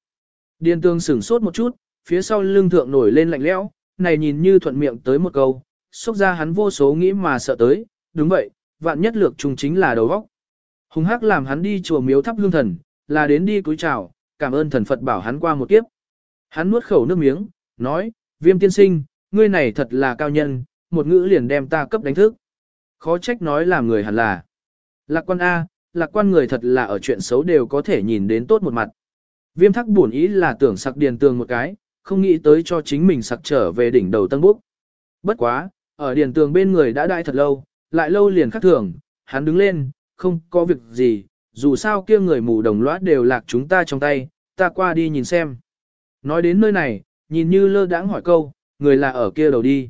Điền tường sửng sốt một chút, phía sau lưng thượng nổi lên lạnh lẽo, này nhìn như thuận miệng tới một câu, xúc ra hắn vô số nghĩ mà sợ tới, đúng vậy, vạn nhất lược trùng chính là đầu óc. Hùng hắc làm hắn đi chùa miếu thắp hương thần, là đến đi cúi chào, cảm ơn thần Phật bảo hắn qua một kiếp. Hắn nuốt khẩu nước miếng, nói, viêm tiên sinh, ngươi này thật là cao nhân, một ngữ liền đem ta cấp đánh thức. Khó trách nói làm người hẳn là. Lạc quan A, lạc quan người thật là ở chuyện xấu đều có thể nhìn đến tốt một mặt. Viêm thắc buồn ý là tưởng sặc điền tường một cái, không nghĩ tới cho chính mình sặc trở về đỉnh đầu tân búc. Bất quá, ở điền tường bên người đã đại thật lâu, lại lâu liền khắc thường, hắn đứng lên, không có việc gì, dù sao kia người mù đồng loát đều lạc chúng ta trong tay, ta qua đi nhìn xem. Nói đến nơi này, nhìn như lơ đãng hỏi câu, người là ở kia đầu đi.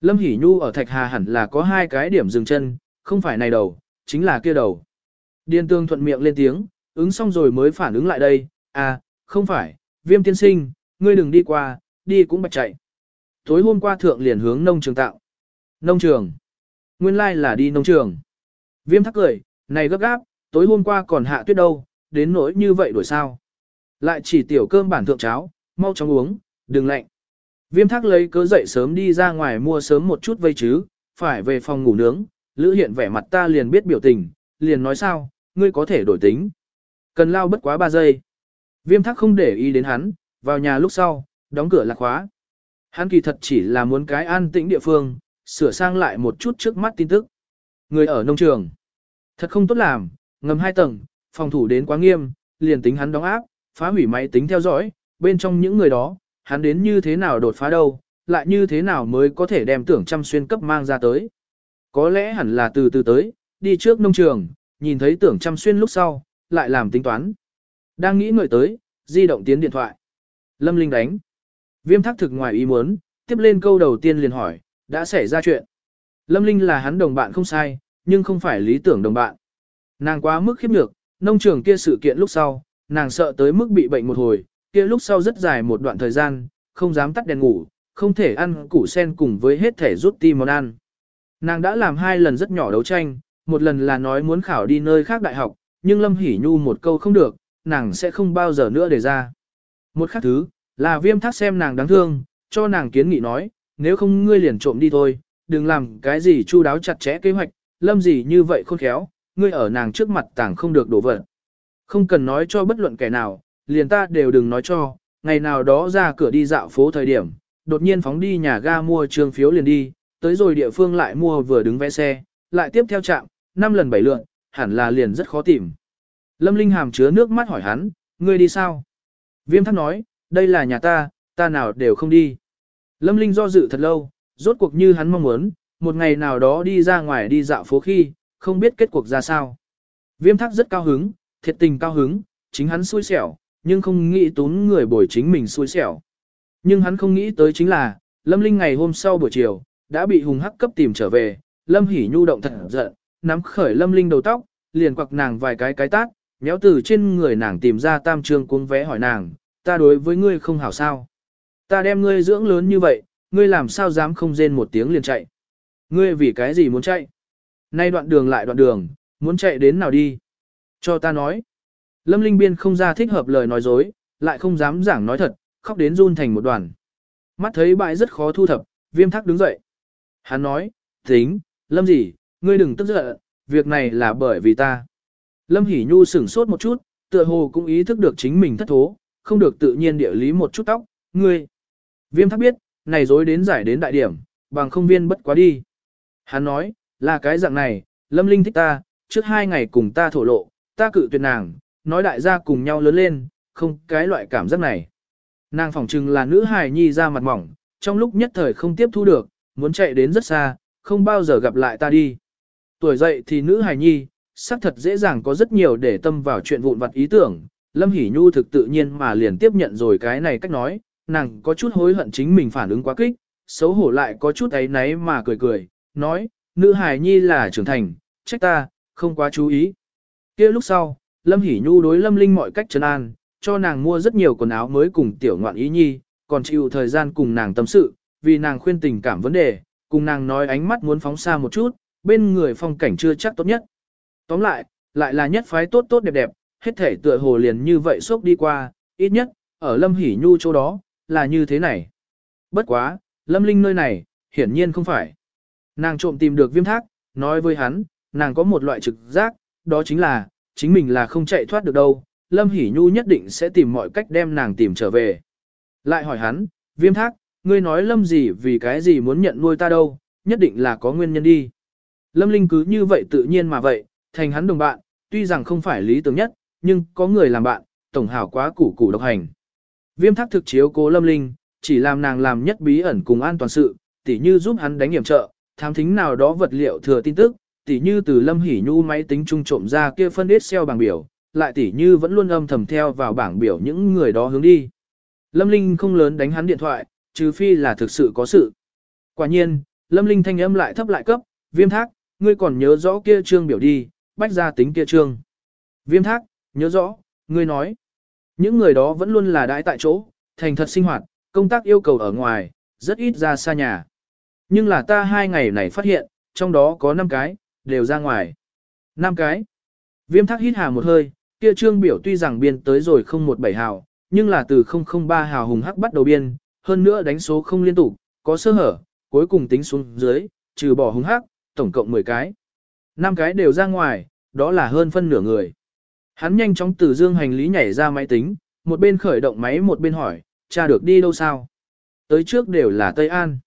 Lâm Hỷ Nhu ở Thạch Hà hẳn là có hai cái điểm dừng chân, không phải này đầu, chính là kia đầu. Điền tương thuận miệng lên tiếng, ứng xong rồi mới phản ứng lại đây, à, không phải, viêm tiên sinh, ngươi đừng đi qua, đi cũng bạch chạy. Tối hôm qua thượng liền hướng nông trường tạo. Nông trường. Nguyên lai like là đi nông trường. Viêm thắc cười, này gấp gáp, tối hôm qua còn hạ tuyết đâu, đến nỗi như vậy đổi sao. Lại chỉ tiểu cơm bản thượng cháo, mau chóng uống, đừng lạnh. Viêm thác lấy cớ dậy sớm đi ra ngoài mua sớm một chút vây chứ, phải về phòng ngủ nướng, Lữ hiện vẻ mặt ta liền biết biểu tình, liền nói sao, ngươi có thể đổi tính. Cần lao bất quá 3 giây. Viêm thác không để ý đến hắn, vào nhà lúc sau, đóng cửa lạc khóa. Hắn kỳ thật chỉ là muốn cái an tĩnh địa phương, sửa sang lại một chút trước mắt tin tức. Người ở nông trường. Thật không tốt làm, ngầm hai tầng, phòng thủ đến quá nghiêm, liền tính hắn đóng áp, phá hủy máy tính theo dõi, bên trong những người đó, hắn đến như thế nào đột phá đâu, lại như thế nào mới có thể đem tưởng trăm xuyên cấp mang ra tới. Có lẽ hẳn là từ từ tới, đi trước nông trường, nhìn thấy tưởng trăm xuyên lúc sau, lại làm tính toán. Đang nghĩ người tới, di động tiến điện thoại. Lâm Linh đánh. Viêm thắc thực ngoài ý muốn, tiếp lên câu đầu tiên liền hỏi, đã xảy ra chuyện. Lâm Linh là hắn đồng bạn không sai, nhưng không phải lý tưởng đồng bạn. Nàng quá mức khiếp nhược, nông trường kia sự kiện lúc sau, nàng sợ tới mức bị bệnh một hồi, kia lúc sau rất dài một đoạn thời gian, không dám tắt đèn ngủ, không thể ăn củ sen cùng với hết thể rút ti món ăn. Nàng đã làm hai lần rất nhỏ đấu tranh, một lần là nói muốn khảo đi nơi khác đại học, nhưng Lâm Hỷ Nhu một câu không được, nàng sẽ không bao giờ nữa để ra. Một khác thứ, là viêm thác xem nàng đáng thương, cho nàng kiến nghị nói, nếu không ngươi liền trộm đi thôi, đừng làm cái gì chu đáo chặt chẽ kế hoạch, lâm gì như vậy khôn khéo, ngươi ở nàng trước mặt tảng không được đổ vỡ, Không cần nói cho bất luận kẻ nào, liền ta đều đừng nói cho, ngày nào đó ra cửa đi dạo phố thời điểm, đột nhiên phóng đi nhà ga mua trường phiếu liền đi, tới rồi địa phương lại mua vừa đứng vé xe, lại tiếp theo chạm, 5 lần 7 lượn, hẳn là liền rất khó tìm. Lâm Linh hàm chứa nước mắt hỏi hắn, ngươi đi sao? Viêm thắc nói, đây là nhà ta, ta nào đều không đi. Lâm Linh do dự thật lâu, rốt cuộc như hắn mong muốn, một ngày nào đó đi ra ngoài đi dạo phố khi, không biết kết cuộc ra sao. Viêm thắc rất cao hứng, thiệt tình cao hứng, chính hắn xui xẻo, nhưng không nghĩ tốn người bồi chính mình xui xẻo. Nhưng hắn không nghĩ tới chính là, Lâm Linh ngày hôm sau buổi chiều, đã bị hùng hắc cấp tìm trở về, Lâm Hỉ nhu động thật giận, nắm khởi Lâm Linh đầu tóc, liền quặc nàng vài cái cái tát, méo từ trên người nàng tìm ra tam trương cuốn vé hỏi nàng, ta đối với ngươi không hảo sao. Ta đem ngươi dưỡng lớn như vậy, ngươi làm sao dám không rên một tiếng liền chạy. Ngươi vì cái gì muốn chạy? Nay đoạn đường lại đoạn đường, muốn chạy đến nào đi? Cho ta nói. Lâm Linh Biên không ra thích hợp lời nói dối, lại không dám giảng nói thật, khóc đến run thành một đoàn. Mắt thấy bãi rất khó thu thập, viêm thắc đứng dậy. Hắn nói, tính, Lâm gì, ngươi đừng tức giận, việc này là bởi vì ta. Lâm Hỷ Nhu sửng sốt một chút, tựa hồ cũng ý thức được chính mình thất thố, không được tự nhiên địa lý một chút tóc, ngươi. Viêm thắc biết, này dối đến giải đến đại điểm, bằng không viên bất quá đi. Hắn nói, là cái dạng này, Lâm Linh thích ta, trước hai ngày cùng ta thổ lộ, ta cự tuyệt nàng, nói đại gia cùng nhau lớn lên, không cái loại cảm giác này. Nàng phỏng chừng là nữ hài nhi ra mặt mỏng, trong lúc nhất thời không tiếp thu được, muốn chạy đến rất xa, không bao giờ gặp lại ta đi. Tuổi dậy thì nữ hài nhi, xác thật dễ dàng có rất nhiều để tâm vào chuyện vụn vặt ý tưởng. Lâm Hỷ Nhu thực tự nhiên mà liền tiếp nhận rồi cái này cách nói, nàng có chút hối hận chính mình phản ứng quá kích, xấu hổ lại có chút ấy náy mà cười cười, nói, nữ hài nhi là trưởng thành, trách ta, không quá chú ý. kia lúc sau, Lâm Hỷ Nhu đối Lâm Linh mọi cách trấn an, cho nàng mua rất nhiều quần áo mới cùng tiểu ngoạn ý nhi, còn chịu thời gian cùng nàng tâm sự, vì nàng khuyên tình cảm vấn đề, cùng nàng nói ánh mắt muốn phóng xa một chút, bên người phong cảnh chưa chắc tốt nhất. Tóm lại, lại là nhất phái tốt tốt đẹp đẹp, hết thể tựa hồ liền như vậy sốc đi qua, ít nhất, ở Lâm Hỷ Nhu chỗ đó, là như thế này. Bất quá, Lâm Linh nơi này, hiển nhiên không phải. Nàng trộm tìm được viêm thác, nói với hắn, nàng có một loại trực giác, đó chính là, chính mình là không chạy thoát được đâu, Lâm Hỷ Nhu nhất định sẽ tìm mọi cách đem nàng tìm trở về. Lại hỏi hắn, viêm thác, ngươi nói Lâm gì vì cái gì muốn nhận nuôi ta đâu, nhất định là có nguyên nhân đi. Lâm Linh cứ như vậy tự nhiên mà vậy, thành hắn đồng bạn, tuy rằng không phải lý tưởng nhất, nhưng có người làm bạn, tổng hảo quá củ củ độc hành. Viêm thác thực chiếu cố Lâm Linh, chỉ làm nàng làm nhất bí ẩn cùng an toàn sự, tỉ như giúp hắn đánh hiểm trợ, tham thính nào đó vật liệu thừa tin tức, tỉ như từ Lâm Hỉ Nhu máy tính trung trộm ra kia phân Excel bảng biểu, lại tỉ như vẫn luôn âm thầm theo vào bảng biểu những người đó hướng đi. Lâm Linh không lớn đánh hắn điện thoại, trừ phi là thực sự có sự. Quả nhiên, Lâm Linh thanh âm lại thấp lại cấp, viêm thác, ngươi còn nhớ rõ kia trương biểu đi, bách gia tính kia trương. Viêm thác, nhớ rõ, ngươi nói. Những người đó vẫn luôn là đãi tại chỗ, thành thật sinh hoạt, công tác yêu cầu ở ngoài, rất ít ra xa nhà. Nhưng là ta hai ngày này phát hiện, trong đó có 5 cái, đều ra ngoài. 5 cái. Viêm thác hít hà một hơi, kia trương biểu tuy rằng biên tới rồi không một bảy hào, nhưng là từ 003 hào hùng hắc bắt đầu biên, hơn nữa đánh số không liên tục, có sơ hở, cuối cùng tính xuống dưới, trừ bỏ hùng hắc, tổng cộng 10 cái. 5 cái đều ra ngoài, đó là hơn phân nửa người. Hắn nhanh chóng từ dương hành lý nhảy ra máy tính, một bên khởi động máy một bên hỏi, cha được đi đâu sao? Tới trước đều là Tây An.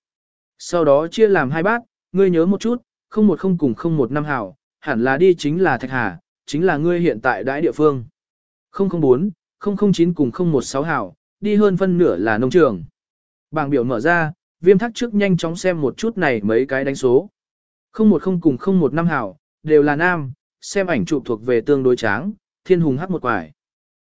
Sau đó chia làm hai bát, ngươi nhớ một chút, không một không cùng không một năm hảo, hẳn là đi chính là Thạch Hà, chính là ngươi hiện tại đãi địa phương. 004, 009 cùng 016 hảo, đi hơn phân nửa là nông trường. Bảng biểu mở ra, viêm thắc trước nhanh chóng xem một chút này mấy cái đánh số. 010 cùng 015 hảo, đều là nam, xem ảnh chụp thuộc về tương đối tráng, thiên hùng hắc một quải.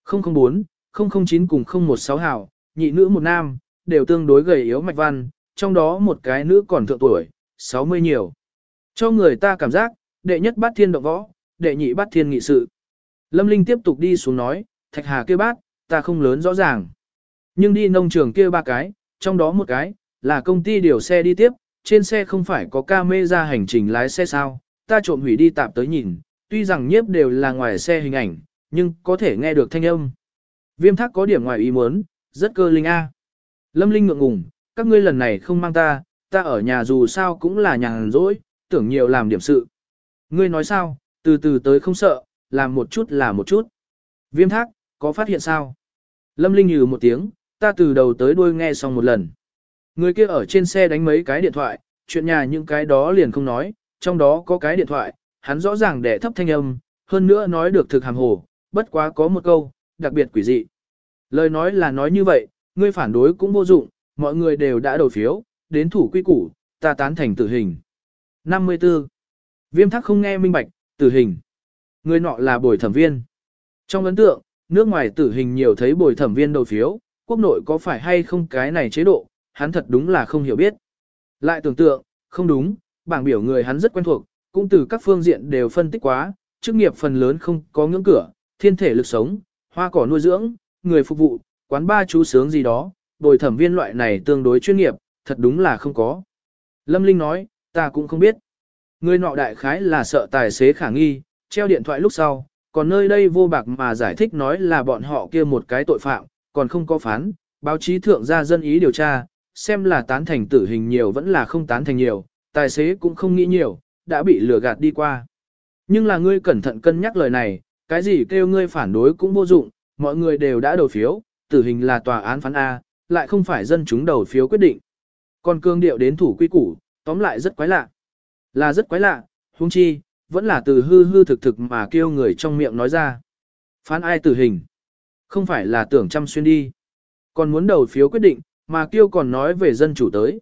004, 009 cùng 016 hảo, nhị nữ một nam, đều tương đối gầy yếu mạch văn, trong đó một cái nữ còn thượng tuổi, 60 nhiều. Cho người ta cảm giác, đệ nhất bát thiên động võ, đệ nhị bát thiên nghị sự. Lâm Linh tiếp tục đi xuống nói, thạch hà kia bát, ta không lớn rõ ràng. Nhưng đi nông trường kia ba cái, trong đó một cái, là công ty điều xe đi tiếp, trên xe không phải có ca mê ra hành trình lái xe sao, ta trộm hủy đi tạm tới nhìn, tuy rằng nhiếp đều là ngoài xe hình ảnh, nhưng có thể nghe được thanh âm. Viêm thác có điểm ngoài ý muốn, rất cơ linh A. Lâm Linh ngượng ngùng, các ngươi lần này không mang ta, ta ở nhà dù sao cũng là nhàn rỗi, tưởng nhiều làm điểm sự. Ngươi nói sao, từ từ tới không sợ, làm một chút là một chút. Viêm thác, có phát hiện sao? Lâm Linh nhừ một tiếng, ta từ đầu tới đuôi nghe xong một lần. Người kia ở trên xe đánh mấy cái điện thoại, chuyện nhà những cái đó liền không nói, trong đó có cái điện thoại, hắn rõ ràng để thấp thanh âm, hơn nữa nói được thực hàm hồ, bất quá có một câu, đặc biệt quỷ dị. Lời nói là nói như vậy, ngươi phản đối cũng vô dụng, mọi người đều đã đầu phiếu, đến thủ quy củ, ta tán thành tử hình. 54. Viêm thắc không nghe minh bạch, tử hình. Người nọ là bồi thẩm viên. Trong ấn tượng, nước ngoài tử hình nhiều thấy bồi thẩm viên đầu phiếu, quốc nội có phải hay không cái này chế độ, hắn thật đúng là không hiểu biết. Lại tưởng tượng, không đúng, bảng biểu người hắn rất quen thuộc, cũng từ các phương diện đều phân tích quá, chức nghiệp phần lớn không có ngưỡng cửa, thiên thể lực sống, hoa cỏ nuôi dưỡng, người phục vụ, quán ba chú sướng gì đó, bồi thẩm viên loại này tương đối chuyên nghiệp, thật đúng là không có. Lâm Linh nói, ta cũng không biết. Người nọ đại khái là sợ tài xế khả nghi, treo điện thoại lúc sau, còn nơi đây vô bạc mà giải thích nói là bọn họ kia một cái tội phạm, còn không có phán, báo chí thượng ra dân ý điều tra, xem là tán thành tử hình nhiều vẫn là không tán thành nhiều, tài xế cũng không nghĩ nhiều, đã bị lừa gạt đi qua. Nhưng là ngươi cẩn thận cân nhắc lời này, cái gì kêu ngươi phản đối cũng vô dụng, mọi người đều đã đầu phiếu, tử hình là tòa án phán A, lại không phải dân chúng đầu phiếu quyết định. Còn cương điệu đến thủ quy củ, tóm lại rất quái lạ. Là rất quái lạ, huống chi, vẫn là từ hư hư thực thực mà kêu người trong miệng nói ra. Phán ai tử hình? Không phải là tưởng chăm xuyên đi. Còn muốn đầu phiếu quyết định, mà kêu còn nói về dân chủ tới.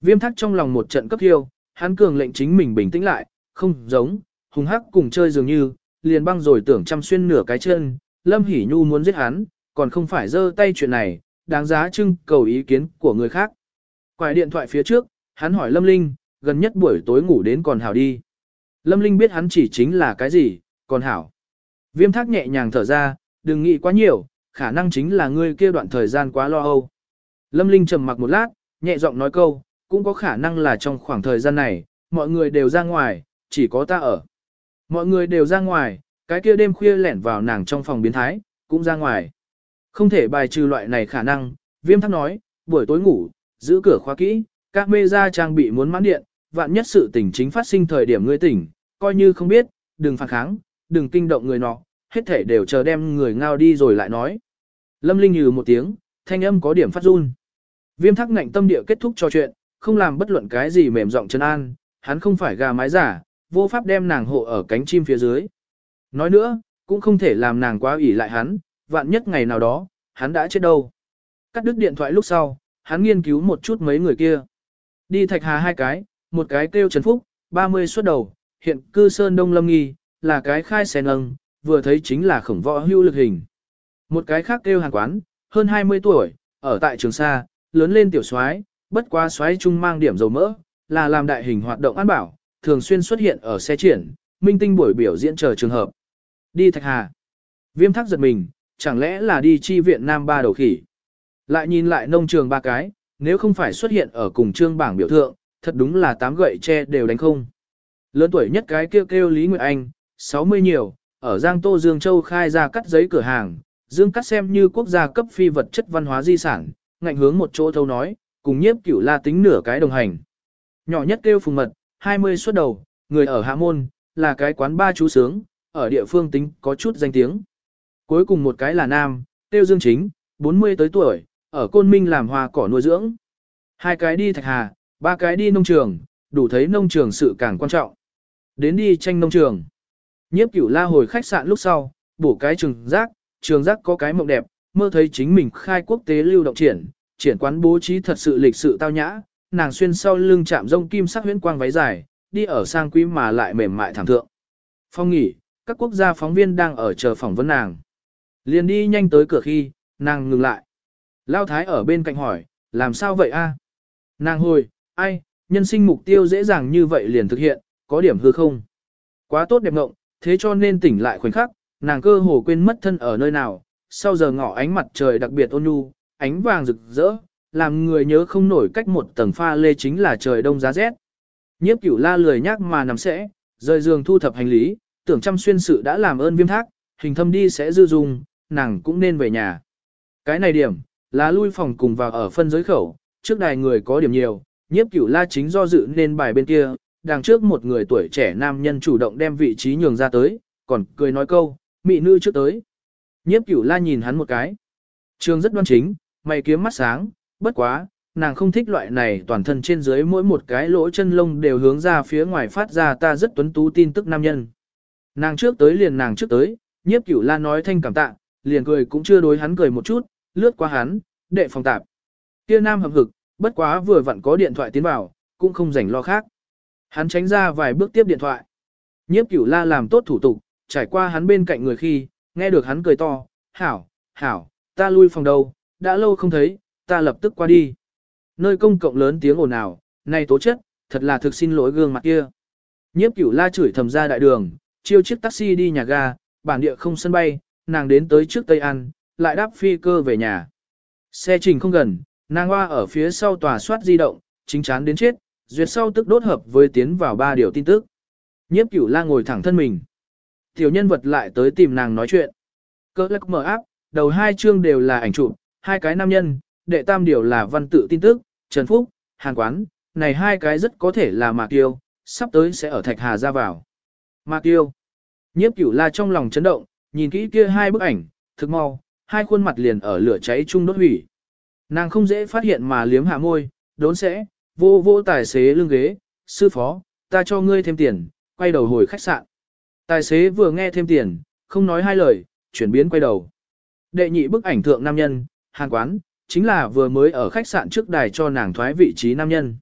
Viêm thắc trong lòng một trận cấp kêu, hắn cường lệnh chính mình bình tĩnh lại, không giống, hùng hắc cùng chơi dường như, liền băng rồi tưởng chăm xuyên nửa cái chân, Lâm Hỷ Nhu muốn giết hắn, còn không phải giơ tay chuyện này, đáng giá trưng cầu ý kiến của người khác. Quài điện thoại phía trước, hắn hỏi Lâm Linh, gần nhất buổi tối ngủ đến còn hảo đi. Lâm Linh biết hắn chỉ chính là cái gì, còn hảo. Viêm thác nhẹ nhàng thở ra, đừng nghĩ quá nhiều, khả năng chính là ngươi kia đoạn thời gian quá lo âu. Lâm Linh trầm mặc một lát, nhẹ giọng nói câu, cũng có khả năng là trong khoảng thời gian này, mọi người đều ra ngoài, chỉ có ta ở. Mọi người đều ra ngoài, cái kia đêm khuya lẻn vào nàng trong phòng biến thái, cũng ra ngoài. Không thể bài trừ loại này khả năng, viêm thắc nói, buổi tối ngủ, giữ cửa khóa kỹ, các mê ra trang bị muốn mãn điện, vạn nhất sự tình chính phát sinh thời điểm ngươi tỉnh, coi như không biết, đừng phản kháng, đừng kinh động người nọ, hết thể đều chờ đem người ngao đi rồi lại nói. Lâm Linh như một tiếng, thanh âm có điểm phát run. Viêm thắc ngạnh tâm địa kết thúc trò chuyện, không làm bất luận cái gì mềm giọng chân an, hắn không phải gà mái giả, vô pháp đem nàng hộ ở cánh chim phía dưới. Nói nữa, cũng không thể làm nàng quá ủy lại hắn, vạn nhất ngày nào đó, hắn đã chết đâu. Cắt đứt điện thoại lúc sau, hắn nghiên cứu một chút mấy người kia. Đi thạch hà hai cái, một cái kêu Trần Phúc, 30 xuất đầu, hiện cư Sơn Đông Lâm Nghi, là cái khai xe nâng, vừa thấy chính là khổng võ hưu lực hình. Một cái khác kêu hàng quán, hơn 20 tuổi, ở tại trường Sa, lớn lên tiểu soái bất quá xoáy chung mang điểm dầu mỡ, là làm đại hình hoạt động an bảo, thường xuyên xuất hiện ở xe triển, minh tinh buổi biểu diễn chờ trường hợp. Đi Thạch Hà. Viêm thắc giật mình, chẳng lẽ là đi chi viện Nam Ba đầu khỉ. Lại nhìn lại nông trường ba cái, nếu không phải xuất hiện ở cùng trương bảng biểu thượng, thật đúng là tám gậy tre đều đánh không. Lớn tuổi nhất cái kêu kêu Lý Nguyệt Anh, 60 nhiều, ở Giang Tô Dương Châu khai ra cắt giấy cửa hàng, Dương cắt xem như quốc gia cấp phi vật chất văn hóa di sản, ngạnh hướng một chỗ thâu nói, cùng nhiếp cửu la tính nửa cái đồng hành. Nhỏ nhất kêu phùng mật, 20 xuất đầu, người ở Hạ Môn, là cái quán ba chú sướng, ở địa phương tính có chút danh tiếng. Cuối cùng một cái là nam, tiêu dương chính, 40 tới tuổi, ở Côn Minh làm hoa cỏ nuôi dưỡng. Hai cái đi thạch hà, ba cái đi nông trường, đủ thấy nông trường sự càng quan trọng. Đến đi tranh nông trường. Nhiếp cửu la hồi khách sạn lúc sau, bổ cái trường giác, trường giác có cái mộng đẹp, mơ thấy chính mình khai quốc tế lưu động triển, triển quán bố trí thật sự lịch sự tao nhã, nàng xuyên sau lưng chạm rông kim sắc huyễn quang váy dài, đi ở sang quý mà lại mềm mại thảm thượng. Phong nghỉ, các quốc gia phóng viên đang ở chờ phỏng vấn nàng. Liền đi nhanh tới cửa khi, nàng ngừng lại. Lao Thái ở bên cạnh hỏi, làm sao vậy a? Nàng hồi, ai, nhân sinh mục tiêu dễ dàng như vậy liền thực hiện, có điểm hư không? Quá tốt đẹp ngộng, thế cho nên tỉnh lại khoảnh khắc, nàng cơ hồ quên mất thân ở nơi nào, sau giờ ngọ ánh mặt trời đặc biệt ôn nhu, ánh vàng rực rỡ, làm người nhớ không nổi cách một tầng pha lê chính là trời đông giá rét. Nhiếp cửu la lười nhác mà nằm sẽ, rời giường thu thập hành lý, tưởng chăm xuyên sự đã làm ơn viêm thác, hình thâm đi sẽ dư dùng, nàng cũng nên về nhà. Cái này điểm, là lui phòng cùng vào ở phân giới khẩu, trước đài người có điểm nhiều, nhiếp cửu la chính do dự nên bài bên kia, đằng trước một người tuổi trẻ nam nhân chủ động đem vị trí nhường ra tới, còn cười nói câu, mị nữ trước tới. Nhiếp cửu la nhìn hắn một cái. Trường rất đoan chính, mày kiếm mắt sáng, bất quá, nàng không thích loại này toàn thân trên dưới mỗi một cái lỗ chân lông đều hướng ra phía ngoài phát ra ta rất tuấn tú tin tức nam nhân. Nàng trước tới liền nàng trước tới, nhiếp cửu la nói thanh cảm tạ, liền cười cũng chưa đối hắn cười một chút, lướt qua hắn, đệ phòng tạp. Kia nam hợp hực, bất quá vừa vặn có điện thoại tiến vào, cũng không rảnh lo khác. Hắn tránh ra vài bước tiếp điện thoại. Nhiếp cửu la làm tốt thủ tục, trải qua hắn bên cạnh người khi, nghe được hắn cười to, hảo, hảo, ta lui phòng đâu, đã lâu không thấy, ta lập tức qua đi. Nơi công cộng lớn tiếng ồn ào, này tố chất, thật là thực xin lỗi gương mặt kia. Nhiếp cửu la chửi thầm ra đại đường, chiêu chiếc taxi đi nhà ga, bản địa không sân bay, nàng đến tới trước Tây An, lại đáp phi cơ về nhà. Xe trình không gần, nàng hoa ở phía sau tòa soát di động, chính chán đến chết, duyệt sau tức đốt hợp với tiến vào ba điều tin tức. Nhiếp cửu la ngồi thẳng thân mình. Tiểu nhân vật lại tới tìm nàng nói chuyện. Cơ lắc mở áp, đầu hai chương đều là ảnh chụp, hai cái nam nhân, đệ tam điều là văn tự tin tức, Trần Phúc, Hàn Quán, này hai cái rất có thể là Mạc Tiêu, sắp tới sẽ ở Thạch Hà ra vào. Mạc Tiêu. Nhiếp cửu la trong lòng chấn động, nhìn kỹ kia hai bức ảnh, thực mau, hai khuôn mặt liền ở lửa cháy chung đốt hủy. Nàng không dễ phát hiện mà liếm hạ môi, đốn sẽ, vô vô tài xế lưng ghế, sư phó, ta cho ngươi thêm tiền, quay đầu hồi khách sạn. Tài xế vừa nghe thêm tiền, không nói hai lời, chuyển biến quay đầu. Đệ nhị bức ảnh thượng nam nhân, hàn quán, chính là vừa mới ở khách sạn trước đài cho nàng thoái vị trí nam nhân.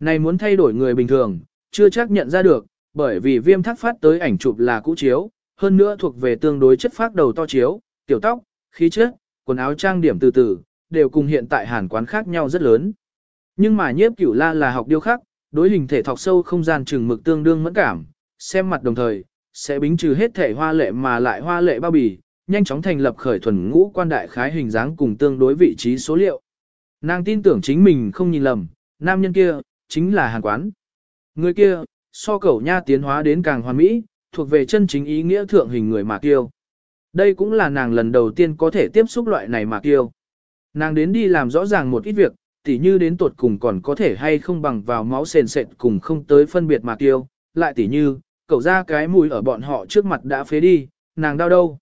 Này muốn thay đổi người bình thường, chưa chắc nhận ra được, bởi vì viêm thác phát tới ảnh chụp là cũ chiếu, hơn nữa thuộc về tương đối chất phát đầu to chiếu, tiểu tóc, khí chất, quần áo trang điểm từ từ, đều cùng hiện tại hàn quán khác nhau rất lớn. Nhưng mà nhiếp cửu la là học điêu khắc, đối hình thể thọc sâu không gian chừng mực tương đương mẫn cảm, xem mặt đồng thời, sẽ bính trừ hết thể hoa lệ mà lại hoa lệ bao bì, nhanh chóng thành lập khởi thuần ngũ quan đại khái hình dáng cùng tương đối vị trí số liệu. Nàng tin tưởng chính mình không nhìn lầm, nam nhân kia, chính là hàng quán. Người kia, so cẩu nha tiến hóa đến càng hoàn mỹ, thuộc về chân chính ý nghĩa thượng hình người mạc tiêu. Đây cũng là nàng lần đầu tiên có thể tiếp xúc loại này mạc tiêu. Nàng đến đi làm rõ ràng một ít việc, tỉ như đến tuột cùng còn có thể hay không bằng vào máu sền sệt cùng không tới phân biệt mạc tiêu, lại tỉ như, cậu ra cái mùi ở bọn họ trước mặt đã phế đi, nàng đau đâu.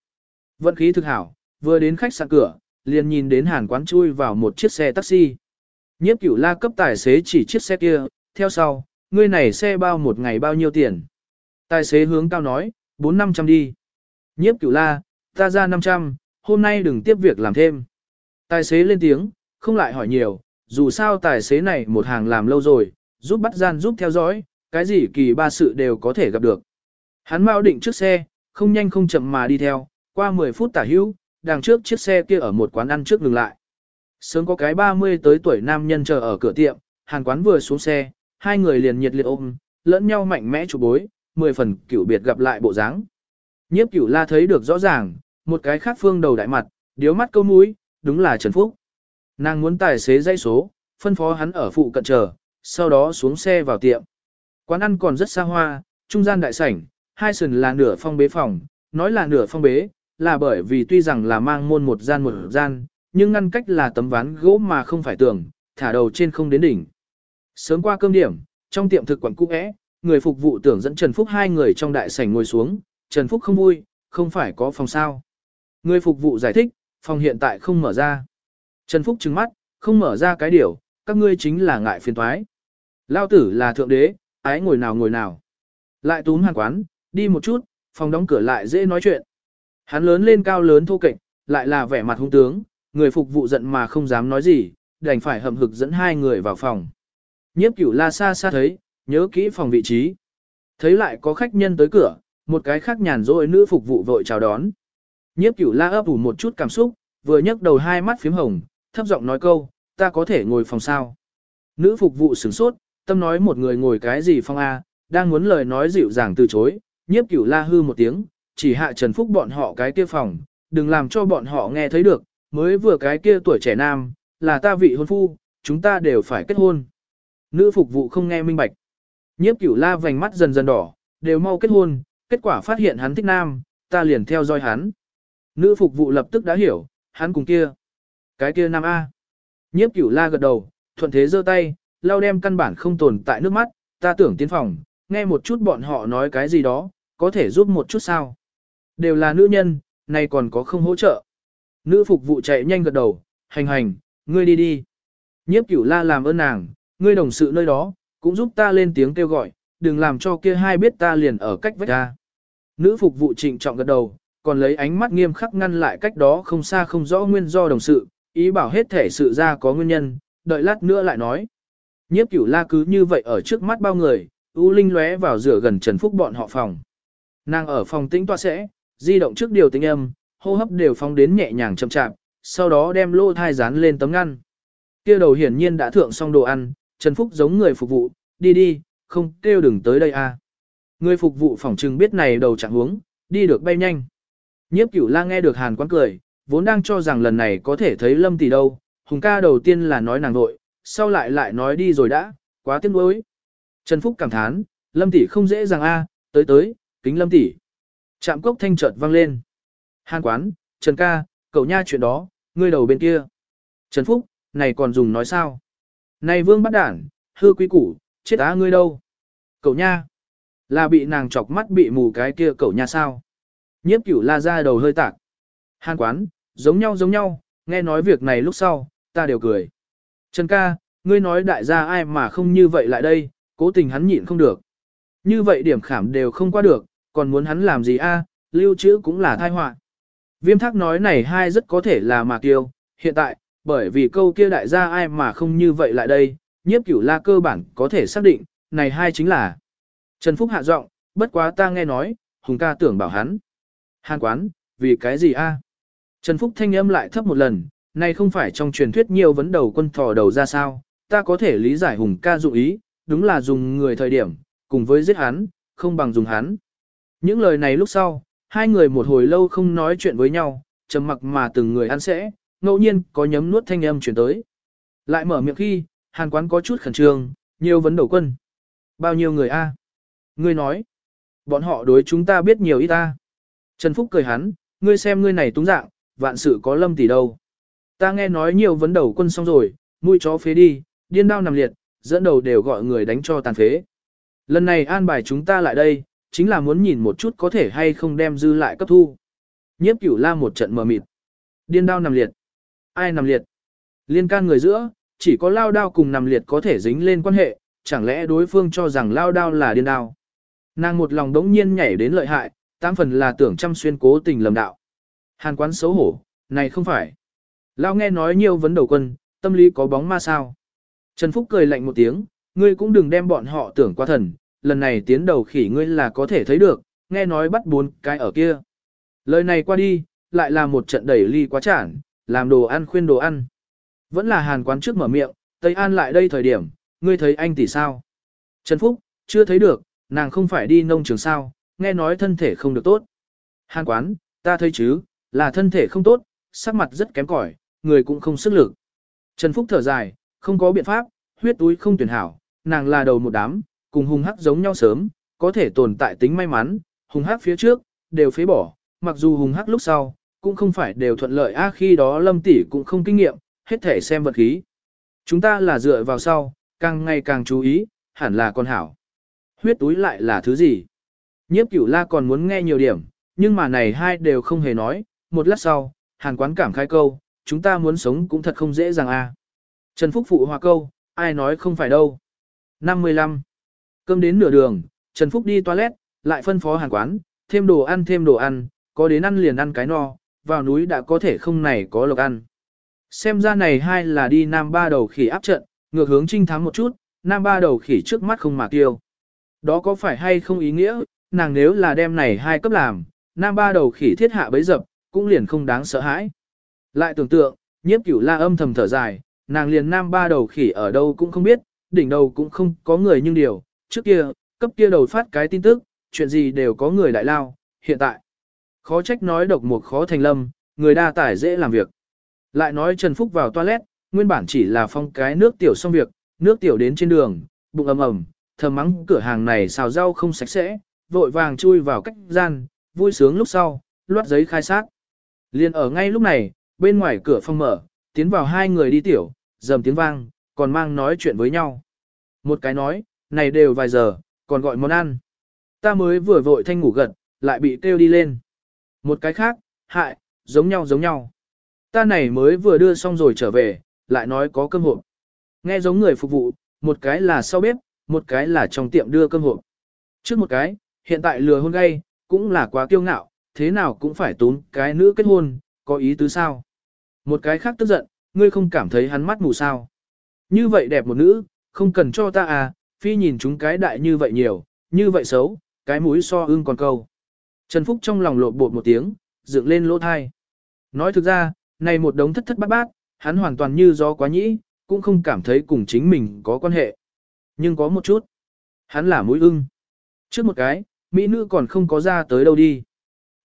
Vận khí thực hảo, vừa đến khách sạn cửa, liền nhìn đến hàn quán chui vào một chiếc xe taxi. Nhiếp cửu la cấp tài xế chỉ chiếc xe kia, theo sau, ngươi này xe bao một ngày bao nhiêu tiền. Tài xế hướng cao nói, 4-500 đi. Nhiếp cửu la, ta ra 500, hôm nay đừng tiếp việc làm thêm. Tài xế lên tiếng, không lại hỏi nhiều, dù sao tài xế này một hàng làm lâu rồi, giúp bắt gian giúp theo dõi, cái gì kỳ ba sự đều có thể gặp được. Hắn mau định trước xe, không nhanh không chậm mà đi theo, qua 10 phút tả hữu, đằng trước chiếc xe kia ở một quán ăn trước ngừng lại. Sớm có cái 30 tới tuổi nam nhân chờ ở cửa tiệm, hàng quán vừa xuống xe, hai người liền nhiệt liệt ôm, lẫn nhau mạnh mẽ chụp bối, mười phần cửu biệt gặp lại bộ dáng. Nhiếp cửu la thấy được rõ ràng, một cái khác phương đầu đại mặt, điếu mắt câu mũi, đúng là Trần Phúc. Nàng muốn tài xế dây số, phân phó hắn ở phụ cận chờ, sau đó xuống xe vào tiệm. Quán ăn còn rất xa hoa, trung gian đại sảnh, hai sườn là nửa phong bế phòng, nói là nửa phong bế, là bởi vì tuy rằng là mang môn một gian một gian, nhưng ngăn cách là tấm ván gỗ mà không phải tường, thả đầu trên không đến đỉnh. Sớm qua cơm điểm, trong tiệm thực quản cũ é, người phục vụ tưởng dẫn Trần Phúc hai người trong đại sảnh ngồi xuống, Trần Phúc không vui, không phải có phòng sao. Người phục vụ giải thích, phòng hiện tại không mở ra. Trần Phúc trừng mắt, không mở ra cái điều, các ngươi chính là ngại phiền thoái. Lao tử là thượng đế, ái ngồi nào ngồi nào. Lại túm hàng quán, đi một chút, phòng đóng cửa lại dễ nói chuyện. Hắn lớn lên cao lớn thô kệch, lại là vẻ mặt hung tướng, người phục vụ giận mà không dám nói gì, đành phải hậm hực dẫn hai người vào phòng. Nhiếp cửu la xa xa thấy, nhớ kỹ phòng vị trí. Thấy lại có khách nhân tới cửa, một cái khác nhàn rỗi nữ phục vụ vội chào đón. Nhiếp cửu la ấp ủ một chút cảm xúc, vừa nhấc đầu hai mắt phím hồng, thấp giọng nói câu, ta có thể ngồi phòng sao. Nữ phục vụ sửng sốt, tâm nói một người ngồi cái gì phong A, đang muốn lời nói dịu dàng từ chối, nhiếp cửu la hư một tiếng, chỉ hạ Trần Phúc bọn họ cái kia phòng, đừng làm cho bọn họ nghe thấy được, mới vừa cái kia tuổi trẻ nam, là ta vị hôn phu, chúng ta đều phải kết hôn. Nữ phục vụ không nghe minh bạch. Nhiếp cửu la vành mắt dần dần đỏ, đều mau kết hôn, kết quả phát hiện hắn thích nam, ta liền theo dõi hắn. Nữ phục vụ lập tức đã hiểu, hắn cùng kia. Cái kia nam A. Nhiếp cửu la gật đầu, thuận thế giơ tay, lau đem căn bản không tồn tại nước mắt, ta tưởng tiến phòng, nghe một chút bọn họ nói cái gì đó, có thể giúp một chút sao. Đều là nữ nhân, nay còn có không hỗ trợ. Nữ phục vụ chạy nhanh gật đầu, hành hành, ngươi đi đi. Nhiếp cửu la làm ơn nàng, ngươi đồng sự nơi đó, cũng giúp ta lên tiếng kêu gọi, đừng làm cho kia hai biết ta liền ở cách vách ra. Nữ phục vụ trịnh trọng gật đầu, còn lấy ánh mắt nghiêm khắc ngăn lại cách đó không xa không rõ nguyên do đồng sự, ý bảo hết thể sự ra có nguyên nhân, đợi lát nữa lại nói. Nhiếp cửu la cứ như vậy ở trước mắt bao người, U Linh lóe vào rửa gần Trần Phúc bọn họ phòng. Nàng ở phòng tĩnh tọa sẽ, di động trước điều tính âm, hô hấp đều phóng đến nhẹ nhàng chậm chạp, sau đó đem lô thai dán lên tấm ngăn. Kia đầu hiển nhiên đã thượng xong đồ ăn, Trần Phúc giống người phục vụ, đi đi, không kêu đừng tới đây a. Người phục vụ phòng trừng biết này đầu chẳng hướng, đi được bay nhanh. Nhiếp cửu la nghe được hàn quán cười, vốn đang cho rằng lần này có thể thấy lâm tỷ đâu, hùng ca đầu tiên là nói nàng nội, sau lại lại nói đi rồi đã, quá tiếc nuối. Trần Phúc cảm thán, lâm tỷ không dễ dàng a, tới tới, kính lâm tỷ. Trạm cốc thanh chợt vang lên. Hàn quán, Trần ca, cậu nha chuyện đó, ngươi đầu bên kia. Trần Phúc, này còn dùng nói sao? Này vương bắt đản, hư quý củ, chết á ngươi đâu? Cậu nha, là bị nàng chọc mắt bị mù cái kia cậu nha sao? Nhiếp cửu la ra đầu hơi tạc. Hàn quán, giống nhau giống nhau, nghe nói việc này lúc sau, ta đều cười. Trần ca, ngươi nói đại gia ai mà không như vậy lại đây, cố tình hắn nhịn không được. Như vậy điểm khảm đều không qua được, còn muốn hắn làm gì a? lưu trữ cũng là thai họa. Viêm thác nói này hai rất có thể là mà tiêu, hiện tại, bởi vì câu kia đại gia ai mà không như vậy lại đây, nhiếp cửu la cơ bản có thể xác định, này hai chính là Trần Phúc hạ giọng, bất quá ta nghe nói, Hùng ca tưởng bảo hắn. Hàn quán, vì cái gì a? Trần Phúc thanh âm lại thấp một lần, này không phải trong truyền thuyết nhiều vấn đầu quân thò đầu ra sao, ta có thể lý giải Hùng ca dụng ý, đúng là dùng người thời điểm, cùng với giết hắn, không bằng dùng hắn. Những lời này lúc sau, hai người một hồi lâu không nói chuyện với nhau, trầm mặc mà từng người ăn sẽ, ngẫu nhiên có nhấm nuốt thanh âm chuyển tới. Lại mở miệng khi, hàn quán có chút khẩn trương, nhiều vấn đầu quân. Bao nhiêu người a? Ngươi nói, bọn họ đối chúng ta biết nhiều ít ta. Trần Phúc cười hắn, ngươi xem ngươi này túng dạng, vạn sự có lâm tỷ đâu. Ta nghe nói nhiều vấn đầu quân xong rồi, mũi chó phế đi, điên đao nằm liệt, dẫn đầu đều gọi người đánh cho tàn phế. Lần này an bài chúng ta lại đây, chính là muốn nhìn một chút có thể hay không đem dư lại cấp thu. Nhiếp cửu la một trận mờ mịt. Điên đao nằm liệt. Ai nằm liệt? Liên can người giữa, chỉ có lao đao cùng nằm liệt có thể dính lên quan hệ, chẳng lẽ đối phương cho rằng lao đao là điên đao. Nàng một lòng đống nhiên nhảy đến lợi hại, tám phần là tưởng chăm xuyên cố tình lầm đạo. Hàn quán xấu hổ, này không phải. Lao nghe nói nhiều vấn đầu quân, tâm lý có bóng ma sao. Trần Phúc cười lạnh một tiếng, ngươi cũng đừng đem bọn họ tưởng qua thần, lần này tiến đầu khỉ ngươi là có thể thấy được, nghe nói bắt bốn cái ở kia. Lời này qua đi, lại là một trận đẩy ly quá chản, làm đồ ăn khuyên đồ ăn. Vẫn là hàn quán trước mở miệng, Tây An lại đây thời điểm, ngươi thấy anh tỷ sao? Trần Phúc, chưa thấy được, nàng không phải đi nông trường sao, nghe nói thân thể không được tốt. Hàn quán, ta thấy chứ, là thân thể không tốt, sắc mặt rất kém cỏi, người cũng không sức lực. Trần Phúc thở dài, không có biện pháp, huyết túi không tuyển hảo, nàng là đầu một đám, cùng hung hắc giống nhau sớm, có thể tồn tại tính may mắn, hung hắc phía trước, đều phế bỏ, mặc dù hung hắc lúc sau, cũng không phải đều thuận lợi a khi đó lâm tỷ cũng không kinh nghiệm, hết thể xem vật khí. Chúng ta là dựa vào sau, càng ngày càng chú ý, hẳn là con hảo. Huyết túi lại là thứ gì? Nhiếp cửu la còn muốn nghe nhiều điểm, nhưng mà này hai đều không hề nói, một lát sau, hàn quán cảm khai câu, chúng ta muốn sống cũng thật không dễ dàng a. Trần Phúc phụ hòa câu, ai nói không phải đâu. 55. Cơm đến nửa đường, Trần Phúc đi toilet, lại phân phó hàng quán, thêm đồ ăn thêm đồ ăn, có đến ăn liền ăn cái no, vào núi đã có thể không này có lộc ăn. Xem ra này hai là đi nam ba đầu khỉ áp trận, ngược hướng trinh thắng một chút, nam ba đầu khỉ trước mắt không mà tiêu. Đó có phải hay không ý nghĩa, nàng nếu là đem này hai cấp làm, nam ba đầu khỉ thiết hạ bấy dập, cũng liền không đáng sợ hãi. Lại tưởng tượng, nhiếp cửu la âm thầm thở dài, nàng liền nam ba đầu khỉ ở đâu cũng không biết, đỉnh đầu cũng không có người nhưng điều, trước kia, cấp kia đầu phát cái tin tức, chuyện gì đều có người đại lao, hiện tại. Khó trách nói độc một khó thành lâm, người đa tải dễ làm việc. Lại nói Trần Phúc vào toilet, nguyên bản chỉ là phong cái nước tiểu xong việc, nước tiểu đến trên đường, bụng ầm ầm, thầm mắng cửa hàng này xào rau không sạch sẽ, vội vàng chui vào cách gian, vui sướng lúc sau, loát giấy khai sát. Liên ở ngay lúc này, bên ngoài cửa phòng mở, tiến vào hai người đi tiểu, dầm tiếng vang, còn mang nói chuyện với nhau. Một cái nói, này đều vài giờ, còn gọi món ăn. Ta mới vừa vội thanh ngủ gật, lại bị kêu đi lên. Một cái khác, hại, giống nhau giống nhau. Ta này mới vừa đưa xong rồi trở về, lại nói có cơm hộp. Nghe giống người phục vụ, một cái là sau bếp, một cái là trong tiệm đưa cơm hộp. Trước một cái, hiện tại lừa hôn gay, cũng là quá kiêu ngạo, thế nào cũng phải tốn cái nữ kết hôn, có ý tứ sao. Một cái khác tức giận, ngươi không cảm thấy hắn mắt mù sao. Như vậy đẹp một nữ, không cần cho ta à, phi nhìn chúng cái đại như vậy nhiều, như vậy xấu, cái mũi so ưng còn câu. Trần Phúc trong lòng lộn bột một tiếng, dựng lên lỗ thai. Nói thực ra, này một đống thất thất bát bát, hắn hoàn toàn như gió quá nhĩ, cũng không cảm thấy cùng chính mình có quan hệ. Nhưng có một chút, hắn là mũi ưng. Trước một cái, mỹ nữ còn không có ra tới đâu đi.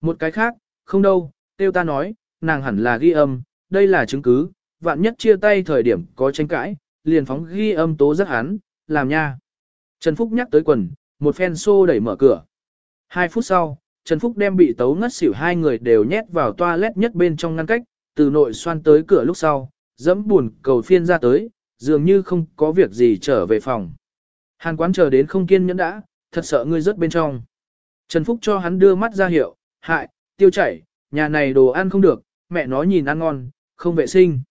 Một cái khác, không đâu, tiêu ta nói, nàng hẳn là ghi âm, đây là chứng cứ, vạn nhất chia tay thời điểm có tranh cãi, liền phóng ghi âm tố giác hắn, làm nha. Trần Phúc nhắc tới quần, một phen xô đẩy mở cửa. Hai phút sau, Trần Phúc đem bị tấu ngất xỉu hai người đều nhét vào toilet nhất bên trong ngăn cách, từ nội xoan tới cửa lúc sau, dẫm buồn cầu phiên ra tới, dường như không có việc gì trở về phòng. Hàn quán chờ đến không kiên nhẫn đã, thật sợ ngươi rớt bên trong. Trần Phúc cho hắn đưa mắt ra hiệu, hại, tiêu chảy, nhà này đồ ăn không được, mẹ nó nhìn ăn ngon, không vệ sinh.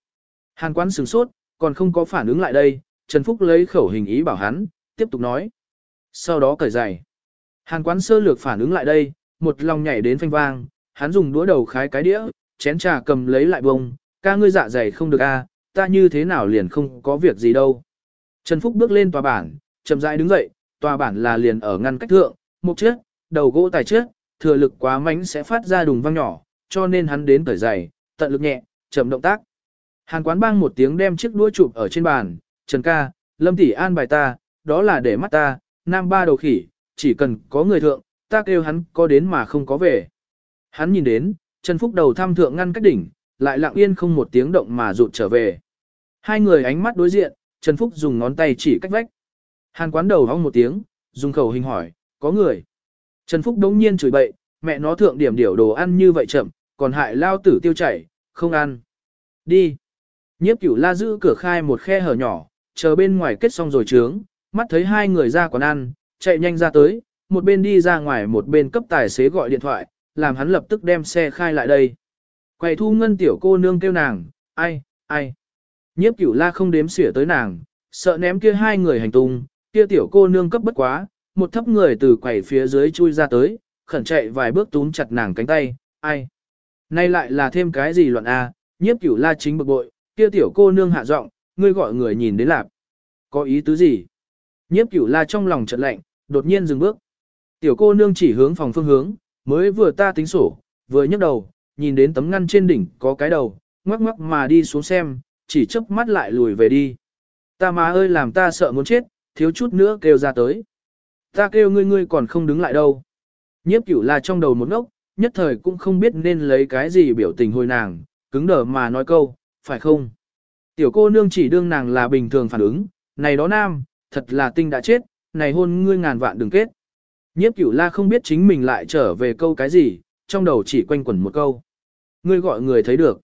Hàn quán sửng sốt, còn không có phản ứng lại đây, Trần Phúc lấy khẩu hình ý bảo hắn, tiếp tục nói. Sau đó cởi giày. Hàn quán sơ lược phản ứng lại đây, một lòng nhảy đến phanh vang, hắn dùng đũa đầu khái cái đĩa, chén trà cầm lấy lại bông, ca ngươi dạ dày không được a, ta như thế nào liền không có việc gì đâu. Trần Phúc bước lên tòa bản, chậm rãi đứng dậy, tòa bản là liền ở ngăn cách thượng, một chiếc, đầu gỗ tài trước, thừa lực quá mạnh sẽ phát ra đùng vang nhỏ, cho nên hắn đến cởi giày, tận lực nhẹ, chậm động tác. Hàn quán bang một tiếng đem chiếc đũa chụp ở trên bàn, Trần ca, Lâm tỷ an bài ta, đó là để mắt ta, nam ba đầu khỉ, chỉ cần có người thượng, ta kêu hắn có đến mà không có về. Hắn nhìn đến, Trần Phúc đầu tham thượng ngăn cách đỉnh, lại lặng yên không một tiếng động mà rụt trở về. Hai người ánh mắt đối diện, Trần Phúc dùng ngón tay chỉ cách vách. Hàn quán đầu hong một tiếng, dùng khẩu hình hỏi, có người. Trần Phúc đống nhiên chửi bậy, mẹ nó thượng điểm điểu đồ ăn như vậy chậm, còn hại lao tử tiêu chảy, không ăn. Đi. Nhiếp cửu la giữ cửa khai một khe hở nhỏ, chờ bên ngoài kết xong rồi trướng, mắt thấy hai người ra quán ăn, chạy nhanh ra tới, một bên đi ra ngoài một bên cấp tài xế gọi điện thoại, làm hắn lập tức đem xe khai lại đây. Quầy thu ngân tiểu cô nương kêu nàng, ai, ai. Nhiếp cửu la không đếm xỉa tới nàng, sợ ném kia hai người hành tung, kia tiểu cô nương cấp bất quá, một thấp người từ quầy phía dưới chui ra tới, khẩn chạy vài bước túm chặt nàng cánh tay, ai. Nay lại là thêm cái gì loạn a? nhiếp cửu la chính bực bội, kia tiểu cô nương hạ giọng, ngươi gọi người nhìn đến lạp. Có ý tứ gì? Nhiếp cửu la trong lòng trận lạnh, đột nhiên dừng bước. Tiểu cô nương chỉ hướng phòng phương hướng, mới vừa ta tính sổ, vừa nhấc đầu, nhìn đến tấm ngăn trên đỉnh có cái đầu, ngoắc ngoắc mà đi xuống xem, chỉ chớp mắt lại lùi về đi. Ta má ơi làm ta sợ muốn chết, thiếu chút nữa kêu ra tới. Ta kêu ngươi ngươi còn không đứng lại đâu. Nhiếp cửu là trong đầu một ngốc, nhất thời cũng không biết nên lấy cái gì biểu tình hồi nàng, cứng đờ mà nói câu, phải không? Tiểu cô nương chỉ đương nàng là bình thường phản ứng, này đó nam, thật là tinh đã chết, này hôn ngươi ngàn vạn đừng kết. Nhiếp cửu la không biết chính mình lại trở về câu cái gì, trong đầu chỉ quanh quẩn một câu. Ngươi gọi người thấy được.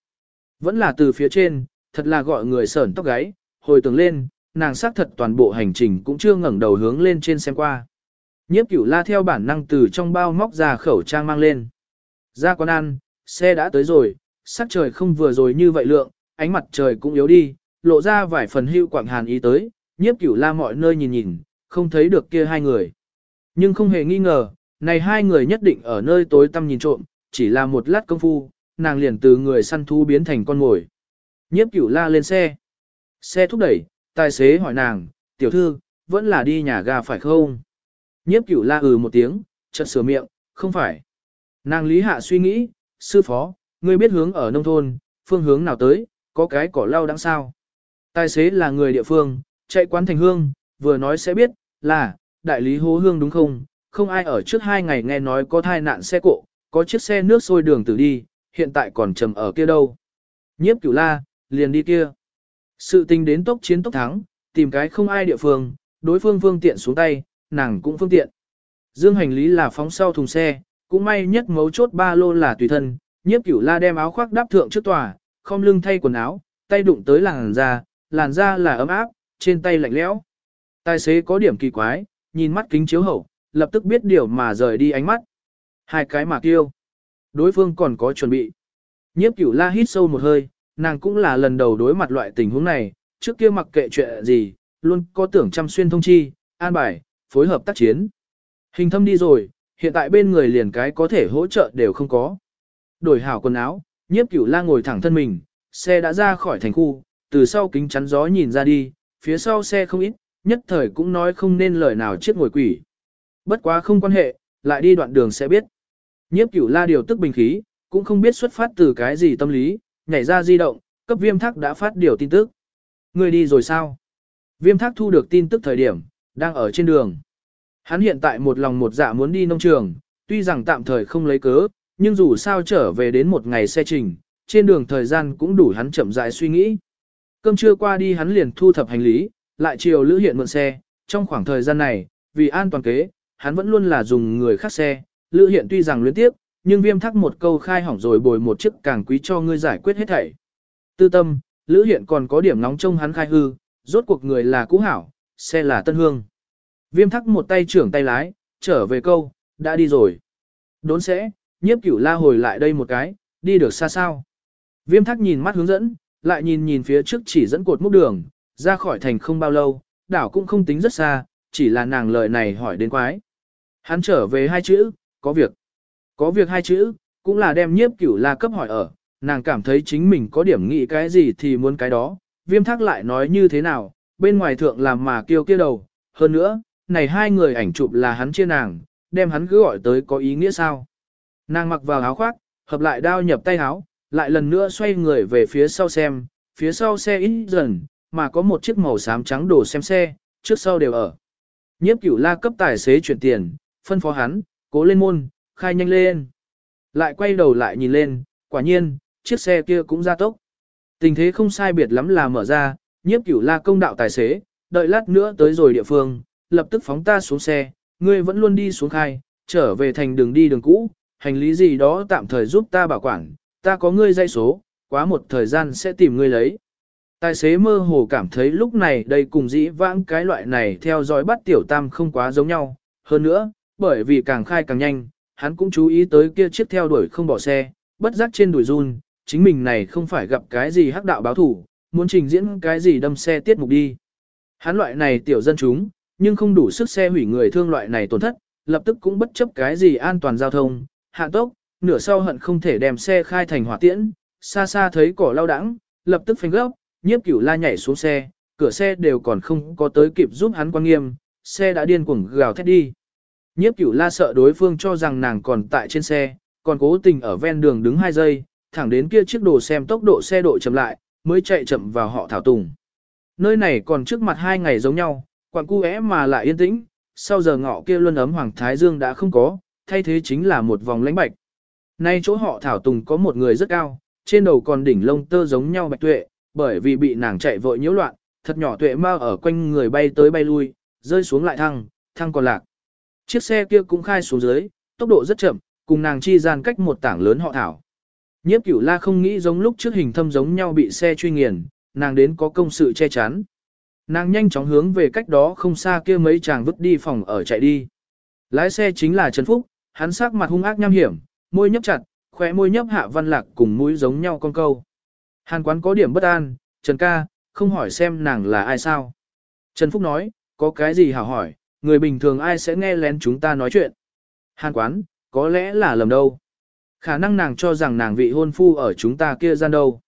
Vẫn là từ phía trên, thật là gọi người sởn tóc gáy, hồi tưởng lên, nàng xác thật toàn bộ hành trình cũng chưa ngẩng đầu hướng lên trên xem qua. Nhiếp cửu la theo bản năng từ trong bao móc ra khẩu trang mang lên. Ra quán ăn, xe đã tới rồi, sắc trời không vừa rồi như vậy lượng, ánh mặt trời cũng yếu đi, lộ ra vài phần hưu quảng hàn ý tới, nhiếp cửu la mọi nơi nhìn nhìn, không thấy được kia hai người. Nhưng không hề nghi ngờ, này hai người nhất định ở nơi tối tăm nhìn trộm, chỉ là một lát công phu, nàng liền từ người săn thú biến thành con mồi. Nhiếp cửu la lên xe. Xe thúc đẩy, tài xế hỏi nàng, tiểu thư, vẫn là đi nhà ga phải không? Nhiếp cửu la ừ một tiếng, chợt sửa miệng, không phải. Nàng lý hạ suy nghĩ, sư phó, ngươi biết hướng ở nông thôn, phương hướng nào tới, có cái cỏ lau đáng sao. Tài xế là người địa phương, chạy quán thành hương, vừa nói sẽ biết, là, đại lý hố hương đúng không? Không ai ở trước hai ngày nghe nói có thai nạn xe cộ, có chiếc xe nước sôi đường tử đi, hiện tại còn trầm ở kia đâu. Nhiếp cửu la, liền đi kia. Sự tình đến tốc chiến tốc thắng, tìm cái không ai địa phương, đối phương phương tiện xuống tay, nàng cũng phương tiện. Dương hành lý là phóng sau thùng xe, cũng may nhất mấu chốt ba lô là tùy thân, nhiếp cửu la đem áo khoác đáp thượng trước tòa, không lưng thay quần áo, tay đụng tới làn da, làn da là ấm áp, trên tay lạnh lẽo. Tài xế có điểm kỳ quái, nhìn mắt kính chiếu hậu, lập tức biết điều mà rời đi ánh mắt. Hai cái mà kêu. Đối phương còn có chuẩn bị. Nhiếp cửu la hít sâu một hơi, nàng cũng là lần đầu đối mặt loại tình huống này, trước kia mặc kệ chuyện gì, luôn có tưởng chăm xuyên thông chi, an bài, phối hợp tác chiến. Hình thâm đi rồi, hiện tại bên người liền cái có thể hỗ trợ đều không có. Đổi hảo quần áo, nhiếp cửu la ngồi thẳng thân mình, xe đã ra khỏi thành khu, từ sau kính chắn gió nhìn ra đi, phía sau xe không ít, nhất thời cũng nói không nên lời nào chiếc ngồi quỷ. Bất quá không quan hệ, lại đi đoạn đường sẽ biết. Nhiếp cửu la điều tức bình khí, cũng không biết xuất phát từ cái gì tâm lý, nhảy ra di động, cấp viêm thác đã phát điều tin tức. Người đi rồi sao? Viêm thác thu được tin tức thời điểm, đang ở trên đường. Hắn hiện tại một lòng một dạ muốn đi nông trường, tuy rằng tạm thời không lấy cớ, nhưng dù sao trở về đến một ngày xe trình, trên đường thời gian cũng đủ hắn chậm rãi suy nghĩ. Cơm trưa qua đi hắn liền thu thập hành lý, lại chiều lữ hiện mượn xe, trong khoảng thời gian này, vì an toàn kế, hắn vẫn luôn là dùng người khác xe, lữ hiện tuy rằng luyến tiếp, nhưng viêm thắc một câu khai hỏng rồi bồi một chiếc càng quý cho ngươi giải quyết hết thảy. Tư tâm, lữ hiện còn có điểm nóng trong hắn khai hư, rốt cuộc người là cũ hảo, xe là tân hương. Viêm thắc một tay trưởng tay lái, trở về câu, đã đi rồi. Đốn sẽ, nhiếp cửu la hồi lại đây một cái, đi được xa sao. Viêm thắc nhìn mắt hướng dẫn, lại nhìn nhìn phía trước chỉ dẫn cột múc đường, ra khỏi thành không bao lâu, đảo cũng không tính rất xa, chỉ là nàng lời này hỏi đến quái. Hắn trở về hai chữ, có việc. Có việc hai chữ, cũng là đem nhiếp cửu la cấp hỏi ở, nàng cảm thấy chính mình có điểm nghĩ cái gì thì muốn cái đó, viêm thác lại nói như thế nào, bên ngoài thượng làm mà kêu kia đầu, hơn nữa, này hai người ảnh chụp là hắn chia nàng, đem hắn cứ gọi tới có ý nghĩa sao. Nàng mặc vào áo khoác, hợp lại đao nhập tay áo, lại lần nữa xoay người về phía sau xem, phía sau xe ít dần, mà có một chiếc màu xám trắng đổ xem xe, trước sau đều ở. Nhiếp cửu la cấp tài xế chuyển tiền, phân phó hắn, cố lên môn, khai nhanh lên. Lại quay đầu lại nhìn lên, quả nhiên, chiếc xe kia cũng ra tốc. Tình thế không sai biệt lắm là mở ra, nhiếp cửu la công đạo tài xế, đợi lát nữa tới rồi địa phương, lập tức phóng ta xuống xe, ngươi vẫn luôn đi xuống khai, trở về thành đường đi đường cũ, hành lý gì đó tạm thời giúp ta bảo quản, ta có ngươi dây số, quá một thời gian sẽ tìm ngươi lấy. Tài xế mơ hồ cảm thấy lúc này đây cùng dĩ vãng cái loại này theo dõi bắt tiểu tam không quá giống nhau, hơn nữa, bởi vì càng khai càng nhanh, hắn cũng chú ý tới kia chiếc theo đuổi không bỏ xe, bất giác trên đuổi run, chính mình này không phải gặp cái gì hắc đạo báo thủ, muốn trình diễn cái gì đâm xe tiết mục đi. Hắn loại này tiểu dân chúng, nhưng không đủ sức xe hủy người thương loại này tổn thất, lập tức cũng bất chấp cái gì an toàn giao thông, hạ tốc, nửa sau hận không thể đem xe khai thành hỏa tiễn, xa xa thấy cỏ lao đãng, lập tức phanh gấp, nhiếp cửu la nhảy xuống xe, cửa xe đều còn không có tới kịp giúp hắn quan nghiêm, xe đã điên cuồng gào thét đi. Nhiếp cửu la sợ đối phương cho rằng nàng còn tại trên xe, còn cố tình ở ven đường đứng 2 giây, thẳng đến kia chiếc đồ xem tốc độ xe độ chậm lại, mới chạy chậm vào họ thảo tùng. Nơi này còn trước mặt hai ngày giống nhau, Quặng cu mà lại yên tĩnh, sau giờ ngọ kia luân ấm hoàng thái dương đã không có, thay thế chính là một vòng lãnh bạch. Nay chỗ họ thảo tùng có một người rất cao, trên đầu còn đỉnh lông tơ giống nhau bạch tuệ, bởi vì bị nàng chạy vội nhiễu loạn, thật nhỏ tuệ mau ở quanh người bay tới bay lui, rơi xuống lại thăng, thăng còn lạc. Chiếc xe kia cũng khai xuống dưới, tốc độ rất chậm, cùng nàng chi gian cách một tảng lớn họ thảo. Nhiếp cửu la không nghĩ giống lúc trước hình thâm giống nhau bị xe truy nghiền, nàng đến có công sự che chắn. Nàng nhanh chóng hướng về cách đó không xa kia mấy chàng vứt đi phòng ở chạy đi. Lái xe chính là Trần Phúc, hắn sắc mặt hung ác nham hiểm, môi nhấp chặt, khóe môi nhấp hạ văn lạc cùng mũi giống nhau con câu. Hàn quán có điểm bất an, Trần ca, không hỏi xem nàng là ai sao. Trần Phúc nói, có cái gì hảo hỏi, người bình thường ai sẽ nghe lén chúng ta nói chuyện. Hàn quán, có lẽ là lầm đâu. Khả năng nàng cho rằng nàng vị hôn phu ở chúng ta kia gian đâu.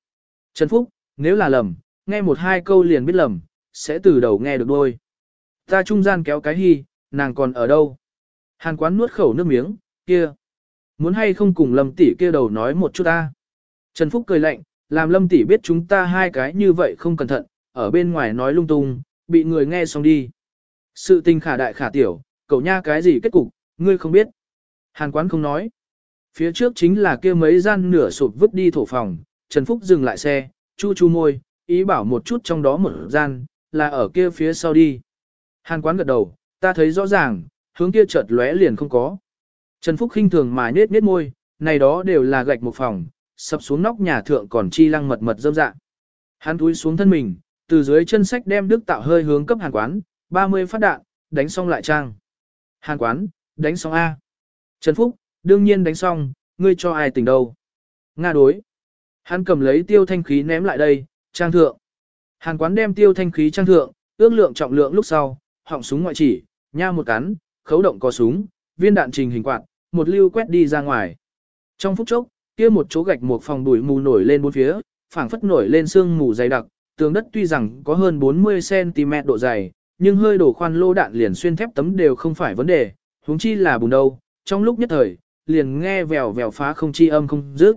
Trần Phúc, nếu là lầm, nghe một hai câu liền biết lầm, sẽ từ đầu nghe được đôi. Ta trung gian kéo cái hy, nàng còn ở đâu? Hàn quán nuốt khẩu nước miếng, kia. Muốn hay không cùng lâm tỷ kia đầu nói một chút ta. Trần Phúc cười lạnh, làm lâm tỷ biết chúng ta hai cái như vậy không cẩn thận, ở bên ngoài nói lung tung, bị người nghe xong đi. Sự tình khả đại khả tiểu, cậu nha cái gì kết cục, ngươi không biết. Hàn quán không nói. Phía trước chính là kia mấy gian nửa sụp vứt đi thổ phòng, Trần Phúc dừng lại xe, chu chu môi, ý bảo một chút trong đó một gian, là ở kia phía sau đi. Hàn quán gật đầu, ta thấy rõ ràng, hướng kia chợt lóe liền không có. Trần Phúc khinh thường mà nết nết môi, này đó đều là gạch một phòng, sập xuống nóc nhà thượng còn chi lăng mật mật dâm dạ. Hắn túi xuống thân mình, từ dưới chân sách đem đức tạo hơi hướng cấp hàn quán, 30 phát đạn, đánh xong lại trang. Hàn quán, đánh xong A. Trần Phúc, đương nhiên đánh xong, ngươi cho ai tỉnh đâu. Nga đối. Hắn cầm lấy tiêu thanh khí ném lại đây, trang thượng. Hàn quán đem tiêu thanh khí trang thượng, ước lượng trọng lượng lúc sau, họng súng ngoại chỉ, nha một cắn, khấu động có súng, viên đạn trình hình quạt, một lưu quét đi ra ngoài. Trong phút chốc, kia một chỗ gạch một phòng đuổi mù nổi lên bốn phía, phảng phất nổi lên sương mù dày đặc, tường đất tuy rằng có hơn 40cm độ dày, nhưng hơi đổ khoan lô đạn liền xuyên thép tấm đều không phải vấn đề, huống chi là bùn đâu, trong lúc nhất thời, liền nghe vèo vèo phá không chi âm không dứt.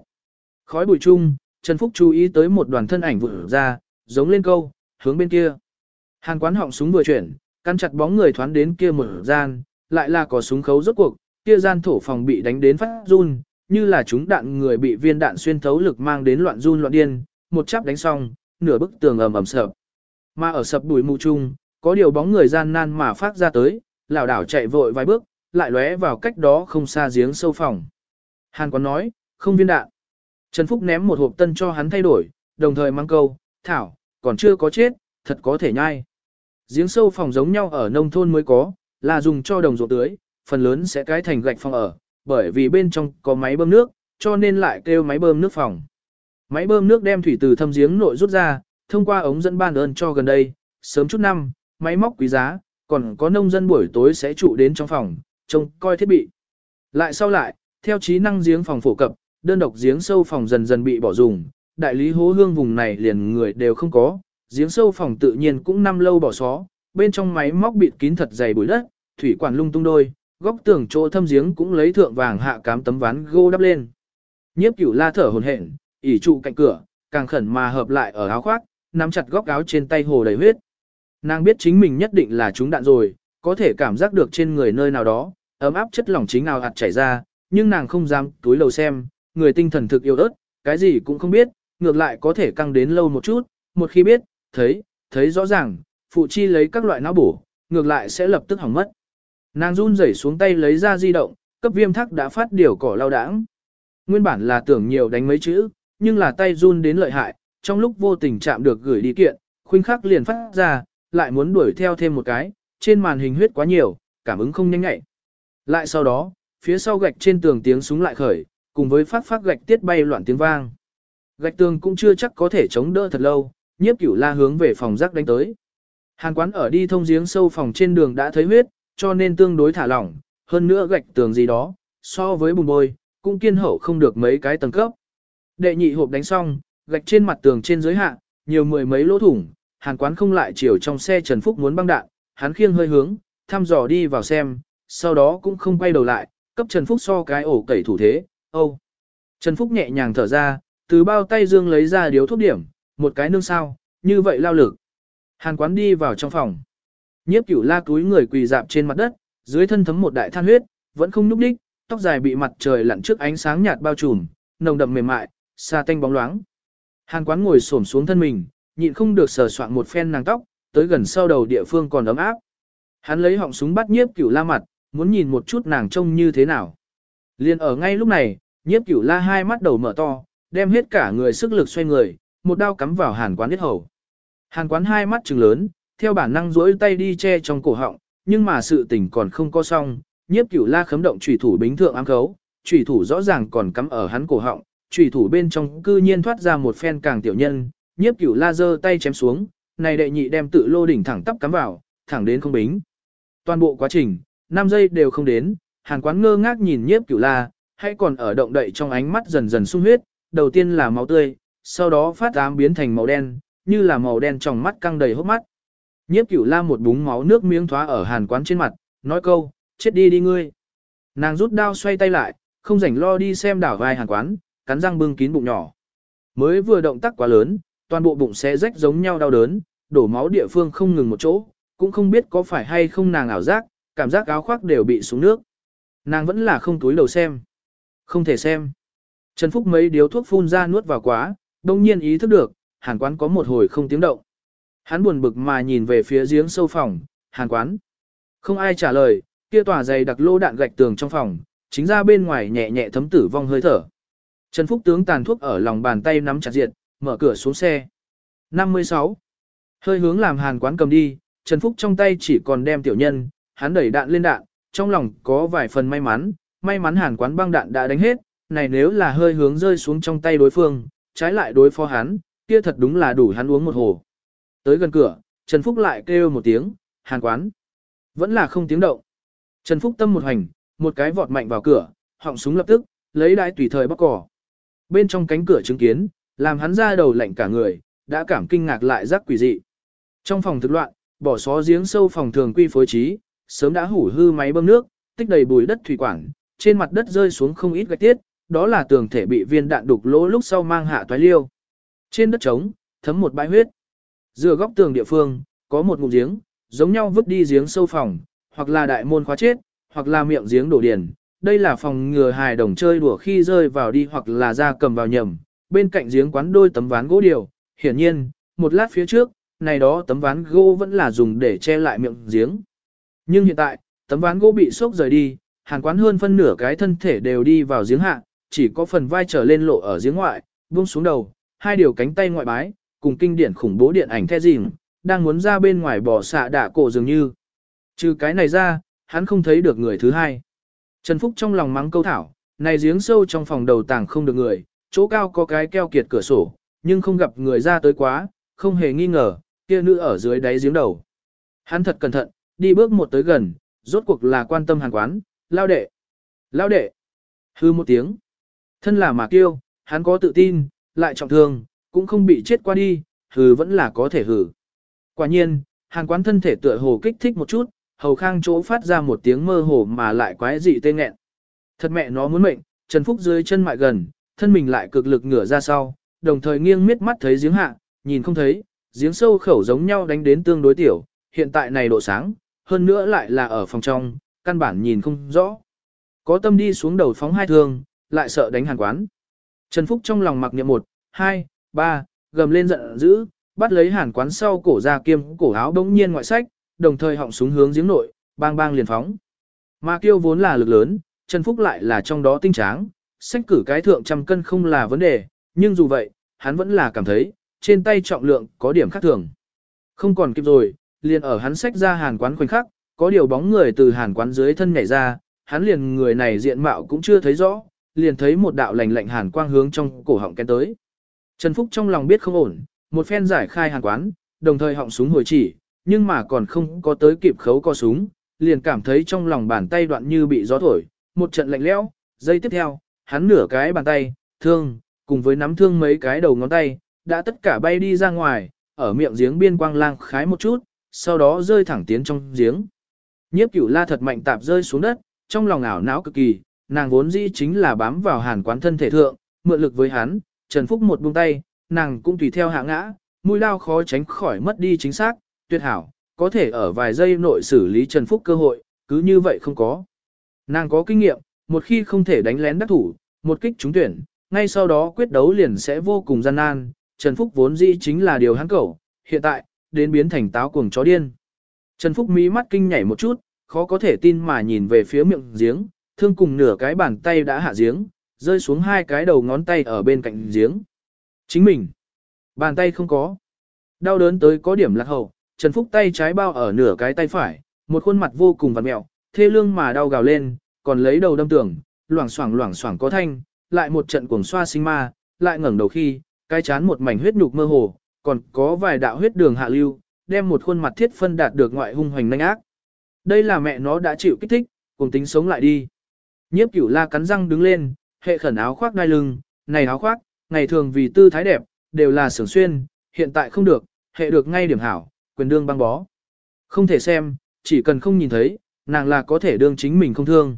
Khói bụi chung, Trần Phúc chú ý tới một đoàn thân ảnh vừa ra, giống lên câu, hướng bên kia. Hàn quán họng súng vừa chuyển, căn chặt bóng người thoán đến kia một gian, lại là có súng khấu rốt cuộc, kia gian thổ phòng bị đánh đến phát run, như là chúng đạn người bị viên đạn xuyên thấu lực mang đến loạn run loạn điên, một chắp đánh xong, nửa bức tường ầm ầm sập. Mà ở sập bụi mù chung, có điều bóng người gian nan mà phát ra tới, lảo đảo chạy vội vài bước, lại lóe vào cách đó không xa giếng sâu phòng. Hàn quán nói, không viên đạn. Trần Phúc ném một hộp tân cho hắn thay đổi, đồng thời mang câu, thảo, còn chưa có chết, thật có thể nhai. Giếng sâu phòng giống nhau ở nông thôn mới có, là dùng cho đồng ruộng tưới, phần lớn sẽ cái thành gạch phòng ở, bởi vì bên trong có máy bơm nước, cho nên lại kêu máy bơm nước phòng. Máy bơm nước đem thủy từ thâm giếng nội rút ra, thông qua ống dẫn ban ơn cho gần đây, sớm chút năm, máy móc quý giá, còn có nông dân buổi tối sẽ trụ đến trong phòng, trông coi thiết bị. Lại sau lại, theo trí năng giếng phòng phổ cập, đơn độc giếng sâu phòng dần dần bị bỏ dùng, đại lý hố hương vùng này liền người đều không có, giếng sâu phòng tự nhiên cũng năm lâu bỏ xó, bên trong máy móc bịt kín thật dày bụi đất, thủy quản lung tung đôi, góc tường chỗ thâm giếng cũng lấy thượng vàng hạ cám tấm ván gỗ đắp lên. Nhiếp cửu la thở hồn hển, ỉ trụ cạnh cửa, càng khẩn mà hợp lại ở áo khoác, nắm chặt góc áo trên tay hồ đầy huyết. Nàng biết chính mình nhất định là trúng đạn rồi, có thể cảm giác được trên người nơi nào đó, ấm áp chất lỏng chính nào hạt chảy ra, nhưng nàng không dám túi lầu xem, người tinh thần thực yêu ớt, cái gì cũng không biết, ngược lại có thể căng đến lâu một chút, một khi biết, thấy, thấy rõ ràng, phụ chi lấy các loại não bổ, ngược lại sẽ lập tức hỏng mất. Nàng run rẩy xuống tay lấy ra di động, cấp viêm thắc đã phát điều cỏ lao đãng. Nguyên bản là tưởng nhiều đánh mấy chữ, nhưng là tay run đến lợi hại, trong lúc vô tình chạm được gửi đi kiện, khuynh khắc liền phát ra, lại muốn đuổi theo thêm một cái, trên màn hình huyết quá nhiều, cảm ứng không nhanh nhạy. Lại sau đó, phía sau gạch trên tường tiếng súng lại khởi, cùng với phát phát gạch tiết bay loạn tiếng vang. Gạch tường cũng chưa chắc có thể chống đỡ thật lâu, nhiếp cửu la hướng về phòng rác đánh tới. Hàn quán ở đi thông giếng sâu phòng trên đường đã thấy huyết, cho nên tương đối thả lỏng, hơn nữa gạch tường gì đó, so với bùn bôi, cũng kiên hậu không được mấy cái tầng cấp. Đệ nhị hộp đánh xong, gạch trên mặt tường trên dưới hạ, nhiều mười mấy lỗ thủng, hàn quán không lại chiều trong xe Trần Phúc muốn băng đạn, hắn khiêng hơi hướng, thăm dò đi vào xem, sau đó cũng không quay đầu lại, cấp Trần Phúc so cái ổ cẩy thủ thế, ô. Trần Phúc nhẹ nhàng thở ra, từ bao tay dương lấy ra điếu thuốc điểm, một cái nương sao, như vậy lao lực. Hàn quán đi vào trong phòng. Nhiếp cửu la túi người quỳ dạp trên mặt đất, dưới thân thấm một đại than huyết, vẫn không nhúc đích, tóc dài bị mặt trời lặn trước ánh sáng nhạt bao trùm, nồng đậm mềm mại, xa tanh bóng loáng. Hàn quán ngồi xổm xuống thân mình, nhịn không được sờ soạn một phen nàng tóc, tới gần sau đầu địa phương còn ấm áp. Hắn lấy họng súng bắt nhiếp cửu la mặt, muốn nhìn một chút nàng trông như thế nào. Liên ở ngay lúc này, nhiếp cửu la hai mắt đầu mở to, đem hết cả người sức lực xoay người, một đao cắm vào hàn quán huyết hầu. Hàn quán hai mắt trừng lớn, theo bản năng duỗi tay đi che trong cổ họng, nhưng mà sự tình còn không có xong, nhiếp cửu la khấm động chủy thủ bính thượng ám khấu, chủy thủ rõ ràng còn cắm ở hắn cổ họng, chủy thủ bên trong cư nhiên thoát ra một phen càng tiểu nhân, nhiếp cửu la giơ tay chém xuống, này đệ nhị đem tự lô đỉnh thẳng tắp cắm vào, thẳng đến không bính. Toàn bộ quá trình, 5 giây đều không đến, hàn quán ngơ ngác nhìn nhiếp cửu la, hay còn ở động đậy trong ánh mắt dần dần sung huyết, đầu tiên là máu tươi, sau đó phát ám biến thành màu đen, như là màu đen trong mắt căng đầy hốc mắt. Nhiếp cửu la một búng máu nước miếng thoá ở hàn quán trên mặt, nói câu, chết đi đi ngươi. Nàng rút đao xoay tay lại, không rảnh lo đi xem đảo vai hàn quán, cắn răng bưng kín bụng nhỏ. Mới vừa động tác quá lớn, toàn bộ bụng sẽ rách giống nhau đau đớn, đổ máu địa phương không ngừng một chỗ, cũng không biết có phải hay không nàng ảo giác, cảm giác áo khoác đều bị xuống nước. Nàng vẫn là không túi đầu xem. Không thể xem. Trần Phúc mấy điếu thuốc phun ra nuốt vào quá, đông nhiên ý thức được, hàn quán có một hồi không tiếng động. Hắn buồn bực mà nhìn về phía giếng sâu phòng, hàn quán. Không ai trả lời, kia tòa dày đặc lô đạn gạch tường trong phòng, chính ra bên ngoài nhẹ nhẹ thấm tử vong hơi thở. Trần Phúc tướng tàn thuốc ở lòng bàn tay nắm chặt diệt, mở cửa xuống xe. 56. Hơi hướng làm hàn quán cầm đi, Trần Phúc trong tay chỉ còn đem tiểu nhân, hắn đẩy đạn lên đạn, trong lòng có vài phần may mắn, may mắn hàn quán băng đạn đã đánh hết, này nếu là hơi hướng rơi xuống trong tay đối phương, trái lại đối phó hắn, kia thật đúng là đủ hắn uống một hồ. Tới gần cửa, Trần Phúc lại kêu một tiếng, hàn quán. Vẫn là không tiếng động. Trần Phúc tâm một hành, một cái vọt mạnh vào cửa, họng súng lập tức, lấy đai tùy thời bóc cỏ. Bên trong cánh cửa chứng kiến, làm hắn ra đầu lạnh cả người, đã cảm kinh ngạc lại giác quỷ dị. Trong phòng thực loạn, bỏ xó giếng sâu phòng thường quy phối trí, sớm đã hủ hư máy bơm nước, tích đầy bùi đất thủy quản, trên mặt đất rơi xuống không ít gạch tiết, đó là tường thể bị viên đạn đục lỗ lúc sau mang hạ toái liêu. Trên đất trống, thấm một bãi huyết. Dựa góc tường địa phương, có một ngụm giếng, giống nhau vứt đi giếng sâu phòng, hoặc là đại môn khóa chết, hoặc là miệng giếng đổ điền. Đây là phòng ngừa hài đồng chơi đùa khi rơi vào đi hoặc là ra cầm vào nhầm. Bên cạnh giếng quán đôi tấm ván gỗ điều, hiển nhiên, một lát phía trước, này đó tấm ván gỗ vẫn là dùng để che lại miệng giếng. Nhưng hiện tại, tấm ván gỗ bị sốc rời đi, hàn quán hơn phân nửa cái thân thể đều đi vào giếng hạ, chỉ có phần vai trở lên lộ ở giếng ngoại, buông xuống đầu, hai điều cánh tay ngoại bái, cùng kinh điển khủng bố điện ảnh the dìm, đang muốn ra bên ngoài bỏ xạ đạ cổ dường như. Trừ cái này ra, hắn không thấy được người thứ hai. Trần Phúc trong lòng mắng câu thảo, này giếng sâu trong phòng đầu tàng không được người, chỗ cao có cái keo kiệt cửa sổ, nhưng không gặp người ra tới quá, không hề nghi ngờ, kia nữ ở dưới đáy giếng đầu. Hắn thật cẩn thận, đi bước một tới gần, rốt cuộc là quan tâm hàng quán, lao đệ. Lao đệ. Hư một tiếng. Thân là mà kiêu, hắn có tự tin, lại trọng thương, cũng không bị chết qua đi, hừ vẫn là có thể hừ. Quả nhiên, hàng quán thân thể tựa hồ kích thích một chút, hầu khang chỗ phát ra một tiếng mơ hồ mà lại quái dị tên nghẹn. Thật mẹ nó muốn mệnh, Trần Phúc dưới chân mại gần, thân mình lại cực lực ngửa ra sau, đồng thời nghiêng miết mắt thấy giếng hạ, nhìn không thấy, giếng sâu khẩu giống nhau đánh đến tương đối tiểu, hiện tại này độ sáng, hơn nữa lại là ở phòng trong, căn bản nhìn không rõ. Có tâm đi xuống đầu phóng hai thương, lại sợ đánh hàng quán. Trần Phúc trong lòng mặc niệm một, hai, ba, gầm lên giận dữ, bắt lấy hàn quán sau cổ ra kiêm cổ áo bỗng nhiên ngoại sách, đồng thời họng súng hướng giếng nội, bang bang liền phóng. Mà kiêu vốn là lực lớn, Trần Phúc lại là trong đó tinh tráng, sách cử cái thượng trăm cân không là vấn đề, nhưng dù vậy, hắn vẫn là cảm thấy, trên tay trọng lượng có điểm khác thường. Không còn kịp rồi, liền ở hắn sách ra hàn quán khoảnh khắc, có điều bóng người từ hàn quán dưới thân nhảy ra, hắn liền người này diện mạo cũng chưa thấy rõ, liền thấy một đạo lạnh lạnh hàn quang hướng trong cổ họng kén tới. Trần Phúc trong lòng biết không ổn, một phen giải khai hàn quán, đồng thời họng súng hồi chỉ, nhưng mà còn không có tới kịp khấu co súng, liền cảm thấy trong lòng bàn tay đoạn như bị gió thổi, một trận lạnh lẽo, giây tiếp theo, hắn nửa cái bàn tay, thương, cùng với nắm thương mấy cái đầu ngón tay, đã tất cả bay đi ra ngoài, ở miệng giếng biên quang lang khái một chút, sau đó rơi thẳng tiến trong giếng. Nhiếp cửu la thật mạnh tạp rơi xuống đất, trong lòng ảo não cực kỳ, nàng vốn dĩ chính là bám vào hàn quán thân thể thượng, mượn lực với hắn, Trần Phúc một buông tay, nàng cũng tùy theo hạ ngã, mũi lao khó tránh khỏi mất đi chính xác, tuyệt hảo, có thể ở vài giây nội xử lý Trần Phúc cơ hội, cứ như vậy không có. Nàng có kinh nghiệm, một khi không thể đánh lén đắc thủ, một kích trúng tuyển, ngay sau đó quyết đấu liền sẽ vô cùng gian nan, Trần Phúc vốn dĩ chính là điều hắn cẩu, hiện tại, đến biến thành táo cuồng chó điên. Trần Phúc mí mắt kinh nhảy một chút, khó có thể tin mà nhìn về phía miệng giếng, thương cùng nửa cái bàn tay đã hạ giếng, rơi xuống hai cái đầu ngón tay ở bên cạnh giếng. Chính mình, bàn tay không có. Đau đớn tới có điểm lạc hậu, Trần Phúc tay trái bao ở nửa cái tay phải, một khuôn mặt vô cùng vặn mẹo, thê lương mà đau gào lên, còn lấy đầu đâm tường, loảng xoảng loảng xoảng có thanh, lại một trận cuồng xoa sinh ma, lại ngẩng đầu khi, cái chán một mảnh huyết nhục mơ hồ, còn có vài đạo huyết đường hạ lưu, đem một khuôn mặt thiết phân đạt được ngoại hung hoành nhanh ác. Đây là mẹ nó đã chịu kích thích, cùng tính sống lại đi. Nhiếp cửu la cắn răng đứng lên, hệ khẩn áo khoác đai lưng, này áo khoác, ngày thường vì tư thái đẹp, đều là sưởng xuyên, hiện tại không được, hệ được ngay điểm hảo, quyền đương băng bó. Không thể xem, chỉ cần không nhìn thấy, nàng là có thể đương chính mình không thương.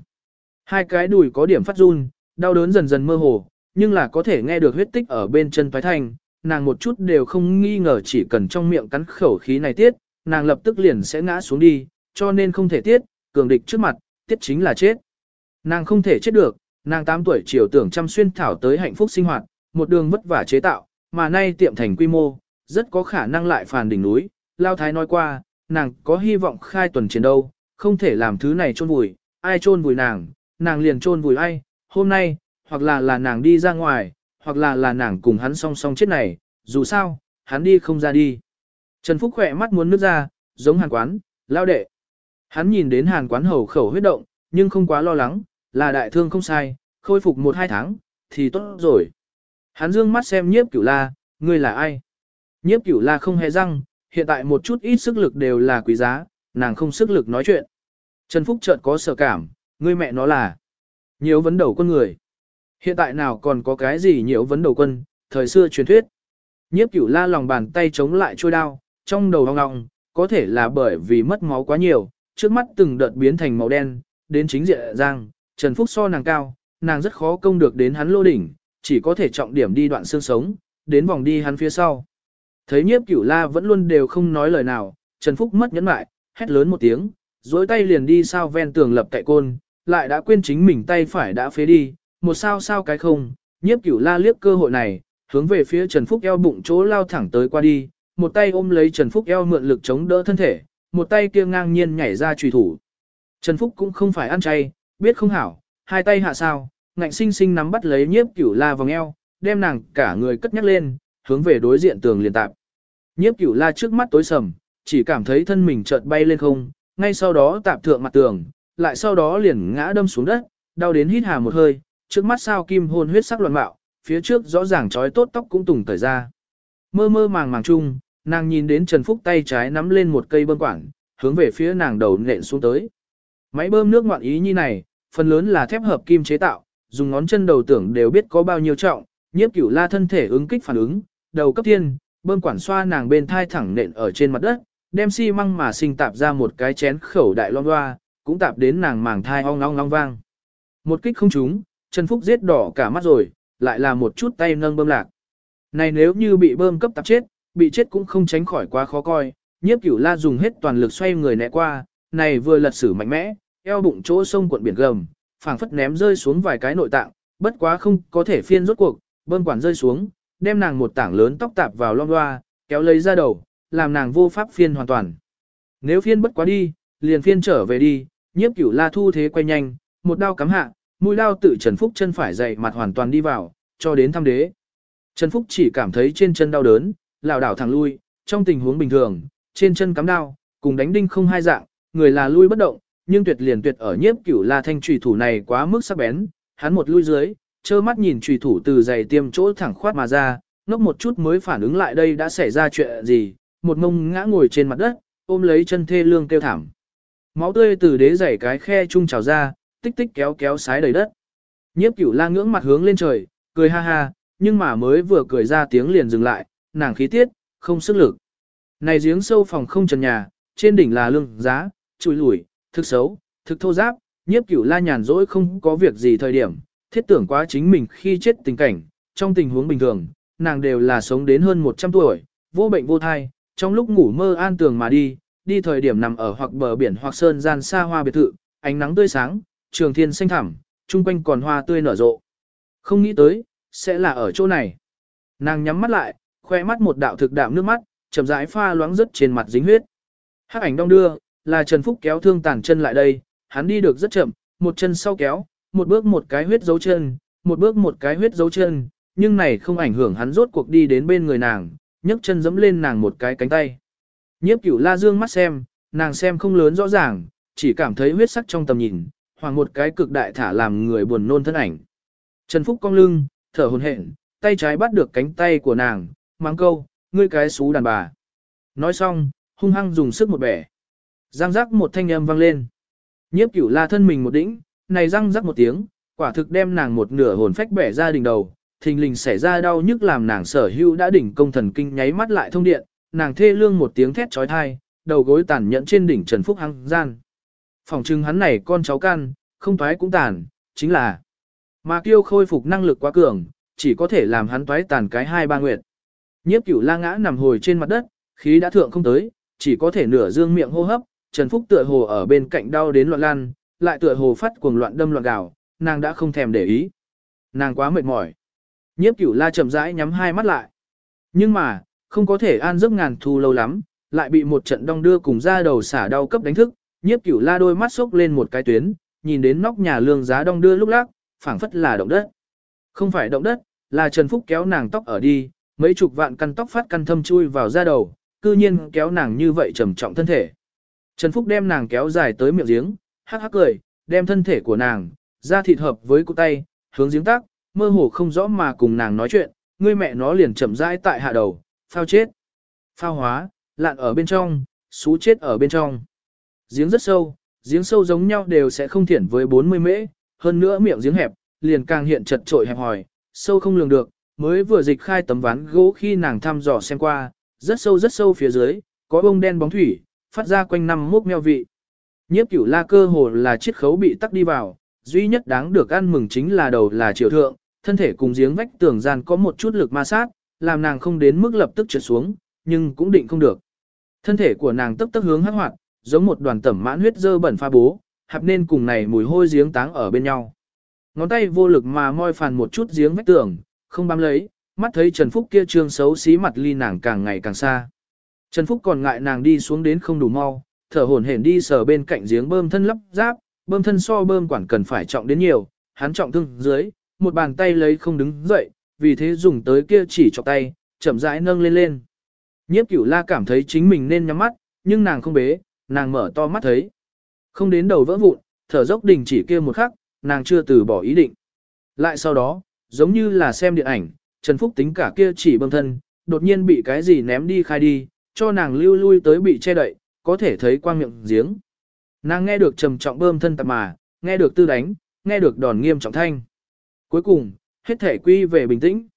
Hai cái đùi có điểm phát run, đau đớn dần dần mơ hồ, nhưng là có thể nghe được huyết tích ở bên chân phái thành, nàng một chút đều không nghi ngờ chỉ cần trong miệng cắn khẩu khí này tiết, nàng lập tức liền sẽ ngã xuống đi, cho nên không thể tiết, cường địch trước mặt, tiết chính là chết. Nàng không thể chết được, nàng 8 tuổi chiều tưởng chăm xuyên thảo tới hạnh phúc sinh hoạt, một đường vất vả chế tạo, mà nay tiệm thành quy mô, rất có khả năng lại phàn đỉnh núi. Lao Thái nói qua, nàng có hy vọng khai tuần chiến đâu, không thể làm thứ này chôn vùi, ai chôn vùi nàng, nàng liền chôn vùi ai, hôm nay, hoặc là là nàng đi ra ngoài, hoặc là là nàng cùng hắn song song chết này, dù sao, hắn đi không ra đi. Trần Phúc khỏe mắt muốn nước ra, giống hàn quán, lao đệ. Hắn nhìn đến hàn quán hầu khẩu huyết động, nhưng không quá lo lắng, là đại thương không sai, khôi phục một hai tháng, thì tốt rồi. Hắn dương mắt xem nhiếp cửu la, ngươi là ai? Nhiếp cửu la không hề răng, hiện tại một chút ít sức lực đều là quý giá, nàng không sức lực nói chuyện. Trần Phúc chợt có sợ cảm, ngươi mẹ nó là nhiều vấn đầu con người. Hiện tại nào còn có cái gì nhiều vấn đầu quân, thời xưa truyền thuyết. Nhiếp cửu la lòng bàn tay chống lại trôi đao, trong đầu hoang ngọng, có thể là bởi vì mất máu quá nhiều, trước mắt từng đợt biến thành màu đen, đến chính diện giang, Trần Phúc so nàng cao, nàng rất khó công được đến hắn lô đỉnh, chỉ có thể trọng điểm đi đoạn xương sống, đến vòng đi hắn phía sau. Thấy nhiếp cửu la vẫn luôn đều không nói lời nào, Trần Phúc mất nhẫn lại, hét lớn một tiếng, dối tay liền đi sao ven tường lập tại côn, lại đã quên chính mình tay phải đã phế đi, một sao sao cái không, nhiếp cửu la liếc cơ hội này, hướng về phía Trần Phúc eo bụng chỗ lao thẳng tới qua đi, một tay ôm lấy Trần Phúc eo mượn lực chống đỡ thân thể, một tay kia ngang nhiên nhảy ra trùy thủ. Trần Phúc cũng không phải ăn chay, biết không hảo, hai tay hạ sao, ngạnh sinh sinh nắm bắt lấy nhiếp cửu la vòng eo, đem nàng cả người cất nhắc lên, hướng về đối diện tường liền tạp. Nhiếp cửu la trước mắt tối sầm, chỉ cảm thấy thân mình chợt bay lên không, ngay sau đó tạp thượng mặt tường, lại sau đó liền ngã đâm xuống đất, đau đến hít hà một hơi, trước mắt sao kim hôn huyết sắc loạn bạo, phía trước rõ ràng trói tốt tóc cũng tùng tởi ra. Mơ mơ màng màng chung, nàng nhìn đến Trần Phúc tay trái nắm lên một cây bơm quảng, hướng về phía nàng đầu nện xuống tới. Máy bơm nước ngoạn ý như này, phần lớn là thép hợp kim chế tạo, dùng ngón chân đầu tưởng đều biết có bao nhiêu trọng, nhiếp cửu la thân thể ứng kích phản ứng, đầu cấp thiên, bơm quản xoa nàng bên thai thẳng nện ở trên mặt đất, đem xi măng mà sinh tạp ra một cái chén khẩu đại loan loa, cũng tạp đến nàng màng thai ong ong long vang. Một kích không trúng, Trần Phúc giết đỏ cả mắt rồi, lại là một chút tay nâng bơm lạc. Này nếu như bị bơm cấp tạp chết, bị chết cũng không tránh khỏi quá khó coi, nhiếp cửu la dùng hết toàn lực xoay người né qua, này vừa lật sử mạnh mẽ, eo bụng chỗ sông cuộn biển gầm, phảng phất ném rơi xuống vài cái nội tạng, bất quá không có thể phiên rốt cuộc, bơm quản rơi xuống, đem nàng một tảng lớn tóc tạp vào long loa, kéo lấy ra đầu, làm nàng vô pháp phiên hoàn toàn. Nếu phiên bất quá đi, liền phiên trở về đi, nhiếp cửu la thu thế quay nhanh, một đao cắm hạ, mũi đao tự Trần Phúc chân phải dậy mặt hoàn toàn đi vào, cho đến thăm đế. Trần Phúc chỉ cảm thấy trên chân đau đớn, lảo đảo thẳng lui, trong tình huống bình thường, trên chân cắm đao, cùng đánh đinh không hai dạng, người là lui bất động, nhưng tuyệt liền tuyệt ở nhiếp cửu la thanh trùy thủ này quá mức sắc bén, hắn một lui dưới, trơ mắt nhìn trùy thủ từ giày tiêm chỗ thẳng khoát mà ra, ngốc một chút mới phản ứng lại đây đã xảy ra chuyện gì, một mông ngã ngồi trên mặt đất, ôm lấy chân thê lương kêu thảm. Máu tươi từ đế giày cái khe trung trào ra, tích tích kéo kéo sái đầy đất. Nhiếp cửu la ngưỡng mặt hướng lên trời, cười ha ha, nhưng mà mới vừa cười ra tiếng liền dừng lại, nàng khí tiết, không sức lực. Này giếng sâu phòng không trần nhà, trên đỉnh là lương giá, chùi lủi, thực xấu, thực thô giáp, nhiếp cửu la nhàn rỗi không có việc gì thời điểm, thiết tưởng quá chính mình khi chết tình cảnh, trong tình huống bình thường, nàng đều là sống đến hơn 100 tuổi, vô bệnh vô thai, trong lúc ngủ mơ an tường mà đi, đi thời điểm nằm ở hoặc bờ biển hoặc sơn gian xa hoa biệt thự, ánh nắng tươi sáng, trường thiên xanh thẳm, chung quanh còn hoa tươi nở rộ. Không nghĩ tới, sẽ là ở chỗ này. Nàng nhắm mắt lại, khoe mắt một đạo thực đạm nước mắt, chậm rãi pha loãng rất trên mặt dính huyết. Hắc ảnh đông đưa, là Trần Phúc kéo thương tàn chân lại đây, hắn đi được rất chậm, một chân sau kéo, một bước một cái huyết dấu chân, một bước một cái huyết dấu chân, nhưng này không ảnh hưởng hắn rốt cuộc đi đến bên người nàng, nhấc chân giẫm lên nàng một cái cánh tay. Nhiếp cửu la dương mắt xem, nàng xem không lớn rõ ràng, chỉ cảm thấy huyết sắc trong tầm nhìn, hoặc một cái cực đại thả làm người buồn nôn thân ảnh. Trần Phúc cong lưng, thở hồn hển, tay trái bắt được cánh tay của nàng, mang câu, ngươi cái xú đàn bà. Nói xong, hung hăng dùng sức một bẻ. Răng rắc một thanh âm vang lên. Nhiếp cửu la thân mình một đĩnh, này răng rắc một tiếng, quả thực đem nàng một nửa hồn phách bẻ ra đỉnh đầu, thình lình xảy ra đau nhức làm nàng sở hữu đã đỉnh công thần kinh nháy mắt lại thông điện, nàng thê lương một tiếng thét chói tai, đầu gối tàn nhẫn trên đỉnh Trần Phúc hăng gian. Phòng trưng hắn này con cháu can, không toái cũng tàn, chính là mà kiêu khôi phục năng lực quá cường, chỉ có thể làm hắn toái tàn cái hai ba nguyệt. Nhiếp cửu la ngã nằm hồi trên mặt đất, khí đã thượng không tới, chỉ có thể nửa dương miệng hô hấp, Trần Phúc tựa hồ ở bên cạnh đau đến loạn lan, lại tựa hồ phát cuồng loạn đâm loạn gào, nàng đã không thèm để ý. Nàng quá mệt mỏi. Nhiếp cửu la chậm rãi nhắm hai mắt lại. Nhưng mà, không có thể an giấc ngàn thu lâu lắm, lại bị một trận đong đưa cùng ra đầu xả đau cấp đánh thức. Nhiếp cửu la đôi mắt sốc lên một cái tuyến, nhìn đến nóc nhà lương giá đong đưa lúc lắc, phảng phất là động đất. Không phải động đất, là Trần Phúc kéo nàng tóc ở đi, mấy chục vạn căn tóc phát căn thâm chui vào da đầu, cư nhiên kéo nàng như vậy trầm trọng thân thể. Trần Phúc đem nàng kéo dài tới miệng giếng, hắc hắc cười, đem thân thể của nàng, ra thịt hợp với cụ tay, hướng giếng tác, mơ hồ không rõ mà cùng nàng nói chuyện, ngươi mẹ nó liền chậm rãi tại hạ đầu, phao chết. Phao hóa, lạn ở bên trong, xú chết ở bên trong. Giếng rất sâu, giếng sâu giống nhau đều sẽ không thiển với 40 mễ, hơn nữa miệng giếng hẹp, liền càng hiện chật trội hẹp hòi, sâu không lường được, mới vừa dịch khai tấm ván gỗ khi nàng thăm dò xem qua, rất sâu rất sâu phía dưới, có bông đen bóng thủy, phát ra quanh năm mốc meo vị. Nhiếp cửu la cơ hồ là chiếc khấu bị tắc đi vào, duy nhất đáng được ăn mừng chính là đầu là triều thượng, thân thể cùng giếng vách tường gian có một chút lực ma sát, làm nàng không đến mức lập tức trượt xuống, nhưng cũng định không được. Thân thể của nàng tấp tấp hướng hắc hoạt, giống một đoàn tẩm mãn huyết dơ bẩn pha bố, hạp nên cùng này mùi hôi giếng táng ở bên nhau. Ngón tay vô lực mà moi phàn một chút giếng vách tường, không bám lấy, mắt thấy Trần Phúc kia trương xấu xí mặt ly nàng càng ngày càng xa. Trần Phúc còn ngại nàng đi xuống đến không đủ mau, thở hổn hển đi sờ bên cạnh giếng bơm thân lắp ráp, bơm thân so bơm quản cần phải trọng đến nhiều, hắn trọng thương dưới, một bàn tay lấy không đứng dậy, vì thế dùng tới kia chỉ chọc tay, chậm rãi nâng lên lên. Nhiếp cửu la cảm thấy chính mình nên nhắm mắt, nhưng nàng không bế, nàng mở to mắt thấy. Không đến đầu vỡ vụn, thở dốc đình chỉ kia một khắc, nàng chưa từ bỏ ý định. Lại sau đó, giống như là xem điện ảnh, Trần Phúc tính cả kia chỉ bơm thân, đột nhiên bị cái gì ném đi khai đi, cho nàng lưu lui tới bị che đậy, có thể thấy quang miệng giếng. Nàng nghe được trầm trọng bơm thân tập mà, nghe được tư đánh, nghe được đòn nghiêm trọng thanh. Cuối cùng, hết thể quy về bình tĩnh.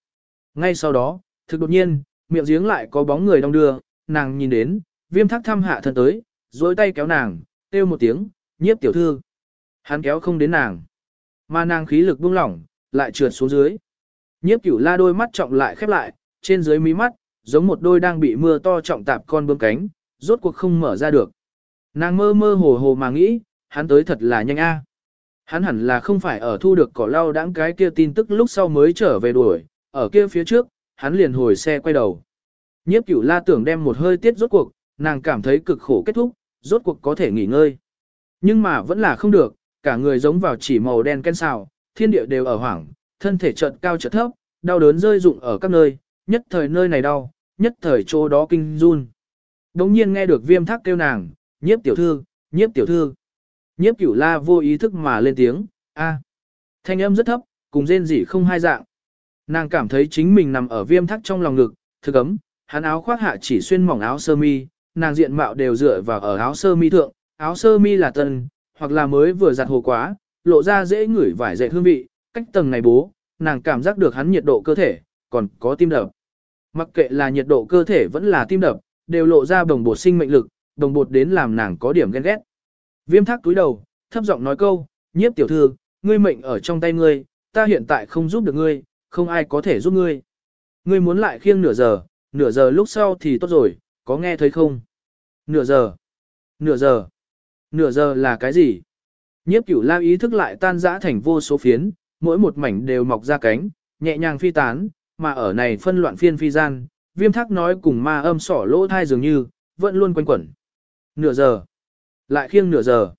Ngay sau đó, thực đột nhiên, miệng giếng lại có bóng người đong đưa, nàng nhìn đến, viêm thác thăm hạ thân tới, dối tay kéo nàng, kêu một tiếng, nhiếp tiểu thư. Hắn kéo không đến nàng. Mà nàng khí lực buông lỏng, lại trượt xuống dưới. Nhiếp cửu la đôi mắt trọng lại khép lại, trên dưới mí mắt, giống một đôi đang bị mưa to trọng tạp con bướm cánh, rốt cuộc không mở ra được. Nàng mơ mơ hồ hồ mà nghĩ, hắn tới thật là nhanh a. Hắn hẳn là không phải ở thu được cỏ lau đãng cái kia tin tức lúc sau mới trở về đuổi, ở kia phía trước, hắn liền hồi xe quay đầu. Nhiếp cửu la tưởng đem một hơi tiết rốt cuộc, nàng cảm thấy cực khổ kết thúc, rốt cuộc có thể nghỉ ngơi. Nhưng mà vẫn là không được, cả người giống vào chỉ màu đen ken xào, thiên địa đều ở hoảng, thân thể chợt cao chợt thấp, đau đớn rơi rụng ở các nơi, nhất thời nơi này đau, nhất thời chỗ đó kinh run. Đống nhiên nghe được viêm thác kêu nàng, nhiếp tiểu thư, nhiếp tiểu thư. Nhiếp cửu la vô ý thức mà lên tiếng, a Thanh âm rất thấp, cùng rên rỉ không hai dạng. Nàng cảm thấy chính mình nằm ở viêm thác trong lòng ngực, thực ấm, hắn áo khoác hạ chỉ xuyên mỏng áo sơ mi, nàng diện mạo đều dựa vào ở áo sơ mi thượng, áo sơ mi là tân, hoặc là mới vừa giặt hồ quá, lộ ra dễ ngửi vải dệt hương vị, cách tầng này bố, nàng cảm giác được hắn nhiệt độ cơ thể, còn có tim đập. Mặc kệ là nhiệt độ cơ thể vẫn là tim đập, đều lộ ra bồng bột sinh mệnh lực, bồng bột đến làm nàng có điểm ghen ghét. Viêm thác túi đầu, thấp giọng nói câu, nhiếp tiểu thư, ngươi mệnh ở trong tay ngươi, ta hiện tại không giúp được ngươi, không ai có thể giúp ngươi. Ngươi muốn lại khiêng nửa giờ, nửa giờ lúc sau thì tốt rồi, có nghe thấy không? Nửa giờ. Nửa giờ. Nửa giờ là cái gì? Nhiếp cửu la ý thức lại tan rã thành vô số phiến, mỗi một mảnh đều mọc ra cánh, nhẹ nhàng phi tán, mà ở này phân loạn phiên phi gian, viêm thác nói cùng ma âm sỏ lỗ thai dường như, vẫn luôn quanh quẩn. Nửa giờ. Lại khiêng nửa giờ.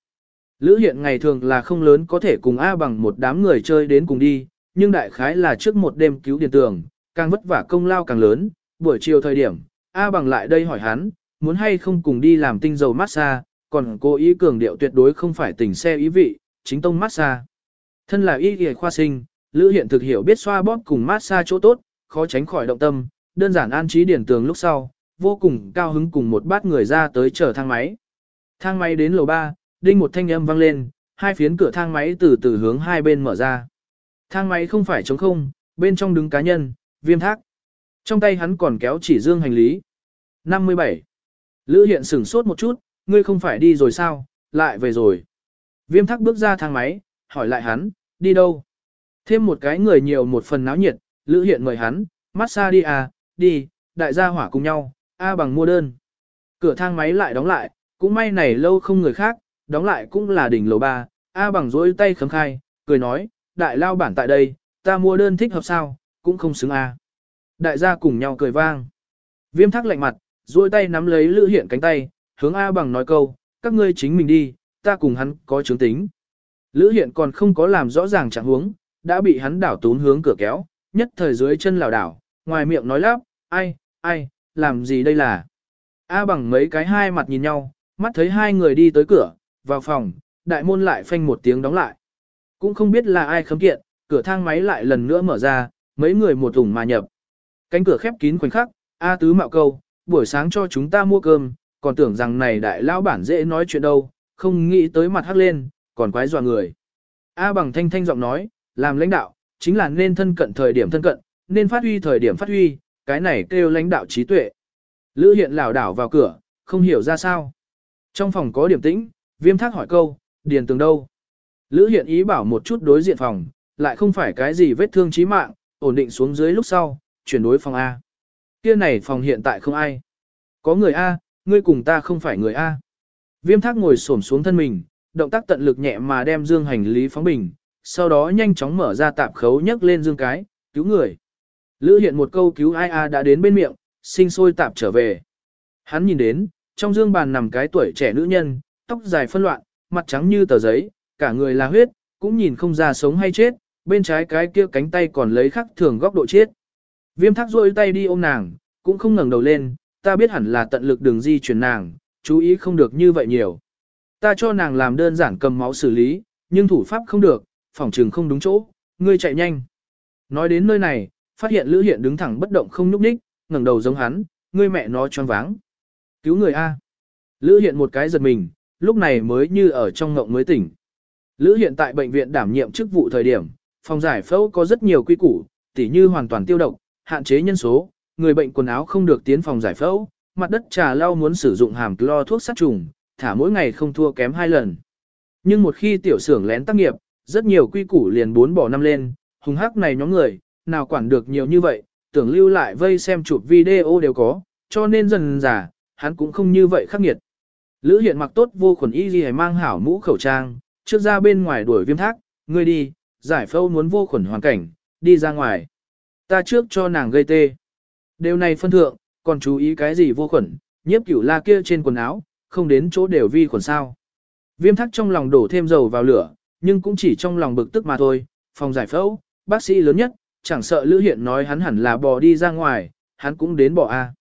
Lữ hiện ngày thường là không lớn có thể cùng A bằng một đám người chơi đến cùng đi, nhưng đại khái là trước một đêm cứu điện tường, càng vất vả công lao càng lớn, buổi chiều thời điểm, A bằng lại đây hỏi hắn, muốn hay không cùng đi làm tinh dầu massage, còn cô ý cường điệu tuyệt đối không phải tình xe ý vị, chính tông massage. Thân là y y khoa sinh, Lữ Hiện thực hiểu biết xoa bóp cùng massage chỗ tốt, khó tránh khỏi động tâm, đơn giản an trí điển tường lúc sau, vô cùng cao hứng cùng một bát người ra tới chở thang máy. Thang máy đến lầu 3, đinh một thanh âm vang lên, hai phiến cửa thang máy từ từ hướng hai bên mở ra. Thang máy không phải trống không, bên trong đứng cá nhân, viêm thác. Trong tay hắn còn kéo chỉ dương hành lý. 57. Lữ hiện sửng sốt một chút, ngươi không phải đi rồi sao, lại về rồi. Viêm thác bước ra thang máy, hỏi lại hắn, đi đâu? Thêm một cái người nhiều một phần náo nhiệt, Lữ hiện mời hắn, massage đi à, đi, đại gia hỏa cùng nhau, A bằng mua đơn. Cửa thang máy lại đóng lại, cũng may này lâu không người khác, đóng lại cũng là đỉnh lầu ba. A bằng dối tay khấm khai, cười nói, đại lao bản tại đây, ta mua đơn thích hợp sao, cũng không xứng A. Đại gia cùng nhau cười vang. Viêm thắc lạnh mặt, dối tay nắm lấy lữ hiện cánh tay, hướng A bằng nói câu, các ngươi chính mình đi, ta cùng hắn có chứng tính. Lữ hiện còn không có làm rõ ràng trạng huống, đã bị hắn đảo tún hướng cửa kéo, nhất thời dưới chân lảo đảo, ngoài miệng nói lắp, ai, ai, làm gì đây là. A bằng mấy cái hai mặt nhìn nhau, mắt thấy hai người đi tới cửa, vào phòng, đại môn lại phanh một tiếng đóng lại. Cũng không biết là ai khấm kiện, cửa thang máy lại lần nữa mở ra, mấy người một thủng mà nhập. Cánh cửa khép kín khoảnh khắc, A tứ mạo câu, buổi sáng cho chúng ta mua cơm, còn tưởng rằng này đại lao bản dễ nói chuyện đâu, không nghĩ tới mặt hắc lên, còn quái dọa người. A bằng thanh thanh giọng nói, làm lãnh đạo, chính là nên thân cận thời điểm thân cận, nên phát huy thời điểm phát huy, cái này kêu lãnh đạo trí tuệ. Lữ hiện lảo đảo vào cửa, không hiểu ra sao. Trong phòng có điểm tĩnh, viêm thác hỏi câu, điền tường đâu. Lữ hiện ý bảo một chút đối diện phòng, lại không phải cái gì vết thương chí mạng, ổn định xuống dưới lúc sau, chuyển đối phòng A. Kia này phòng hiện tại không ai. Có người A, ngươi cùng ta không phải người A. Viêm thác ngồi xổm xuống thân mình, động tác tận lực nhẹ mà đem dương hành lý phóng bình, sau đó nhanh chóng mở ra tạp khấu nhấc lên dương cái, cứu người. Lữ hiện một câu cứu ai a đã đến bên miệng, sinh sôi tạp trở về. Hắn nhìn đến, trong dương bàn nằm cái tuổi trẻ nữ nhân, tóc dài phân loạn, mặt trắng như tờ giấy, cả người là huyết, cũng nhìn không ra sống hay chết, bên trái cái kia cánh tay còn lấy khắc thường góc độ chết. Viêm thác rôi tay đi ôm nàng, cũng không ngẩng đầu lên, ta biết hẳn là tận lực đường di chuyển nàng, chú ý không được như vậy nhiều. Ta cho nàng làm đơn giản cầm máu xử lý, nhưng thủ pháp không được, phòng trường không đúng chỗ, ngươi chạy nhanh. Nói đến nơi này, phát hiện Lữ Hiện đứng thẳng bất động không nhúc nhích, ngẩng đầu giống hắn, ngươi mẹ nó choáng váng. Cứu người A. Lữ Hiện một cái giật mình, lúc này mới như ở trong ngộng mới tỉnh. Lữ Hiện tại bệnh viện đảm nhiệm chức vụ thời điểm, phòng giải phẫu có rất nhiều quy củ, tỉ như hoàn toàn tiêu độc, hạn chế nhân số, người bệnh quần áo không được tiến phòng giải phẫu, mặt đất trà lau muốn sử dụng hàm clo thuốc sát trùng, thả mỗi ngày không thua kém hai lần. Nhưng một khi tiểu xưởng lén tác nghiệp, rất nhiều quy củ liền bốn bỏ năm lên, hùng hắc này nhóm người, nào quản được nhiều như vậy, tưởng lưu lại vây xem chụp video đều có, cho nên dần giả, hắn cũng không như vậy khắc nghiệt. Lữ hiện mặc tốt vô khuẩn y gì mang hảo mũ khẩu trang, trước ra bên ngoài đuổi viêm thác, ngươi đi, giải phẫu muốn vô khuẩn hoàn cảnh, đi ra ngoài. Ta trước cho nàng gây tê. Điều này phân thượng, còn chú ý cái gì vô khuẩn, nhiếp cửu la kia trên quần áo, không đến chỗ đều vi khuẩn sao. Viêm thác trong lòng đổ thêm dầu vào lửa, nhưng cũng chỉ trong lòng bực tức mà thôi, phòng giải phẫu, bác sĩ lớn nhất, chẳng sợ Lữ Hiện nói hắn hẳn là bỏ đi ra ngoài, hắn cũng đến bỏ a.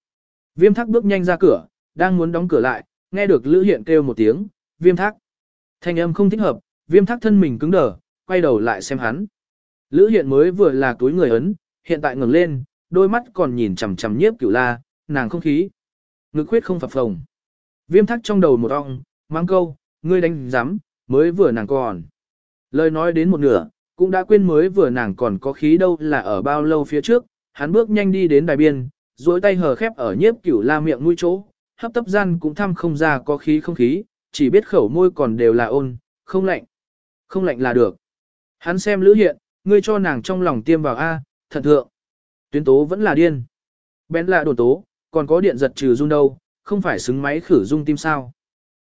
Viêm thác bước nhanh ra cửa, đang muốn đóng cửa lại, nghe được Lữ Hiện kêu một tiếng, viêm thác. Thanh âm không thích hợp, viêm thác thân mình cứng đờ, quay đầu lại xem hắn. Lữ Hiện mới vừa là túi người ấn, hiện tại ngẩng lên, đôi mắt còn nhìn chằm chằm nhiếp cửu la, nàng không khí. Ngực huyết không phập phồng. Viêm thác trong đầu một ong, mang câu, ngươi đánh dám, mới vừa nàng còn. Lời nói đến một nửa, cũng đã quên mới vừa nàng còn có khí đâu là ở bao lâu phía trước, hắn bước nhanh đi đến đài biên, duỗi tay hờ khép ở nhiếp cửu la miệng mũi chỗ, hấp tấp gian cũng thăm không ra có khí không khí, chỉ biết khẩu môi còn đều là ôn, không lạnh. Không lạnh là được. Hắn xem lữ hiện, ngươi cho nàng trong lòng tiêm vào A, thật thượng. Tuyến tố vẫn là điên. Bén là đồn tố, còn có điện giật trừ run đâu, không phải xứng máy khử dung tim sao.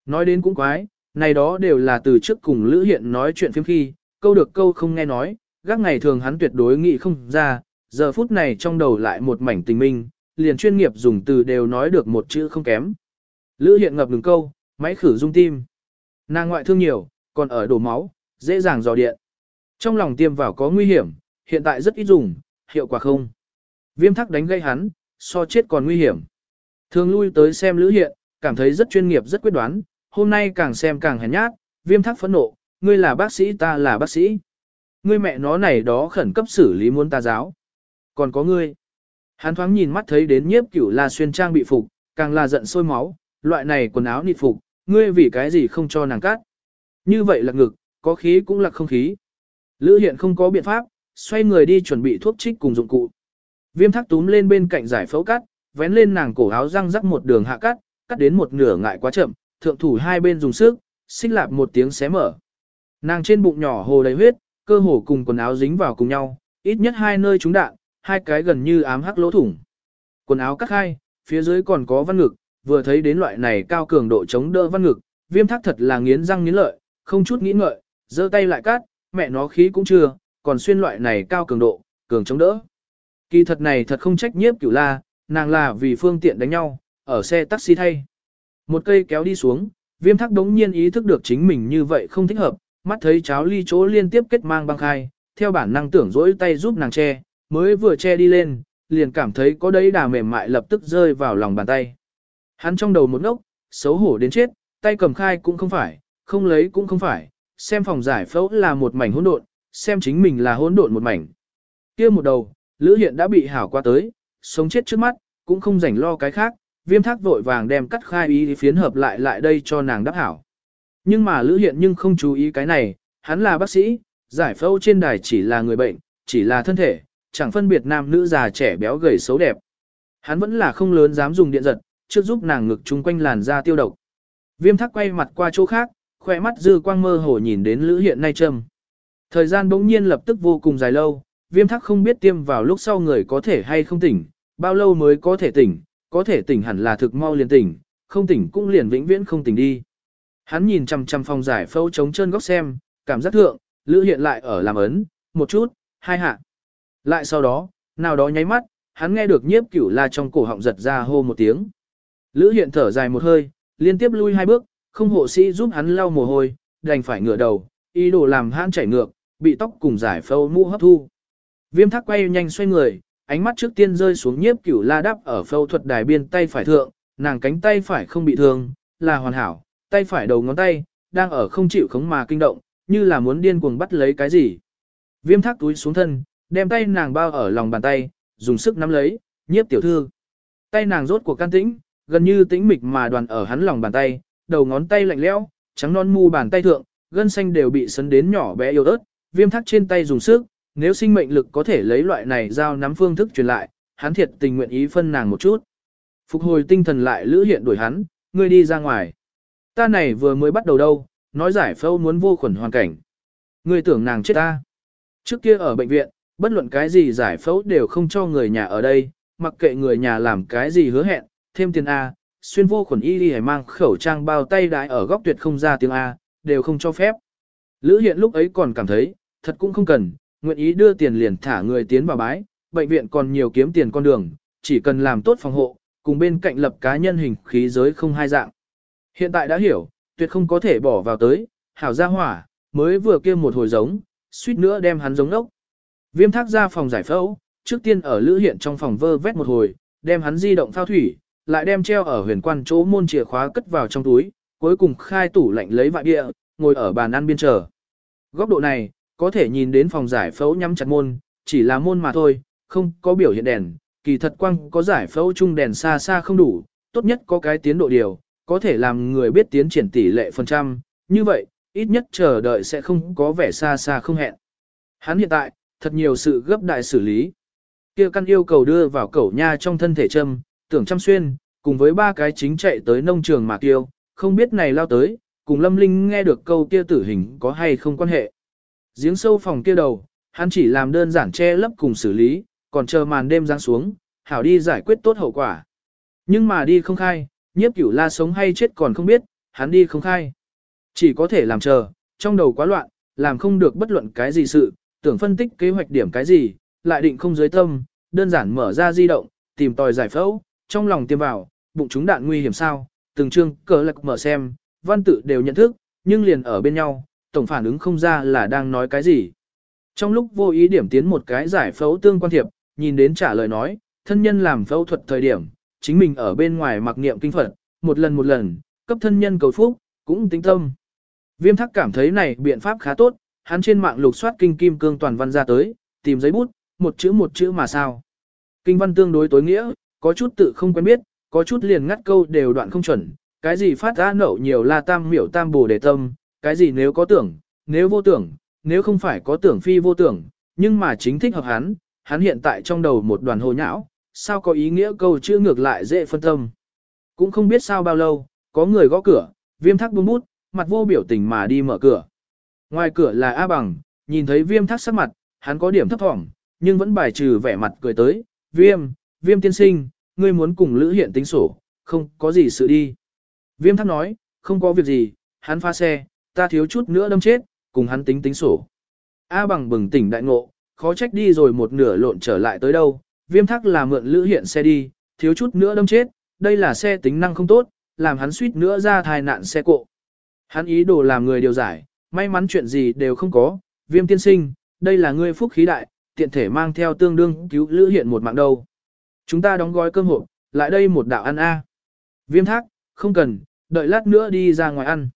Nói đến cũng quái, này đó đều là từ trước cùng Lữ Hiện nói chuyện phim khi, câu được câu không nghe nói, gác ngày thường hắn tuyệt đối nghĩ không ra, giờ phút này trong đầu lại một mảnh tình minh, liền chuyên nghiệp dùng từ đều nói được một chữ không kém. Lữ Hiện ngập ngừng câu, máy khử dung tim. Nàng ngoại thương nhiều, còn ở đổ máu, dễ dàng dò điện. Trong lòng tiêm vào có nguy hiểm, hiện tại rất ít dùng, hiệu quả không. Viêm thắc đánh gây hắn, so chết còn nguy hiểm. Thường lui tới xem Lữ Hiện, cảm thấy rất chuyên nghiệp rất quyết đoán, hôm nay càng xem càng hèn nhát, viêm thắc phẫn nộ, ngươi là bác sĩ ta là bác sĩ. Ngươi mẹ nó này đó khẩn cấp xử lý muốn ta giáo. Còn có ngươi. Hắn thoáng nhìn mắt thấy đến nhiếp cửu là xuyên trang bị phục, càng là giận sôi máu, loại này quần áo nịt phục, ngươi vì cái gì không cho nàng cắt. Như vậy là ngực, có khí cũng là không khí. Lữ hiện không có biện pháp, xoay người đi chuẩn bị thuốc trích cùng dụng cụ. Viêm thắc túm lên bên cạnh giải phẫu cắt, vén lên nàng cổ áo răng rắc một đường hạ cắt, cắt đến một nửa ngại quá chậm, thượng thủ hai bên dùng sức, xích lạp một tiếng xé mở. Nàng trên bụng nhỏ hồ đầy huyết, cơ hồ cùng quần áo dính vào cùng nhau, ít nhất hai nơi trúng đạn, hai cái gần như ám hắc lỗ thủng. Quần áo cắt hai, phía dưới còn có văn ngực, vừa thấy đến loại này cao cường độ chống đỡ văn ngực, viêm thác thật là nghiến răng nghiến lợi, không chút nghĩ ngợi, giơ tay lại cắt, mẹ nó khí cũng chưa, còn xuyên loại này cao cường độ, cường chống đỡ. Kỳ thật này thật không trách nhiếp cửu la, nàng là vì phương tiện đánh nhau, ở xe taxi thay. Một cây kéo đi xuống, viêm thắc đống nhiên ý thức được chính mình như vậy không thích hợp, mắt thấy cháo ly chỗ liên tiếp kết mang băng khai, theo bản năng tưởng dỗi tay giúp nàng che, mới vừa che đi lên, liền cảm thấy có đấy đà mềm mại lập tức rơi vào lòng bàn tay. Hắn trong đầu một ngốc, xấu hổ đến chết, tay cầm khai cũng không phải, không lấy cũng không phải, xem phòng giải phẫu là một mảnh hỗn độn, xem chính mình là hỗn độn một mảnh. Kia một đầu, Lữ Hiện đã bị hảo qua tới, sống chết trước mắt, cũng không rảnh lo cái khác, viêm thác vội vàng đem cắt khai ý phiến hợp lại lại đây cho nàng đáp hảo. Nhưng mà Lữ Hiện nhưng không chú ý cái này, hắn là bác sĩ, giải phẫu trên đài chỉ là người bệnh, chỉ là thân thể, chẳng phân biệt nam nữ già trẻ béo gầy xấu đẹp. Hắn vẫn là không lớn dám dùng điện giật, trước giúp nàng ngực chung quanh làn da tiêu độc. Viêm thác quay mặt qua chỗ khác, khoe mắt dư quang mơ hồ nhìn đến Lữ Hiện nay châm. Thời gian bỗng nhiên lập tức vô cùng dài lâu, viêm thác không biết tiêm vào lúc sau người có thể hay không tỉnh, bao lâu mới có thể tỉnh, có thể tỉnh hẳn là thực mau liền tỉnh, không tỉnh cũng liền vĩnh viễn không tỉnh đi. Hắn nhìn chằm chằm phòng giải phẫu chống chân góc xem, cảm giác thượng, Lữ Hiện lại ở làm ấn, một chút, hai hạ. Lại sau đó, nào đó nháy mắt, hắn nghe được nhiếp cửu la trong cổ họng giật ra hô một tiếng. Lữ Hiện thở dài một hơi, liên tiếp lui hai bước, không hộ sĩ giúp hắn lau mồ hôi, đành phải ngửa đầu, ý đồ làm hắn chảy ngược, bị tóc cùng giải phẫu mũ hấp thu. Viêm thác quay nhanh xoay người, ánh mắt trước tiên rơi xuống nhiếp cửu la đắp ở phẫu thuật đài biên tay phải thượng, nàng cánh tay phải không bị thương, là hoàn hảo, tay phải đầu ngón tay, đang ở không chịu khống mà kinh động, như là muốn điên cuồng bắt lấy cái gì. Viêm thác túi xuống thân, đem tay nàng bao ở lòng bàn tay, dùng sức nắm lấy, nhiếp tiểu thư. Tay nàng rốt cuộc can tĩnh, gần như tĩnh mịch mà đoàn ở hắn lòng bàn tay, đầu ngón tay lạnh lẽo, trắng non mu bàn tay thượng, gân xanh đều bị sấn đến nhỏ bé yếu ớt, viêm thác trên tay dùng sức, nếu sinh mệnh lực có thể lấy loại này giao nắm phương thức truyền lại, hắn thiệt tình nguyện ý phân nàng một chút. Phục hồi tinh thần lại lữ hiện đuổi hắn, ngươi đi ra ngoài. Ta này vừa mới bắt đầu đâu, nói giải phẫu muốn vô khuẩn hoàn cảnh. Ngươi tưởng nàng chết ta. Trước kia ở bệnh viện, bất luận cái gì giải phẫu đều không cho người nhà ở đây, mặc kệ người nhà làm cái gì hứa hẹn, thêm tiền A, xuyên vô khuẩn y đi mang khẩu trang bao tay đái ở góc tuyệt không ra tiếng A, đều không cho phép. Lữ hiện lúc ấy còn cảm thấy, thật cũng không cần, nguyện ý đưa tiền liền thả người tiến vào bái, bệnh viện còn nhiều kiếm tiền con đường, chỉ cần làm tốt phòng hộ, cùng bên cạnh lập cá nhân hình khí giới không hai dạng. Hiện tại đã hiểu, tuyệt không có thể bỏ vào tới, hảo ra hỏa, mới vừa kia một hồi giống, suýt nữa đem hắn giống nốc. Viêm thác ra phòng giải phẫu, trước tiên ở lữ hiện trong phòng vơ vét một hồi, đem hắn di động phao thủy, lại đem treo ở huyền quan chỗ môn chìa khóa cất vào trong túi, cuối cùng khai tủ lạnh lấy vại địa, ngồi ở bàn ăn biên chờ. Góc độ này, có thể nhìn đến phòng giải phẫu nhắm chặt môn, chỉ là môn mà thôi, không có biểu hiện đèn, kỳ thật quang có giải phẫu chung đèn xa xa không đủ, tốt nhất có cái tiến độ điều, có thể làm người biết tiến triển tỷ lệ phần trăm, như vậy, ít nhất chờ đợi sẽ không có vẻ xa xa không hẹn. Hắn hiện tại, thật nhiều sự gấp đại xử lý. kia căn yêu cầu đưa vào cẩu nha trong thân thể châm, tưởng chăm xuyên, cùng với ba cái chính chạy tới nông trường mà kiêu, không biết này lao tới, cùng lâm linh nghe được câu kia tử hình có hay không quan hệ. Giếng sâu phòng kia đầu, hắn chỉ làm đơn giản che lấp cùng xử lý, còn chờ màn đêm giáng xuống, hảo đi giải quyết tốt hậu quả. Nhưng mà đi không khai, nhiếp cửu la sống hay chết còn không biết, hắn đi không khai. Chỉ có thể làm chờ, trong đầu quá loạn, làm không được bất luận cái gì sự, tưởng phân tích kế hoạch điểm cái gì, lại định không dưới tâm, đơn giản mở ra di động, tìm tòi giải phẫu, trong lòng tiêm vào, bụng chúng đạn nguy hiểm sao, từng chương cờ lạc mở xem, văn tự đều nhận thức, nhưng liền ở bên nhau, tổng phản ứng không ra là đang nói cái gì. Trong lúc vô ý điểm tiến một cái giải phẫu tương quan thiệp, nhìn đến trả lời nói, thân nhân làm phẫu thuật thời điểm, chính mình ở bên ngoài mặc niệm kinh Phật, một lần một lần, cấp thân nhân cầu phúc, cũng tính tâm. Viêm thắc cảm thấy này biện pháp khá tốt, hắn trên mạng lục soát kinh kim cương toàn văn ra tới, tìm giấy bút, một chữ một chữ mà sao. Kinh văn tương đối tối nghĩa, có chút tự không quen biết, có chút liền ngắt câu đều đoạn không chuẩn, cái gì phát ra nậu nhiều là tam miểu tam bồ đề tâm, cái gì nếu có tưởng, nếu vô tưởng, nếu không phải có tưởng phi vô tưởng, nhưng mà chính thích hợp hắn, hắn hiện tại trong đầu một đoàn hồ nhão, sao có ý nghĩa câu chữ ngược lại dễ phân tâm. Cũng không biết sao bao lâu, có người gõ cửa, viêm thắc buông bút, mặt vô biểu tình mà đi mở cửa. Ngoài cửa là A Bằng, nhìn thấy viêm thắc sắc mặt, hắn có điểm thấp thỏm, nhưng vẫn bài trừ vẻ mặt cười tới, viêm, viêm tiên sinh, ngươi muốn cùng Lữ Hiện tính sổ, không có gì sự đi. Viêm thắc nói, không có việc gì, hắn pha xe, ta thiếu chút nữa đâm chết, cùng hắn tính tính sổ. A bằng bừng tỉnh đại ngộ, khó trách đi rồi một nửa lộn trở lại tới đâu, viêm thắc là mượn Lữ Hiện xe đi, thiếu chút nữa đâm chết, đây là xe tính năng không tốt, làm hắn suýt nữa ra thai nạn xe cộ. Hắn ý đồ làm người điều giải, may mắn chuyện gì đều không có, viêm tiên sinh, đây là ngươi phúc khí đại, tiện thể mang theo tương đương cứu lữ hiện một mạng đâu. Chúng ta đóng gói cơm hộp, lại đây một đạo ăn A. Viêm thác, không cần, đợi lát nữa đi ra ngoài ăn.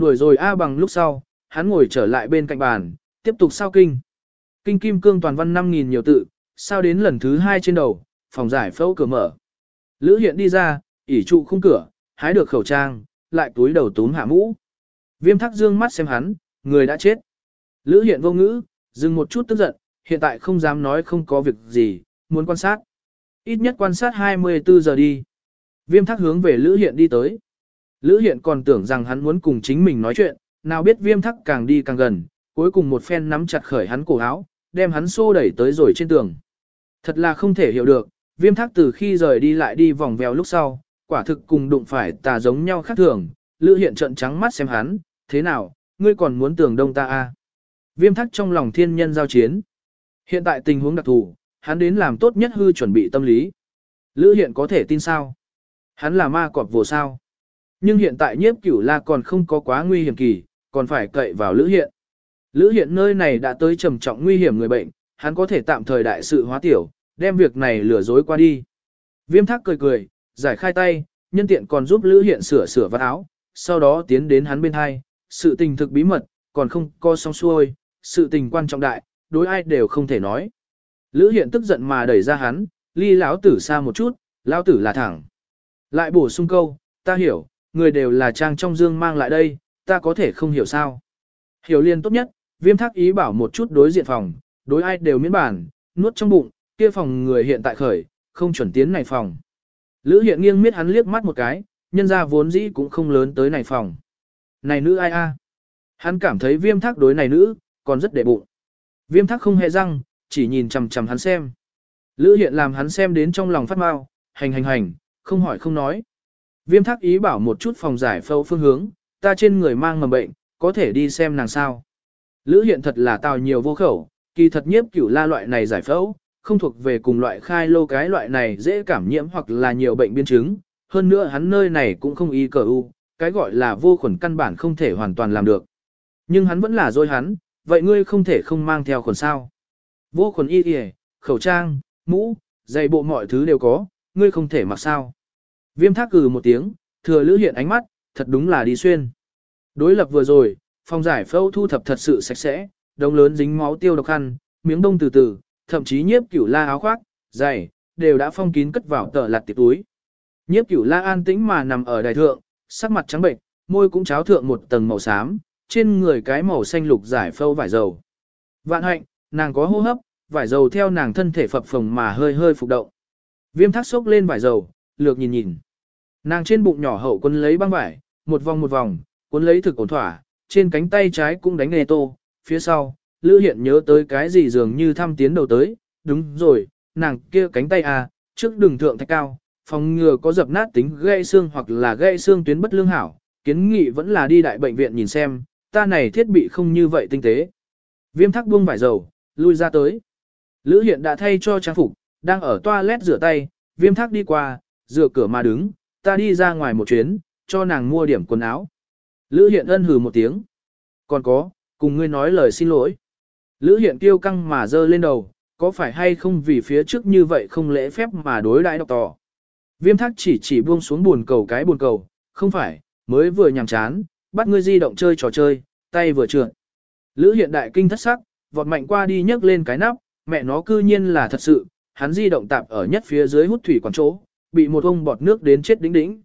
Đuổi rồi A bằng lúc sau, hắn ngồi trở lại bên cạnh bàn, tiếp tục sao kinh. Kinh kim cương toàn văn 5.000 nhiều tự, sao đến lần thứ hai trên đầu, phòng giải phẫu cửa mở. Lữ hiện đi ra, ỉ trụ khung cửa, hái được khẩu trang, lại túi đầu túm hạ mũ. Viêm thắc dương mắt xem hắn, người đã chết. Lữ hiện vô ngữ, dừng một chút tức giận, hiện tại không dám nói không có việc gì, muốn quan sát. Ít nhất quan sát 24 giờ đi. Viêm thắc hướng về Lữ hiện đi tới. Lữ hiện còn tưởng rằng hắn muốn cùng chính mình nói chuyện, nào biết viêm thắc càng đi càng gần, cuối cùng một phen nắm chặt khởi hắn cổ áo, đem hắn xô đẩy tới rồi trên tường. Thật là không thể hiểu được, viêm thắc từ khi rời đi lại đi vòng vèo lúc sau, quả thực cùng đụng phải tà giống nhau khác thường, Lữ hiện trận trắng mắt xem hắn, thế nào, ngươi còn muốn tưởng đông ta a? À? Viêm thắc trong lòng thiên nhân giao chiến. Hiện tại tình huống đặc thù, hắn đến làm tốt nhất hư chuẩn bị tâm lý. Lữ hiện có thể tin sao? Hắn là ma cọp vồ sao? Nhưng hiện tại nhiếp cửu la còn không có quá nguy hiểm kỳ, còn phải cậy vào lữ hiện. Lữ hiện nơi này đã tới trầm trọng nguy hiểm người bệnh, hắn có thể tạm thời đại sự hóa tiểu, đem việc này lừa dối qua đi. Viêm thác cười cười, giải khai tay, nhân tiện còn giúp Lữ Hiện sửa sửa vạt áo, sau đó tiến đến hắn bên hai, sự tình thực bí mật, còn không co xong xuôi, sự tình quan trọng đại, đối ai đều không thể nói. Lữ Hiện tức giận mà đẩy ra hắn, ly lão tử xa một chút, lão tử là thẳng. Lại bổ sung câu, ta hiểu, người đều là trang trong dương mang lại đây, ta có thể không hiểu sao. Hiểu liền tốt nhất, viêm thác ý bảo một chút đối diện phòng, đối ai đều miễn bản, nuốt trong bụng, kia phòng người hiện tại khởi, không chuẩn tiến này phòng. Lữ hiện nghiêng miết hắn liếc mắt một cái, nhân ra vốn dĩ cũng không lớn tới này phòng. Này nữ ai a? Hắn cảm thấy viêm thác đối này nữ, còn rất đệ bụng. Viêm thác không hề răng, chỉ nhìn chằm chằm hắn xem. Lữ hiện làm hắn xem đến trong lòng phát mau, hành hành hành, không hỏi không nói. Viêm thác ý bảo một chút phòng giải phẫu phương hướng, ta trên người mang mầm bệnh, có thể đi xem nàng sao. Lữ hiện thật là tào nhiều vô khẩu, kỳ thật nhiếp cửu la loại này giải phẫu, không thuộc về cùng loại khai lô cái loại này dễ cảm nhiễm hoặc là nhiều bệnh biến chứng, hơn nữa hắn nơi này cũng không y cờ u, cái gọi là vô khuẩn căn bản không thể hoàn toàn làm được. Nhưng hắn vẫn là dối hắn, vậy ngươi không thể không mang theo khuẩn sao. Vô khuẩn y kìa, khẩu trang, mũ, giày bộ mọi thứ đều có, ngươi không thể mặc sao. Viêm thác gừ một tiếng, thừa lữ hiện ánh mắt, thật đúng là đi xuyên. Đối lập vừa rồi, phòng giải phẫu thu thập thật sự sạch sẽ, đông lớn dính máu tiêu độc khăn, miếng đông từ từ, thậm chí nhiếp cửu la áo khoác, giày, đều đã phong kín cất vào tờ lặt tiệp túi. Nhiếp cửu la an tĩnh mà nằm ở đài thượng, sắc mặt trắng bệnh, môi cũng cháo thượng một tầng màu xám, trên người cái màu xanh lục giải phâu vải dầu. Vạn hạnh, nàng có hô hấp, vải dầu theo nàng thân thể phập phồng mà hơi hơi phục động. Viêm thác sốc lên vải dầu, lược nhìn nhìn. Nàng trên bụng nhỏ hậu quân lấy băng vải, một vòng một vòng, cuốn lấy thực ổn thỏa, trên cánh tay trái cũng đánh nghề tô, phía sau, Lữ Hiện nhớ tới cái gì dường như thăm tiến đầu tới, đúng rồi, nàng kia cánh tay à, trước đường thượng thạch cao, phòng ngừa có dập nát tính gãy xương hoặc là gãy xương tuyến bất lương hảo, kiến nghị vẫn là đi đại bệnh viện nhìn xem, ta này thiết bị không như vậy tinh tế. Viêm thắc buông vải dầu, lui ra tới. Lữ hiện đã thay cho trang phục, đang ở toilet rửa tay, viêm thắc đi qua, rửa cửa mà đứng, ta đi ra ngoài một chuyến, cho nàng mua điểm quần áo. Lữ hiện ân hừ một tiếng. Còn có, cùng ngươi nói lời xin lỗi. Lữ hiện tiêu căng mà dơ lên đầu, có phải hay không vì phía trước như vậy không lễ phép mà đối đãi độc tỏ. Viêm thác chỉ chỉ buông xuống buồn cầu cái buồn cầu, không phải, mới vừa nhàm chán, bắt ngươi di động chơi trò chơi, tay vừa trượt. Lữ hiện đại kinh thất sắc, vọt mạnh qua đi nhấc lên cái nắp, mẹ nó cư nhiên là thật sự, hắn di động tạp ở nhất phía dưới hút thủy quản chỗ, bị một ông bọt nước đến chết đĩnh đĩnh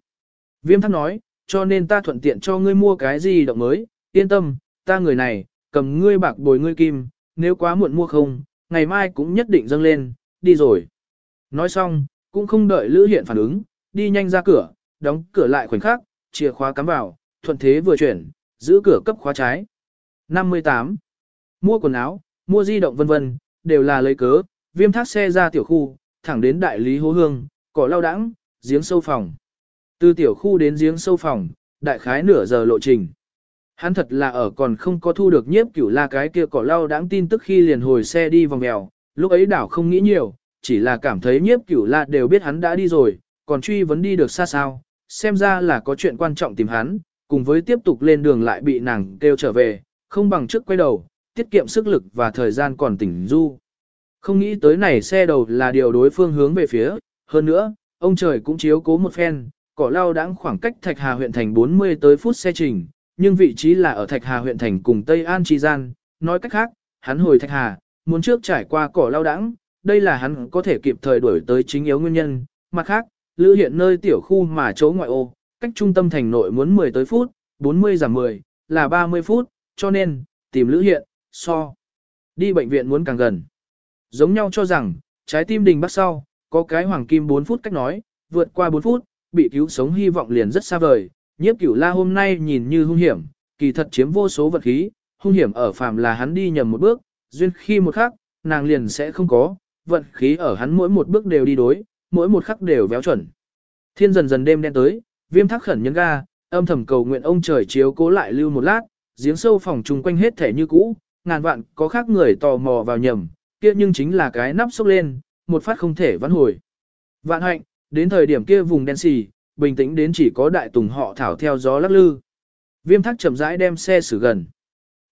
Viêm thác nói, cho nên ta thuận tiện cho ngươi mua cái gì động mới, yên tâm, ta người này, cầm ngươi bạc bồi ngươi kim, nếu quá muộn mua không, ngày mai cũng nhất định dâng lên, đi rồi. Nói xong, cũng không đợi Lữ Hiện phản ứng, đi nhanh ra cửa, đóng cửa lại khoảnh khắc, chìa khóa cắm vào, thuận thế vừa chuyển, giữ cửa cấp khóa trái. 58. Mua quần áo, mua di động vân vân, đều là lấy cớ, viêm thác xe ra tiểu khu, thẳng đến đại lý hố hương, cỏ lao đãng, giếng sâu phòng. Từ tiểu khu đến giếng sâu phòng, đại khái nửa giờ lộ trình. Hắn thật là ở còn không có thu được nhiếp cửu la cái kia cỏ lau đãng tin tức khi liền hồi xe đi vòng mèo, lúc ấy đảo không nghĩ nhiều, chỉ là cảm thấy nhiếp cửu la đều biết hắn đã đi rồi, còn truy vấn đi được xa sao, xem ra là có chuyện quan trọng tìm hắn, cùng với tiếp tục lên đường lại bị nàng kêu trở về, không bằng trước quay đầu, tiết kiệm sức lực và thời gian còn tỉnh du. Không nghĩ tới này xe đầu là điều đối phương hướng về phía, hơn nữa, ông trời cũng chiếu cố một phen, cỏ Lao Đãng khoảng cách Thạch Hà huyện thành 40 tới phút xe trình, nhưng vị trí là ở Thạch Hà huyện thành cùng Tây An Chi Gian, nói cách khác, hắn hồi Thạch Hà, muốn trước trải qua cỏ lao đãng, đây là hắn có thể kịp thời đuổi tới chính yếu nguyên nhân, mặt khác, lữ hiện nơi tiểu khu mà chỗ ngoại ô, cách trung tâm thành nội muốn 10 tới phút, 40 giảm 10, là 30 phút, cho nên, tìm lữ hiện, so. Đi bệnh viện muốn càng gần. Giống nhau cho rằng, trái tim đình bắt sau, có cái hoàng kim 4 phút cách nói, vượt qua 4 phút, bị cứu sống hy vọng liền rất xa vời, nhiếp cửu la hôm nay nhìn như hung hiểm, kỳ thật chiếm vô số vật khí, hung hiểm ở phàm là hắn đi nhầm một bước, duyên khi một khắc, nàng liền sẽ không có, vận khí ở hắn mỗi một bước đều đi đối, mỗi một khắc đều véo chuẩn. Thiên dần dần đêm đen tới, viêm thác khẩn nhân ga, âm thầm cầu nguyện ông trời chiếu cố lại lưu một lát, giếng sâu phòng chung quanh hết thể như cũ, ngàn vạn có khác người tò mò vào nhầm, kia nhưng chính là cái nắp sốc lên, một phát không thể vãn hồi. Vạn hạnh, đến thời điểm kia vùng đen xì, bình tĩnh đến chỉ có đại tùng họ thảo theo gió lắc lư. Viêm thác chậm rãi đem xe xử gần.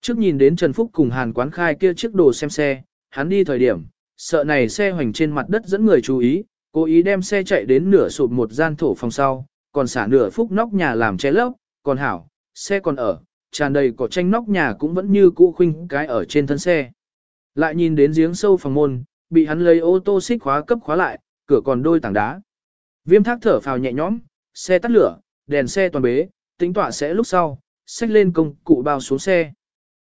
Trước nhìn đến Trần Phúc cùng Hàn Quán Khai kia chiếc đồ xem xe, hắn đi thời điểm, sợ này xe hoành trên mặt đất dẫn người chú ý, cố ý đem xe chạy đến nửa sụp một gian thổ phòng sau, còn xả nửa phúc nóc nhà làm che lấp, còn hảo, xe còn ở, tràn đầy cỏ tranh nóc nhà cũng vẫn như cũ khuynh cái ở trên thân xe. Lại nhìn đến giếng sâu phòng môn, bị hắn lấy ô tô xích khóa cấp khóa lại, cửa còn đôi tảng đá. Viêm thác thở phào nhẹ nhõm, xe tắt lửa, đèn xe toàn bế, tính tỏa sẽ lúc sau, xách lên công cụ bao xuống xe.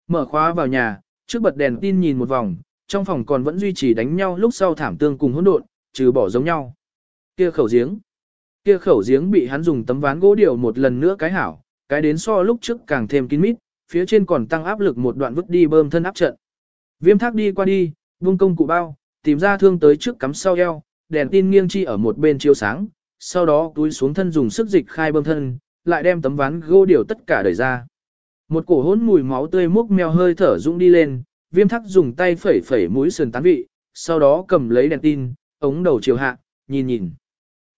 Mở khóa vào nhà, trước bật đèn tin nhìn một vòng, trong phòng còn vẫn duy trì đánh nhau lúc sau thảm tương cùng hỗn độn, trừ bỏ giống nhau. Kia khẩu giếng. Kia khẩu giếng bị hắn dùng tấm ván gỗ điều một lần nữa cái hảo, cái đến so lúc trước càng thêm kín mít, phía trên còn tăng áp lực một đoạn vứt đi bơm thân áp trận. Viêm thác đi qua đi, buông công cụ bao, tìm ra thương tới trước cắm sau eo, đèn tin nghiêng chi ở một bên chiếu sáng, sau đó túi xuống thân dùng sức dịch khai bơm thân, lại đem tấm ván gỗ điều tất cả đẩy ra. Một cổ hỗn mùi máu tươi múc mèo hơi thở dũng đi lên, viêm thắc dùng tay phẩy phẩy mũi sườn tán vị, sau đó cầm lấy đèn tin, ống đầu chiều hạ, nhìn nhìn.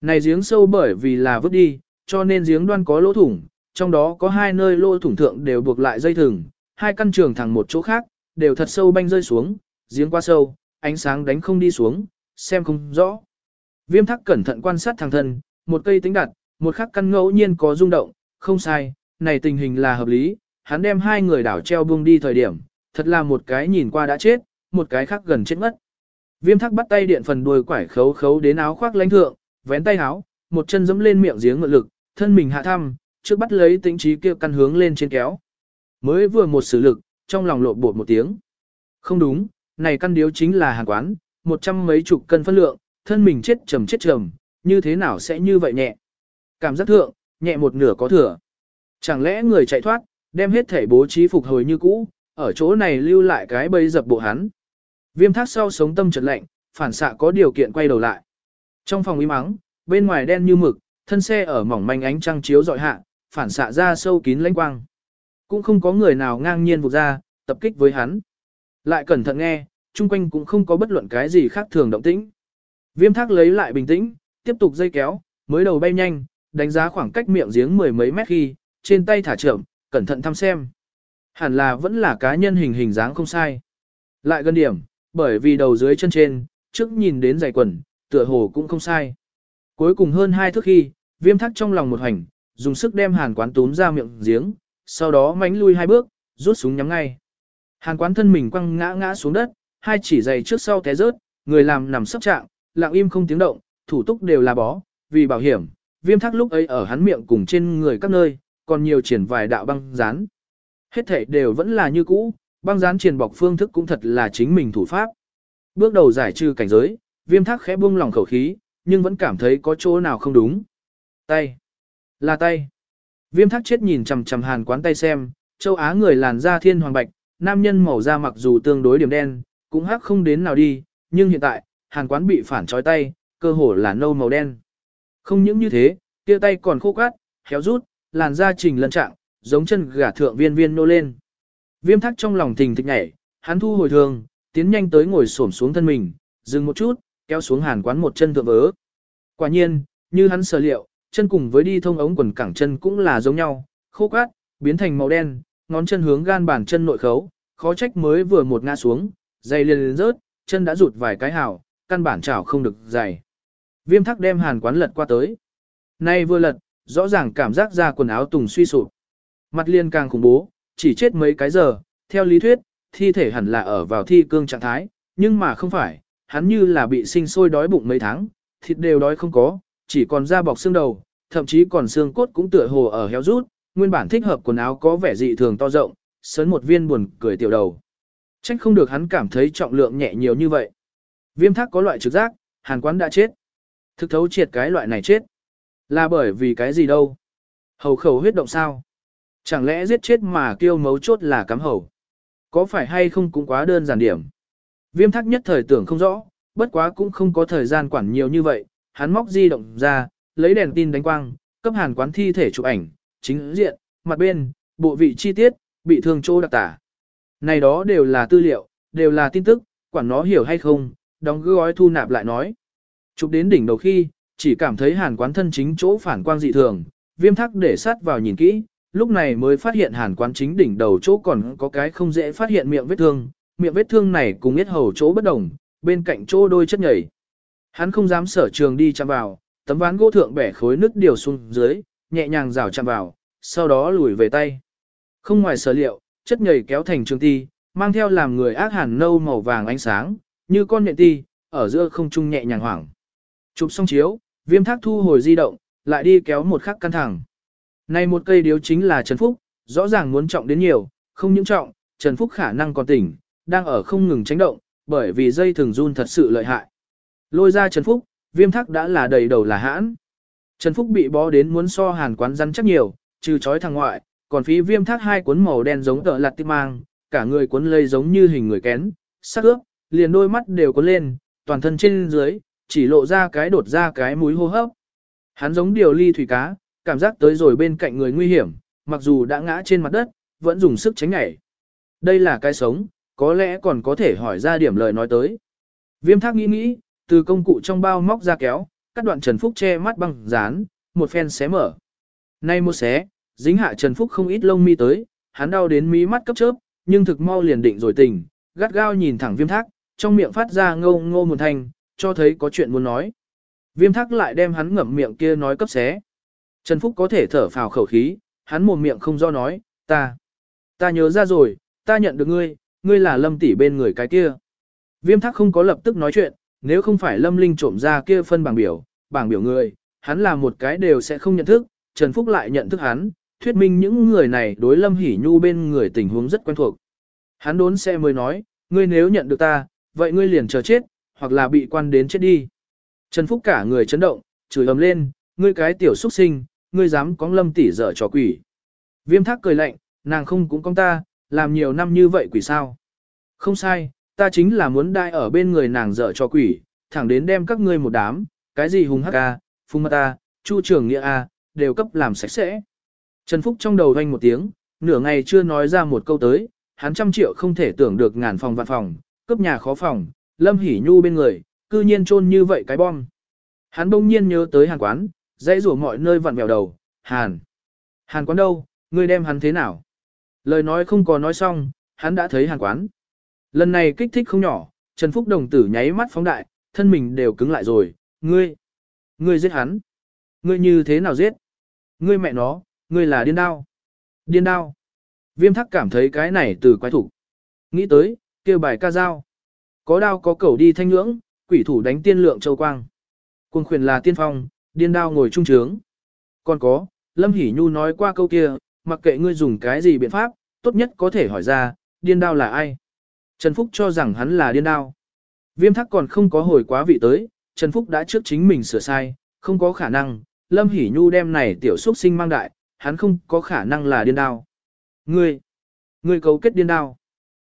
Này giếng sâu bởi vì là vứt đi, cho nên giếng đoan có lỗ thủng, trong đó có hai nơi lỗ thủng thượng đều buộc lại dây thừng, hai căn trường thẳng một chỗ khác, đều thật sâu banh rơi xuống, giếng quá sâu, ánh sáng đánh không đi xuống, xem không rõ. Viêm thắc cẩn thận quan sát thằng thân, một cây tính đặt, một khắc căn ngẫu nhiên có rung động, không sai, này tình hình là hợp lý, hắn đem hai người đảo treo buông đi thời điểm, thật là một cái nhìn qua đã chết, một cái khác gần chết mất. Viêm thắc bắt tay điện phần đuôi quải khấu khấu đến áo khoác lãnh thượng, vén tay áo, một chân giẫm lên miệng giếng ngựa lực, thân mình hạ thăm, trước bắt lấy tính trí kia căn hướng lên trên kéo. Mới vừa một sử lực, trong lòng lộ bột một tiếng. Không đúng, này căn điếu chính là hàng quán, một trăm mấy chục cân phân lượng, thân mình chết trầm chết trầm, như thế nào sẽ như vậy nhẹ. Cảm giác thượng, nhẹ một nửa có thừa. Chẳng lẽ người chạy thoát, đem hết thể bố trí phục hồi như cũ, ở chỗ này lưu lại cái bầy dập bộ hắn. Viêm thác sau sống tâm trật lạnh, phản xạ có điều kiện quay đầu lại. Trong phòng im mắng, bên ngoài đen như mực, thân xe ở mỏng manh ánh trăng chiếu dọi hạ, phản xạ ra sâu kín lãnh quang. Cũng không có người nào ngang nhiên vụt ra, tập kích với hắn. Lại cẩn thận nghe, chung quanh cũng không có bất luận cái gì khác thường động tĩnh. Viêm thác lấy lại bình tĩnh, tiếp tục dây kéo, mới đầu bay nhanh, đánh giá khoảng cách miệng giếng mười mấy mét khi, trên tay thả chậm, cẩn thận thăm xem. Hẳn là vẫn là cá nhân hình hình dáng không sai. Lại gần điểm, bởi vì đầu dưới chân trên, trước nhìn đến giày quần, tựa hồ cũng không sai. Cuối cùng hơn hai thước khi, viêm thác trong lòng một hành, dùng sức đem hàn quán túm ra miệng giếng, sau đó mánh lui hai bước, rút súng nhắm ngay. Hàn quán thân mình quăng ngã ngã xuống đất, hai chỉ giày trước sau té rớt, người làm nằm sấp trạng, lặng im không tiếng động, thủ túc đều là bó, vì bảo hiểm, viêm Thác lúc ấy ở hắn miệng cùng trên người các nơi, còn nhiều triển vài đạo băng dán. Hết thể đều vẫn là như cũ, băng dán triển bọc phương thức cũng thật là chính mình thủ pháp. Bước đầu giải trừ cảnh giới, viêm thác khẽ buông lòng khẩu khí, nhưng vẫn cảm thấy có chỗ nào không đúng. Tay. Là tay. Viêm thác chết nhìn chằm chằm hàn quán tay xem, châu Á người làn da thiên hoàng bạch, nam nhân màu da mặc dù tương đối điểm đen, cũng hắc không đến nào đi, nhưng hiện tại, hàn quán bị phản trói tay, cơ hồ là nâu màu đen. Không những như thế, kia tay còn khô cát, héo rút, làn da trình lân trạng, giống chân gà thượng viên viên nô lên. Viêm thắc trong lòng thình thịch nhảy, hắn thu hồi thường, tiến nhanh tới ngồi xổm xuống thân mình, dừng một chút, kéo xuống hàn quán một chân thượng vớ. Quả nhiên, như hắn sở liệu, chân cùng với đi thông ống quần cẳng chân cũng là giống nhau, khô cát, biến thành màu đen, ngón chân hướng gan bàn chân nội khấu, khó trách mới vừa một ngã xuống, dây liền lên rớt, chân đã rụt vài cái hào, căn bản chảo không được dày. Viêm thắc đem hàn quán lật qua tới. Nay vừa lật, rõ ràng cảm giác ra quần áo tùng suy sụp. Mặt liên càng khủng bố, chỉ chết mấy cái giờ, theo lý thuyết, thi thể hẳn là ở vào thi cương trạng thái, nhưng mà không phải, hắn như là bị sinh sôi đói bụng mấy tháng, thịt đều đói không có, chỉ còn da bọc xương đầu, thậm chí còn xương cốt cũng tựa hồ ở héo rút, nguyên bản thích hợp quần áo có vẻ dị thường to rộng, sớn một viên buồn cười tiểu đầu. Trách không được hắn cảm thấy trọng lượng nhẹ nhiều như vậy. Viêm thác có loại trực giác, hàn quán đã chết. Thực thấu triệt cái loại này chết. Là bởi vì cái gì đâu? Hầu khẩu huyết động sao? Chẳng lẽ giết chết mà kêu mấu chốt là cắm hầu? Có phải hay không cũng quá đơn giản điểm? Viêm thác nhất thời tưởng không rõ, bất quá cũng không có thời gian quản nhiều như vậy. Hắn móc di động ra, lấy đèn tin đánh quang, cấp hàn quán thi thể chụp ảnh, chính diện, mặt bên, bộ vị chi tiết, bị thương chỗ đặc tả. Này đó đều là tư liệu, đều là tin tức, quản nó hiểu hay không, đóng gói thu nạp lại nói. Chụp đến đỉnh đầu khi, chỉ cảm thấy hàn quán thân chính chỗ phản quang dị thường, viêm thắc để sát vào nhìn kỹ, lúc này mới phát hiện hàn quán chính đỉnh đầu chỗ còn có cái không dễ phát hiện miệng vết thương, miệng vết thương này cùng yết hầu chỗ bất đồng, bên cạnh chỗ đôi chất nhảy. Hắn không dám sở trường đi chạm vào, tấm ván gỗ thượng bẻ khối nước điều xuống dưới, nhẹ nhàng rào chạm vào, sau đó lùi về tay. Không ngoài sở liệu, chất nhảy kéo thành trường ti, mang theo làm người ác hàn nâu màu vàng ánh sáng, như con nhện ti, ở giữa không trung nhẹ nhàng hoảng. Chụp xong chiếu, viêm thác thu hồi di động, lại đi kéo một khắc căng thẳng. Này một cây điếu chính là Trần Phúc, rõ ràng muốn trọng đến nhiều, không những trọng, Trần Phúc khả năng còn tỉnh, đang ở không ngừng tránh động, bởi vì dây thường run thật sự lợi hại. Lôi ra Trần Phúc, viêm Thác đã là đầy đầu là hãn. Trần Phúc bị bó đến muốn so hàn quán rắn chắc nhiều, trừ chói thằng ngoại, còn phí viêm thác hai cuốn màu đen giống tợ lạt tim mang, cả người cuốn lây giống như hình người kén, sắc ướp, liền đôi mắt đều cuốn lên, toàn thân trên dưới, chỉ lộ ra cái đột ra cái mũi hô hấp. Hắn giống điều ly thủy cá, cảm giác tới rồi bên cạnh người nguy hiểm, mặc dù đã ngã trên mặt đất, vẫn dùng sức tránh nhảy. Đây là cái sống, có lẽ còn có thể hỏi ra điểm lời nói tới. Viêm thác nghĩ nghĩ, từ công cụ trong bao móc ra kéo, cắt đoạn Trần Phúc che mắt băng dán, một phen xé mở. Nay một xé, dính hạ Trần Phúc không ít lông mi tới, hắn đau đến mí mắt cấp chớp, nhưng thực mau liền định rồi tỉnh gắt gao nhìn thẳng viêm thác, trong miệng phát ra ngô ngô một thanh, cho thấy có chuyện muốn nói. Viêm thác lại đem hắn ngậm miệng kia nói cấp xé. Trần Phúc có thể thở phào khẩu khí, hắn mồm miệng không do nói, ta, ta nhớ ra rồi, ta nhận được ngươi, ngươi là lâm tỷ bên người cái kia. Viêm thác không có lập tức nói chuyện, nếu không phải lâm linh trộm ra kia phân bảng biểu, bảng biểu người, hắn là một cái đều sẽ không nhận thức, Trần Phúc lại nhận thức hắn, thuyết minh những người này đối lâm hỉ nhu bên người tình huống rất quen thuộc. Hắn đốn xe mới nói, ngươi nếu nhận được ta, vậy ngươi liền chờ chết, hoặc là bị quan đến chết đi. Trần Phúc cả người chấn động, chửi ầm lên, ngươi cái tiểu xuất sinh, ngươi dám có lâm tỷ dở trò quỷ. Viêm thác cười lạnh, nàng không cũng con ta, làm nhiều năm như vậy quỷ sao. Không sai, ta chính là muốn đai ở bên người nàng dở trò quỷ, thẳng đến đem các ngươi một đám, cái gì hùng hắc à, a, phung mật a, chu trường nghĩa a, đều cấp làm sạch sẽ. Trần Phúc trong đầu doanh một tiếng, nửa ngày chưa nói ra một câu tới, hắn trăm triệu không thể tưởng được ngàn phòng vạn phòng, cấp nhà khó phòng, Lâm Hỷ Nhu bên người, cư nhiên chôn như vậy cái bom. Hắn bỗng nhiên nhớ tới hàn quán, dãy rủa mọi nơi vặn vẹo đầu, hàn. Hàn quán đâu, ngươi đem hắn thế nào? Lời nói không có nói xong, hắn đã thấy hàn quán. Lần này kích thích không nhỏ, Trần Phúc đồng tử nháy mắt phóng đại, thân mình đều cứng lại rồi, ngươi, ngươi giết hắn. Ngươi như thế nào giết? Ngươi mẹ nó, ngươi là điên đao. Điên đao. Viêm thắc cảm thấy cái này từ quái thủ. Nghĩ tới, kêu bài ca dao. Có đao có cẩu đi thanh ngưỡng, quỷ thủ đánh tiên lượng châu quang. Quân khuyền là tiên phong, điên đao ngồi trung trướng. Còn có, Lâm Hỷ Nhu nói qua câu kia, mặc kệ ngươi dùng cái gì biện pháp, tốt nhất có thể hỏi ra, điên đao là ai. Trần Phúc cho rằng hắn là điên đao. Viêm thắc còn không có hồi quá vị tới, Trần Phúc đã trước chính mình sửa sai, không có khả năng, Lâm Hỷ Nhu đem này tiểu xuất sinh mang đại, hắn không có khả năng là điên đao. Ngươi, ngươi cấu kết điên đao.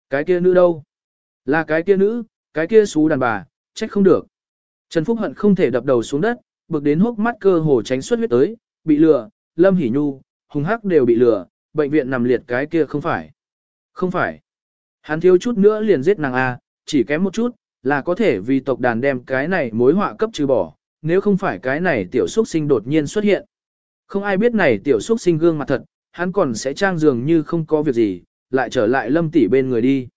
Cái kia nữ đâu? Là cái kia nữ, cái kia xú đàn bà, trách không được. Trần Phúc hận không thể đập đầu xuống đất, bực đến hốc mắt cơ hồ tránh xuất huyết tới, bị lừa, Lâm Hỷ Nhu, Hùng Hắc đều bị lừa, bệnh viện nằm liệt cái kia không phải. Không phải. Hắn thiếu chút nữa liền giết nàng A, chỉ kém một chút, là có thể vì tộc đàn đem cái này mối họa cấp trừ bỏ, nếu không phải cái này tiểu xuất sinh đột nhiên xuất hiện. Không ai biết này tiểu xuất sinh gương mặt thật, hắn còn sẽ trang dường như không có việc gì, lại trở lại lâm tỷ bên người đi.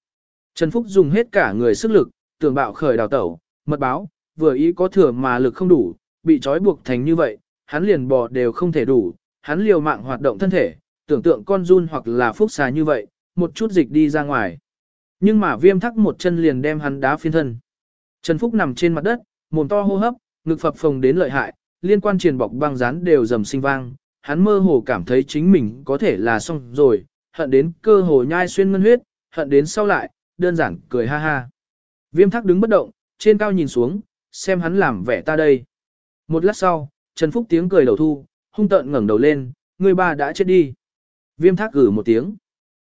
Trần Phúc dùng hết cả người sức lực, tưởng bạo khởi đào tẩu, mật báo, vừa ý có thừa mà lực không đủ, bị trói buộc thành như vậy, hắn liền bò đều không thể đủ, hắn liều mạng hoạt động thân thể, tưởng tượng con run hoặc là phúc xà như vậy, một chút dịch đi ra ngoài. Nhưng mà viêm thắc một chân liền đem hắn đá phiên thân. Trần Phúc nằm trên mặt đất, mồm to hô hấp, ngực phập phồng đến lợi hại, liên quan truyền bọc băng rán đều dầm sinh vang, hắn mơ hồ cảm thấy chính mình có thể là xong rồi, hận đến cơ hồ nhai xuyên ngân huyết, hận đến sau lại, đơn giản cười ha ha. Viêm thắc đứng bất động, trên cao nhìn xuống, xem hắn làm vẻ ta đây. Một lát sau, Trần Phúc tiếng cười đầu thu, hung tợn ngẩng đầu lên, người ba đã chết đi. Viêm thác gử một tiếng.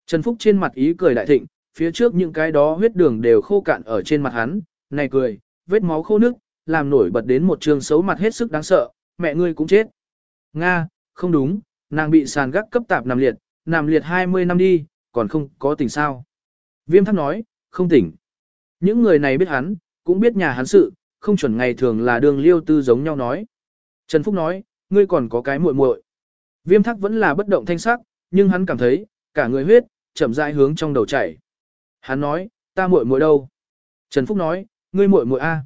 Trần Phúc trên mặt ý cười đại thịnh, phía trước những cái đó huyết đường đều khô cạn ở trên mặt hắn, này cười, vết máu khô nước, làm nổi bật đến một trường xấu mặt hết sức đáng sợ, mẹ ngươi cũng chết. Nga, không đúng, nàng bị sàn gác cấp tạp nằm liệt, nằm liệt 20 năm đi, còn không có tỉnh sao. Viêm thắc nói, không tỉnh. Những người này biết hắn, cũng biết nhà hắn sự, không chuẩn ngày thường là đường liêu tư giống nhau nói. Trần Phúc nói, ngươi còn có cái muội muội. Viêm thắc vẫn là bất động thanh sắc, nhưng hắn cảm thấy, cả người huyết, chậm rãi hướng trong đầu chảy. Hắn nói, ta muội muội đâu? Trần Phúc nói, ngươi muội muội a.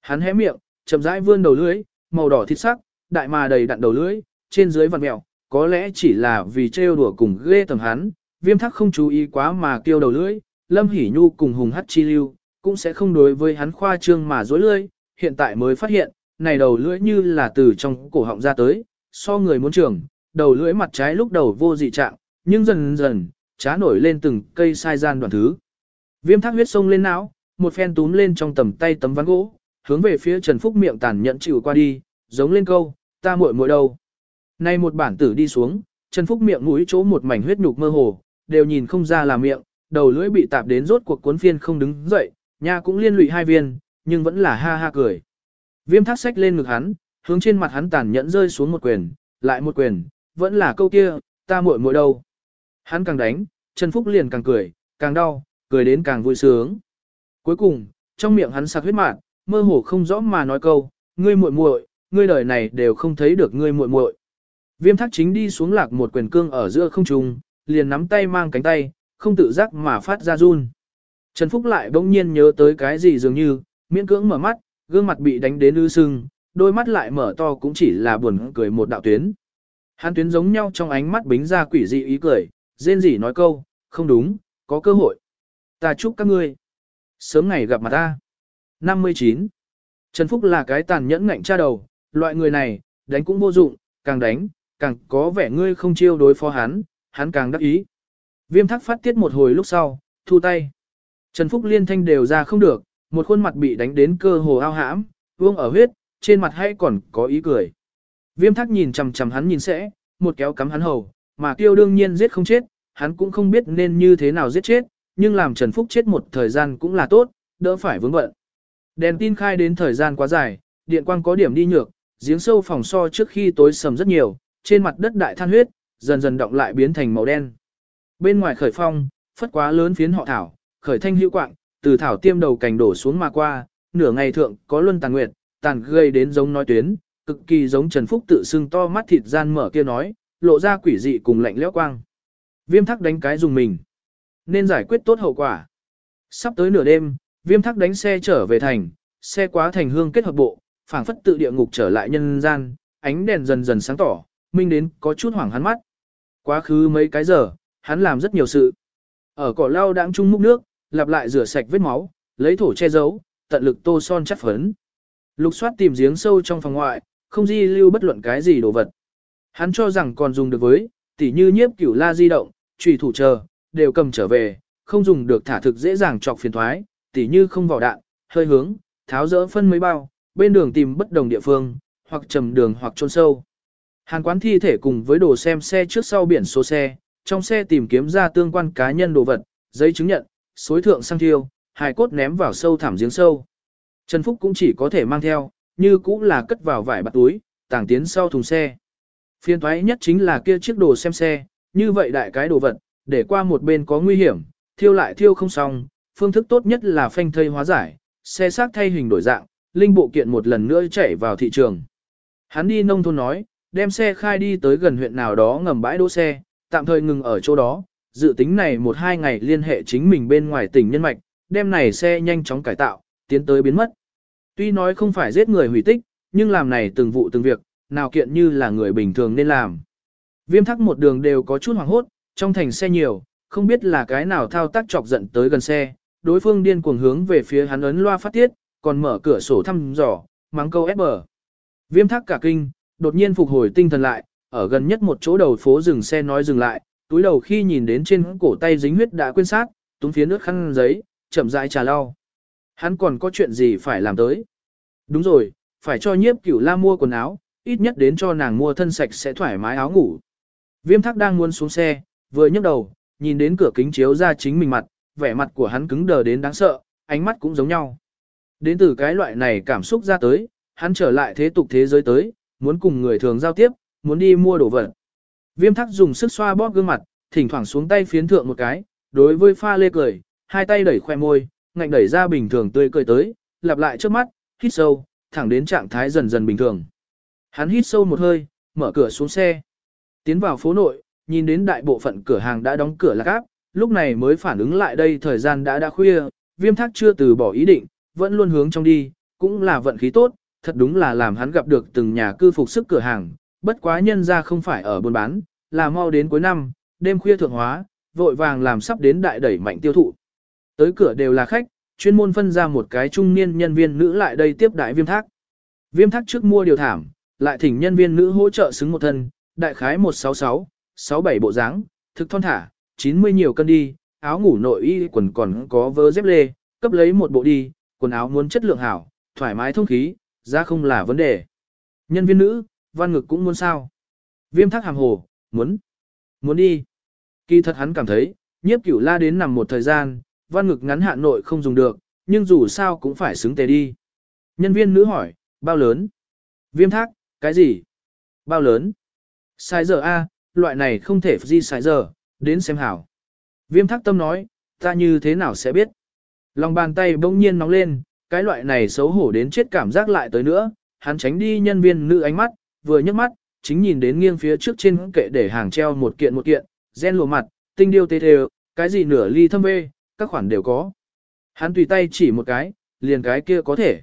Hắn hé miệng, chậm rãi vươn đầu lưỡi, màu đỏ thịt sắc, đại mà đầy đặn đầu lưỡi, trên dưới vặn mèo, có lẽ chỉ là vì trêu đùa cùng ghê tầm hắn, viêm thắc không chú ý quá mà kêu đầu lưỡi, Lâm hỉ Nhu cùng Hùng Hắc Chi Lưu, cũng sẽ không đối với hắn khoa trương mà dối lưỡi, hiện tại mới phát hiện, này đầu lưỡi như là từ trong cổ họng ra tới, so người muốn trưởng, đầu lưỡi mặt trái lúc đầu vô dị trạng, nhưng dần dần, trá nổi lên từng cây sai gian đoạn thứ. Viêm thác huyết sông lên não, một phen túm lên trong tầm tay tấm ván gỗ, hướng về phía Trần Phúc miệng tàn nhẫn chịu qua đi, giống lên câu, ta muội muội đâu. Nay một bản tử đi xuống, Trần Phúc miệng mũi chỗ một mảnh huyết nhục mơ hồ, đều nhìn không ra là miệng, đầu lưỡi bị tạp đến rốt cuộc cuốn phiên không đứng dậy, nha cũng liên lụy hai viên, nhưng vẫn là ha ha cười. Viêm thác sách lên ngực hắn, hướng trên mặt hắn tàn nhẫn rơi xuống một quyền, lại một quyền, vẫn là câu kia, ta muội muội đâu. Hắn càng đánh, Trần Phúc liền càng cười, càng đau, cười đến càng vui sướng. Cuối cùng, trong miệng hắn sặc huyết mạn, mơ hồ không rõ mà nói câu, ngươi muội muội, ngươi đời này đều không thấy được ngươi muội muội. Viêm thác chính đi xuống lạc một quyền cương ở giữa không trung, liền nắm tay mang cánh tay, không tự giác mà phát ra run. Trần Phúc lại bỗng nhiên nhớ tới cái gì dường như, miễn cưỡng mở mắt, gương mặt bị đánh đến ư sưng, đôi mắt lại mở to cũng chỉ là buồn cười một đạo tuyến. Hắn tuyến giống nhau trong ánh mắt bính ra quỷ dị ý cười, rên rỉ nói câu, không đúng, có cơ hội. Ta chúc các ngươi. Sớm ngày gặp mặt ta. 59. Trần Phúc là cái tàn nhẫn ngạnh cha đầu, loại người này, đánh cũng vô dụng, càng đánh, càng có vẻ ngươi không chiêu đối phó hắn, hắn càng đắc ý. Viêm thắc phát tiết một hồi lúc sau, thu tay. Trần Phúc liên thanh đều ra không được, một khuôn mặt bị đánh đến cơ hồ ao hãm, vương ở huyết, trên mặt hay còn có ý cười. Viêm thắc nhìn chằm chằm hắn nhìn sẽ, một kéo cắm hắn hầu, mà tiêu đương nhiên giết không chết, hắn cũng không biết nên như thế nào giết chết, nhưng làm Trần Phúc chết một thời gian cũng là tốt, đỡ phải vướng bận. Đèn tin khai đến thời gian quá dài, điện quang có điểm đi nhược, giếng sâu phòng so trước khi tối sầm rất nhiều, trên mặt đất đại than huyết, dần dần động lại biến thành màu đen. Bên ngoài khởi phong, phất quá lớn phiến họ thảo, khởi thanh hữu quạng, từ thảo tiêm đầu cành đổ xuống mà qua, nửa ngày thượng có luân tàn nguyệt, tàn gây đến giống nói tuyến, cực kỳ giống Trần Phúc tự xưng to mắt thịt gian mở kia nói, lộ ra quỷ dị cùng lạnh lẽo quang. Viêm thắc đánh cái dùng mình, nên giải quyết tốt hậu quả. Sắp tới nửa đêm, viêm thắc đánh xe trở về thành, xe quá thành hương kết hợp bộ, phảng phất tự địa ngục trở lại nhân gian, ánh đèn dần dần sáng tỏ, minh đến có chút hoảng hắn mắt. Quá khứ mấy cái giờ, hắn làm rất nhiều sự. Ở cỏ lau đãng chung múc nước, lặp lại rửa sạch vết máu, lấy thổ che giấu, tận lực tô son chất phấn. Lục soát tìm giếng sâu trong phòng ngoại, không di lưu bất luận cái gì đồ vật. Hắn cho rằng còn dùng được với, tỉ như nhiếp cửu la di động, trùy thủ chờ, đều cầm trở về, không dùng được thả thực dễ dàng chọc phiền thoái, tỉ như không vào đạn, hơi hướng, tháo rỡ phân mấy bao, bên đường tìm bất đồng địa phương, hoặc trầm đường hoặc trôn sâu. Hàn quán thi thể cùng với đồ xem xe trước sau biển số xe, trong xe tìm kiếm ra tương quan cá nhân đồ vật, giấy chứng nhận, xối thượng sang thiêu, hài cốt ném vào sâu thảm giếng sâu. Trần Phúc cũng chỉ có thể mang theo, như cũng là cất vào vải bạt túi, tàng tiến sau thùng xe. Phiên thoái nhất chính là kia chiếc đồ xem xe, như vậy đại cái đồ vật, để qua một bên có nguy hiểm, thiêu lại thiêu không xong, phương thức tốt nhất là phanh thây hóa giải, xe xác thay hình đổi dạng, linh bộ kiện một lần nữa chạy vào thị trường. Hắn đi nông thôn nói, đem xe khai đi tới gần huyện nào đó ngầm bãi đỗ xe, tạm thời ngừng ở chỗ đó, dự tính này một hai ngày liên hệ chính mình bên ngoài tỉnh nhân mạch, đem này xe nhanh chóng cải tạo, tiến tới biến mất. Tuy nói không phải giết người hủy tích, nhưng làm này từng vụ từng việc, nào kiện như là người bình thường nên làm. Viêm thắc một đường đều có chút hoảng hốt, trong thành xe nhiều, không biết là cái nào thao tác chọc giận tới gần xe, đối phương điên cuồng hướng về phía hắn ấn loa phát tiết, còn mở cửa sổ thăm dò, mắng câu ép bờ. Viêm Thác cả kinh, đột nhiên phục hồi tinh thần lại, ở gần nhất một chỗ đầu phố dừng xe nói dừng lại, túi đầu khi nhìn đến trên cổ tay dính huyết đã quên sát, túm phía nước khăn giấy, chậm rãi trà lau. Hắn còn có chuyện gì phải làm tới? Đúng rồi, phải cho nhiếp cửu la mua quần áo, ít nhất đến cho nàng mua thân sạch sẽ thoải mái áo ngủ. Viêm Thác đang muốn xuống xe, vừa nhấc đầu, nhìn đến cửa kính chiếu ra chính mình mặt, vẻ mặt của hắn cứng đờ đến đáng sợ, ánh mắt cũng giống nhau. Đến từ cái loại này cảm xúc ra tới, hắn trở lại thế tục thế giới tới, muốn cùng người thường giao tiếp, muốn đi mua đồ vật. Viêm thắc dùng sức xoa bóp gương mặt, thỉnh thoảng xuống tay phiến thượng một cái, đối với pha lê cười, hai tay đẩy khoe môi, ngạnh đẩy ra bình thường tươi cười tới, lặp lại trước mắt, hít sâu, thẳng đến trạng thái dần dần bình thường. Hắn hít sâu một hơi, mở cửa xuống xe. Tiến vào phố nội, nhìn đến đại bộ phận cửa hàng đã đóng cửa lạc áp, lúc này mới phản ứng lại đây thời gian đã đã khuya, viêm thác chưa từ bỏ ý định, vẫn luôn hướng trong đi, cũng là vận khí tốt, thật đúng là làm hắn gặp được từng nhà cư phục sức cửa hàng, bất quá nhân ra không phải ở buôn bán, là mau đến cuối năm, đêm khuya thượng hóa, vội vàng làm sắp đến đại đẩy mạnh tiêu thụ. Tới cửa đều là khách, chuyên môn phân ra một cái trung niên nhân viên nữ lại đây tiếp đại viêm thác. Viêm thác trước mua điều thảm, lại thỉnh nhân viên nữ hỗ trợ xứng một thân, đại khái 166, 67 bộ dáng, thực thon thả, 90 nhiều cân đi, áo ngủ nội y quần còn có vớ dép lê, cấp lấy một bộ đi, quần áo muốn chất lượng hảo, thoải mái thông khí, ra không là vấn đề. Nhân viên nữ, văn ngực cũng muốn sao. Viêm thác hàm hồ, muốn, muốn đi. Kỳ thật hắn cảm thấy, nhiếp cửu la đến nằm một thời gian, văn ngực ngắn hạn nội không dùng được, nhưng dù sao cũng phải xứng tề đi. Nhân viên nữ hỏi, bao lớn? Viêm thác, cái gì? Bao lớn? Sai giờ A, loại này không thể di xài giờ, đến xem hảo. Viêm thác tâm nói, ta như thế nào sẽ biết? Lòng bàn tay bỗng nhiên nóng lên, cái loại này xấu hổ đến chết cảm giác lại tới nữa, hắn tránh đi nhân viên nữ ánh mắt, vừa nhấc mắt, chính nhìn đến nghiêng phía trước trên kệ để hàng treo một kiện một kiện, gen lùa mặt, tinh điêu tê tê, cái gì nửa ly thâm bê, các khoản đều có. Hắn tùy tay chỉ một cái, liền cái kia có thể.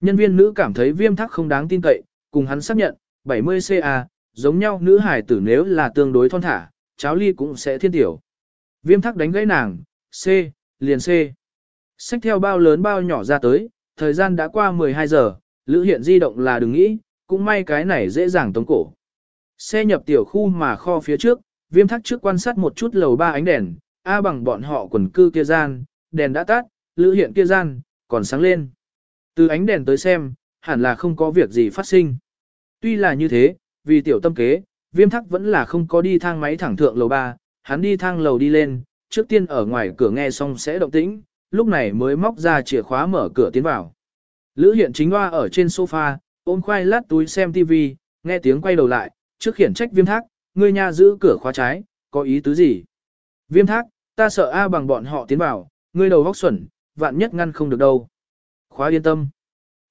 Nhân viên nữ cảm thấy viêm thắc không đáng tin cậy, cùng hắn xác nhận, 70CA, giống nhau nữ hải tử nếu là tương đối thon thả, cháo ly cũng sẽ thiên tiểu. Viêm thắc đánh gãy nàng, C, liền C. Xách theo bao lớn bao nhỏ ra tới, thời gian đã qua 12 giờ, lữ hiện di động là đừng nghĩ, cũng may cái này dễ dàng tống cổ. Xe nhập tiểu khu mà kho phía trước, viêm thắc trước quan sát một chút lầu ba ánh đèn, A bằng bọn họ quần cư kia gian, đèn đã tắt, lữ hiện kia gian, còn sáng lên. Từ ánh đèn tới xem, hẳn là không có việc gì phát sinh. Tuy là như thế, vì tiểu tâm kế, viêm thắc vẫn là không có đi thang máy thẳng thượng lầu 3, hắn đi thang lầu đi lên, trước tiên ở ngoài cửa nghe xong sẽ động tĩnh, lúc này mới móc ra chìa khóa mở cửa tiến vào. Lữ hiện chính hoa ở trên sofa, ôm khoai lát túi xem TV, nghe tiếng quay đầu lại, trước khiển trách viêm thác, ngươi nha giữ cửa khóa trái, có ý tứ gì? Viêm thác, ta sợ A bằng bọn họ tiến vào, ngươi đầu vóc xuẩn, vạn nhất ngăn không được đâu. Khóa yên tâm.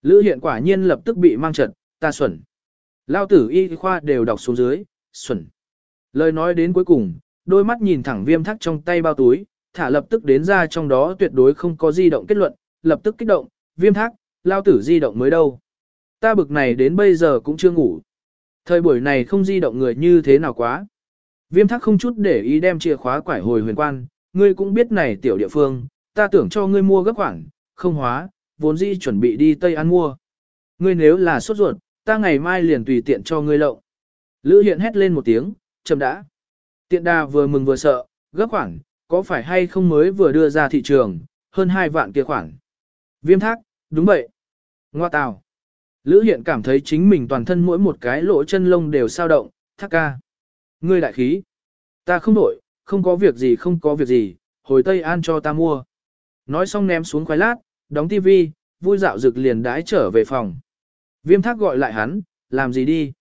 Lữ hiện quả nhiên lập tức bị mang trật, ta xuẩn. Lao tử y khoa đều đọc xuống dưới, xuẩn. Lời nói đến cuối cùng, đôi mắt nhìn thẳng viêm thác trong tay bao túi, thả lập tức đến ra trong đó tuyệt đối không có di động kết luận, lập tức kích động, viêm thác, lao tử di động mới đâu. Ta bực này đến bây giờ cũng chưa ngủ. Thời buổi này không di động người như thế nào quá. Viêm thác không chút để ý đem chìa khóa quải hồi huyền quan, ngươi cũng biết này tiểu địa phương, ta tưởng cho ngươi mua gấp khoảng, không hóa, vốn di chuẩn bị đi Tây An mua. Ngươi nếu là sốt ruột, ta ngày mai liền tùy tiện cho ngươi lộng. Lữ hiện hét lên một tiếng, chậm đã. Tiện đà vừa mừng vừa sợ, gấp khoản, có phải hay không mới vừa đưa ra thị trường, hơn 2 vạn kia khoản. Viêm thác, đúng vậy. Ngoa tào. Lữ hiện cảm thấy chính mình toàn thân mỗi một cái lỗ chân lông đều sao động, thác ca. Ngươi đại khí. Ta không đổi, không có việc gì không có việc gì, hồi Tây An cho ta mua. Nói xong ném xuống khoái lát, đóng tivi, vui dạo rực liền đái trở về phòng. Viêm thác gọi lại hắn, làm gì đi?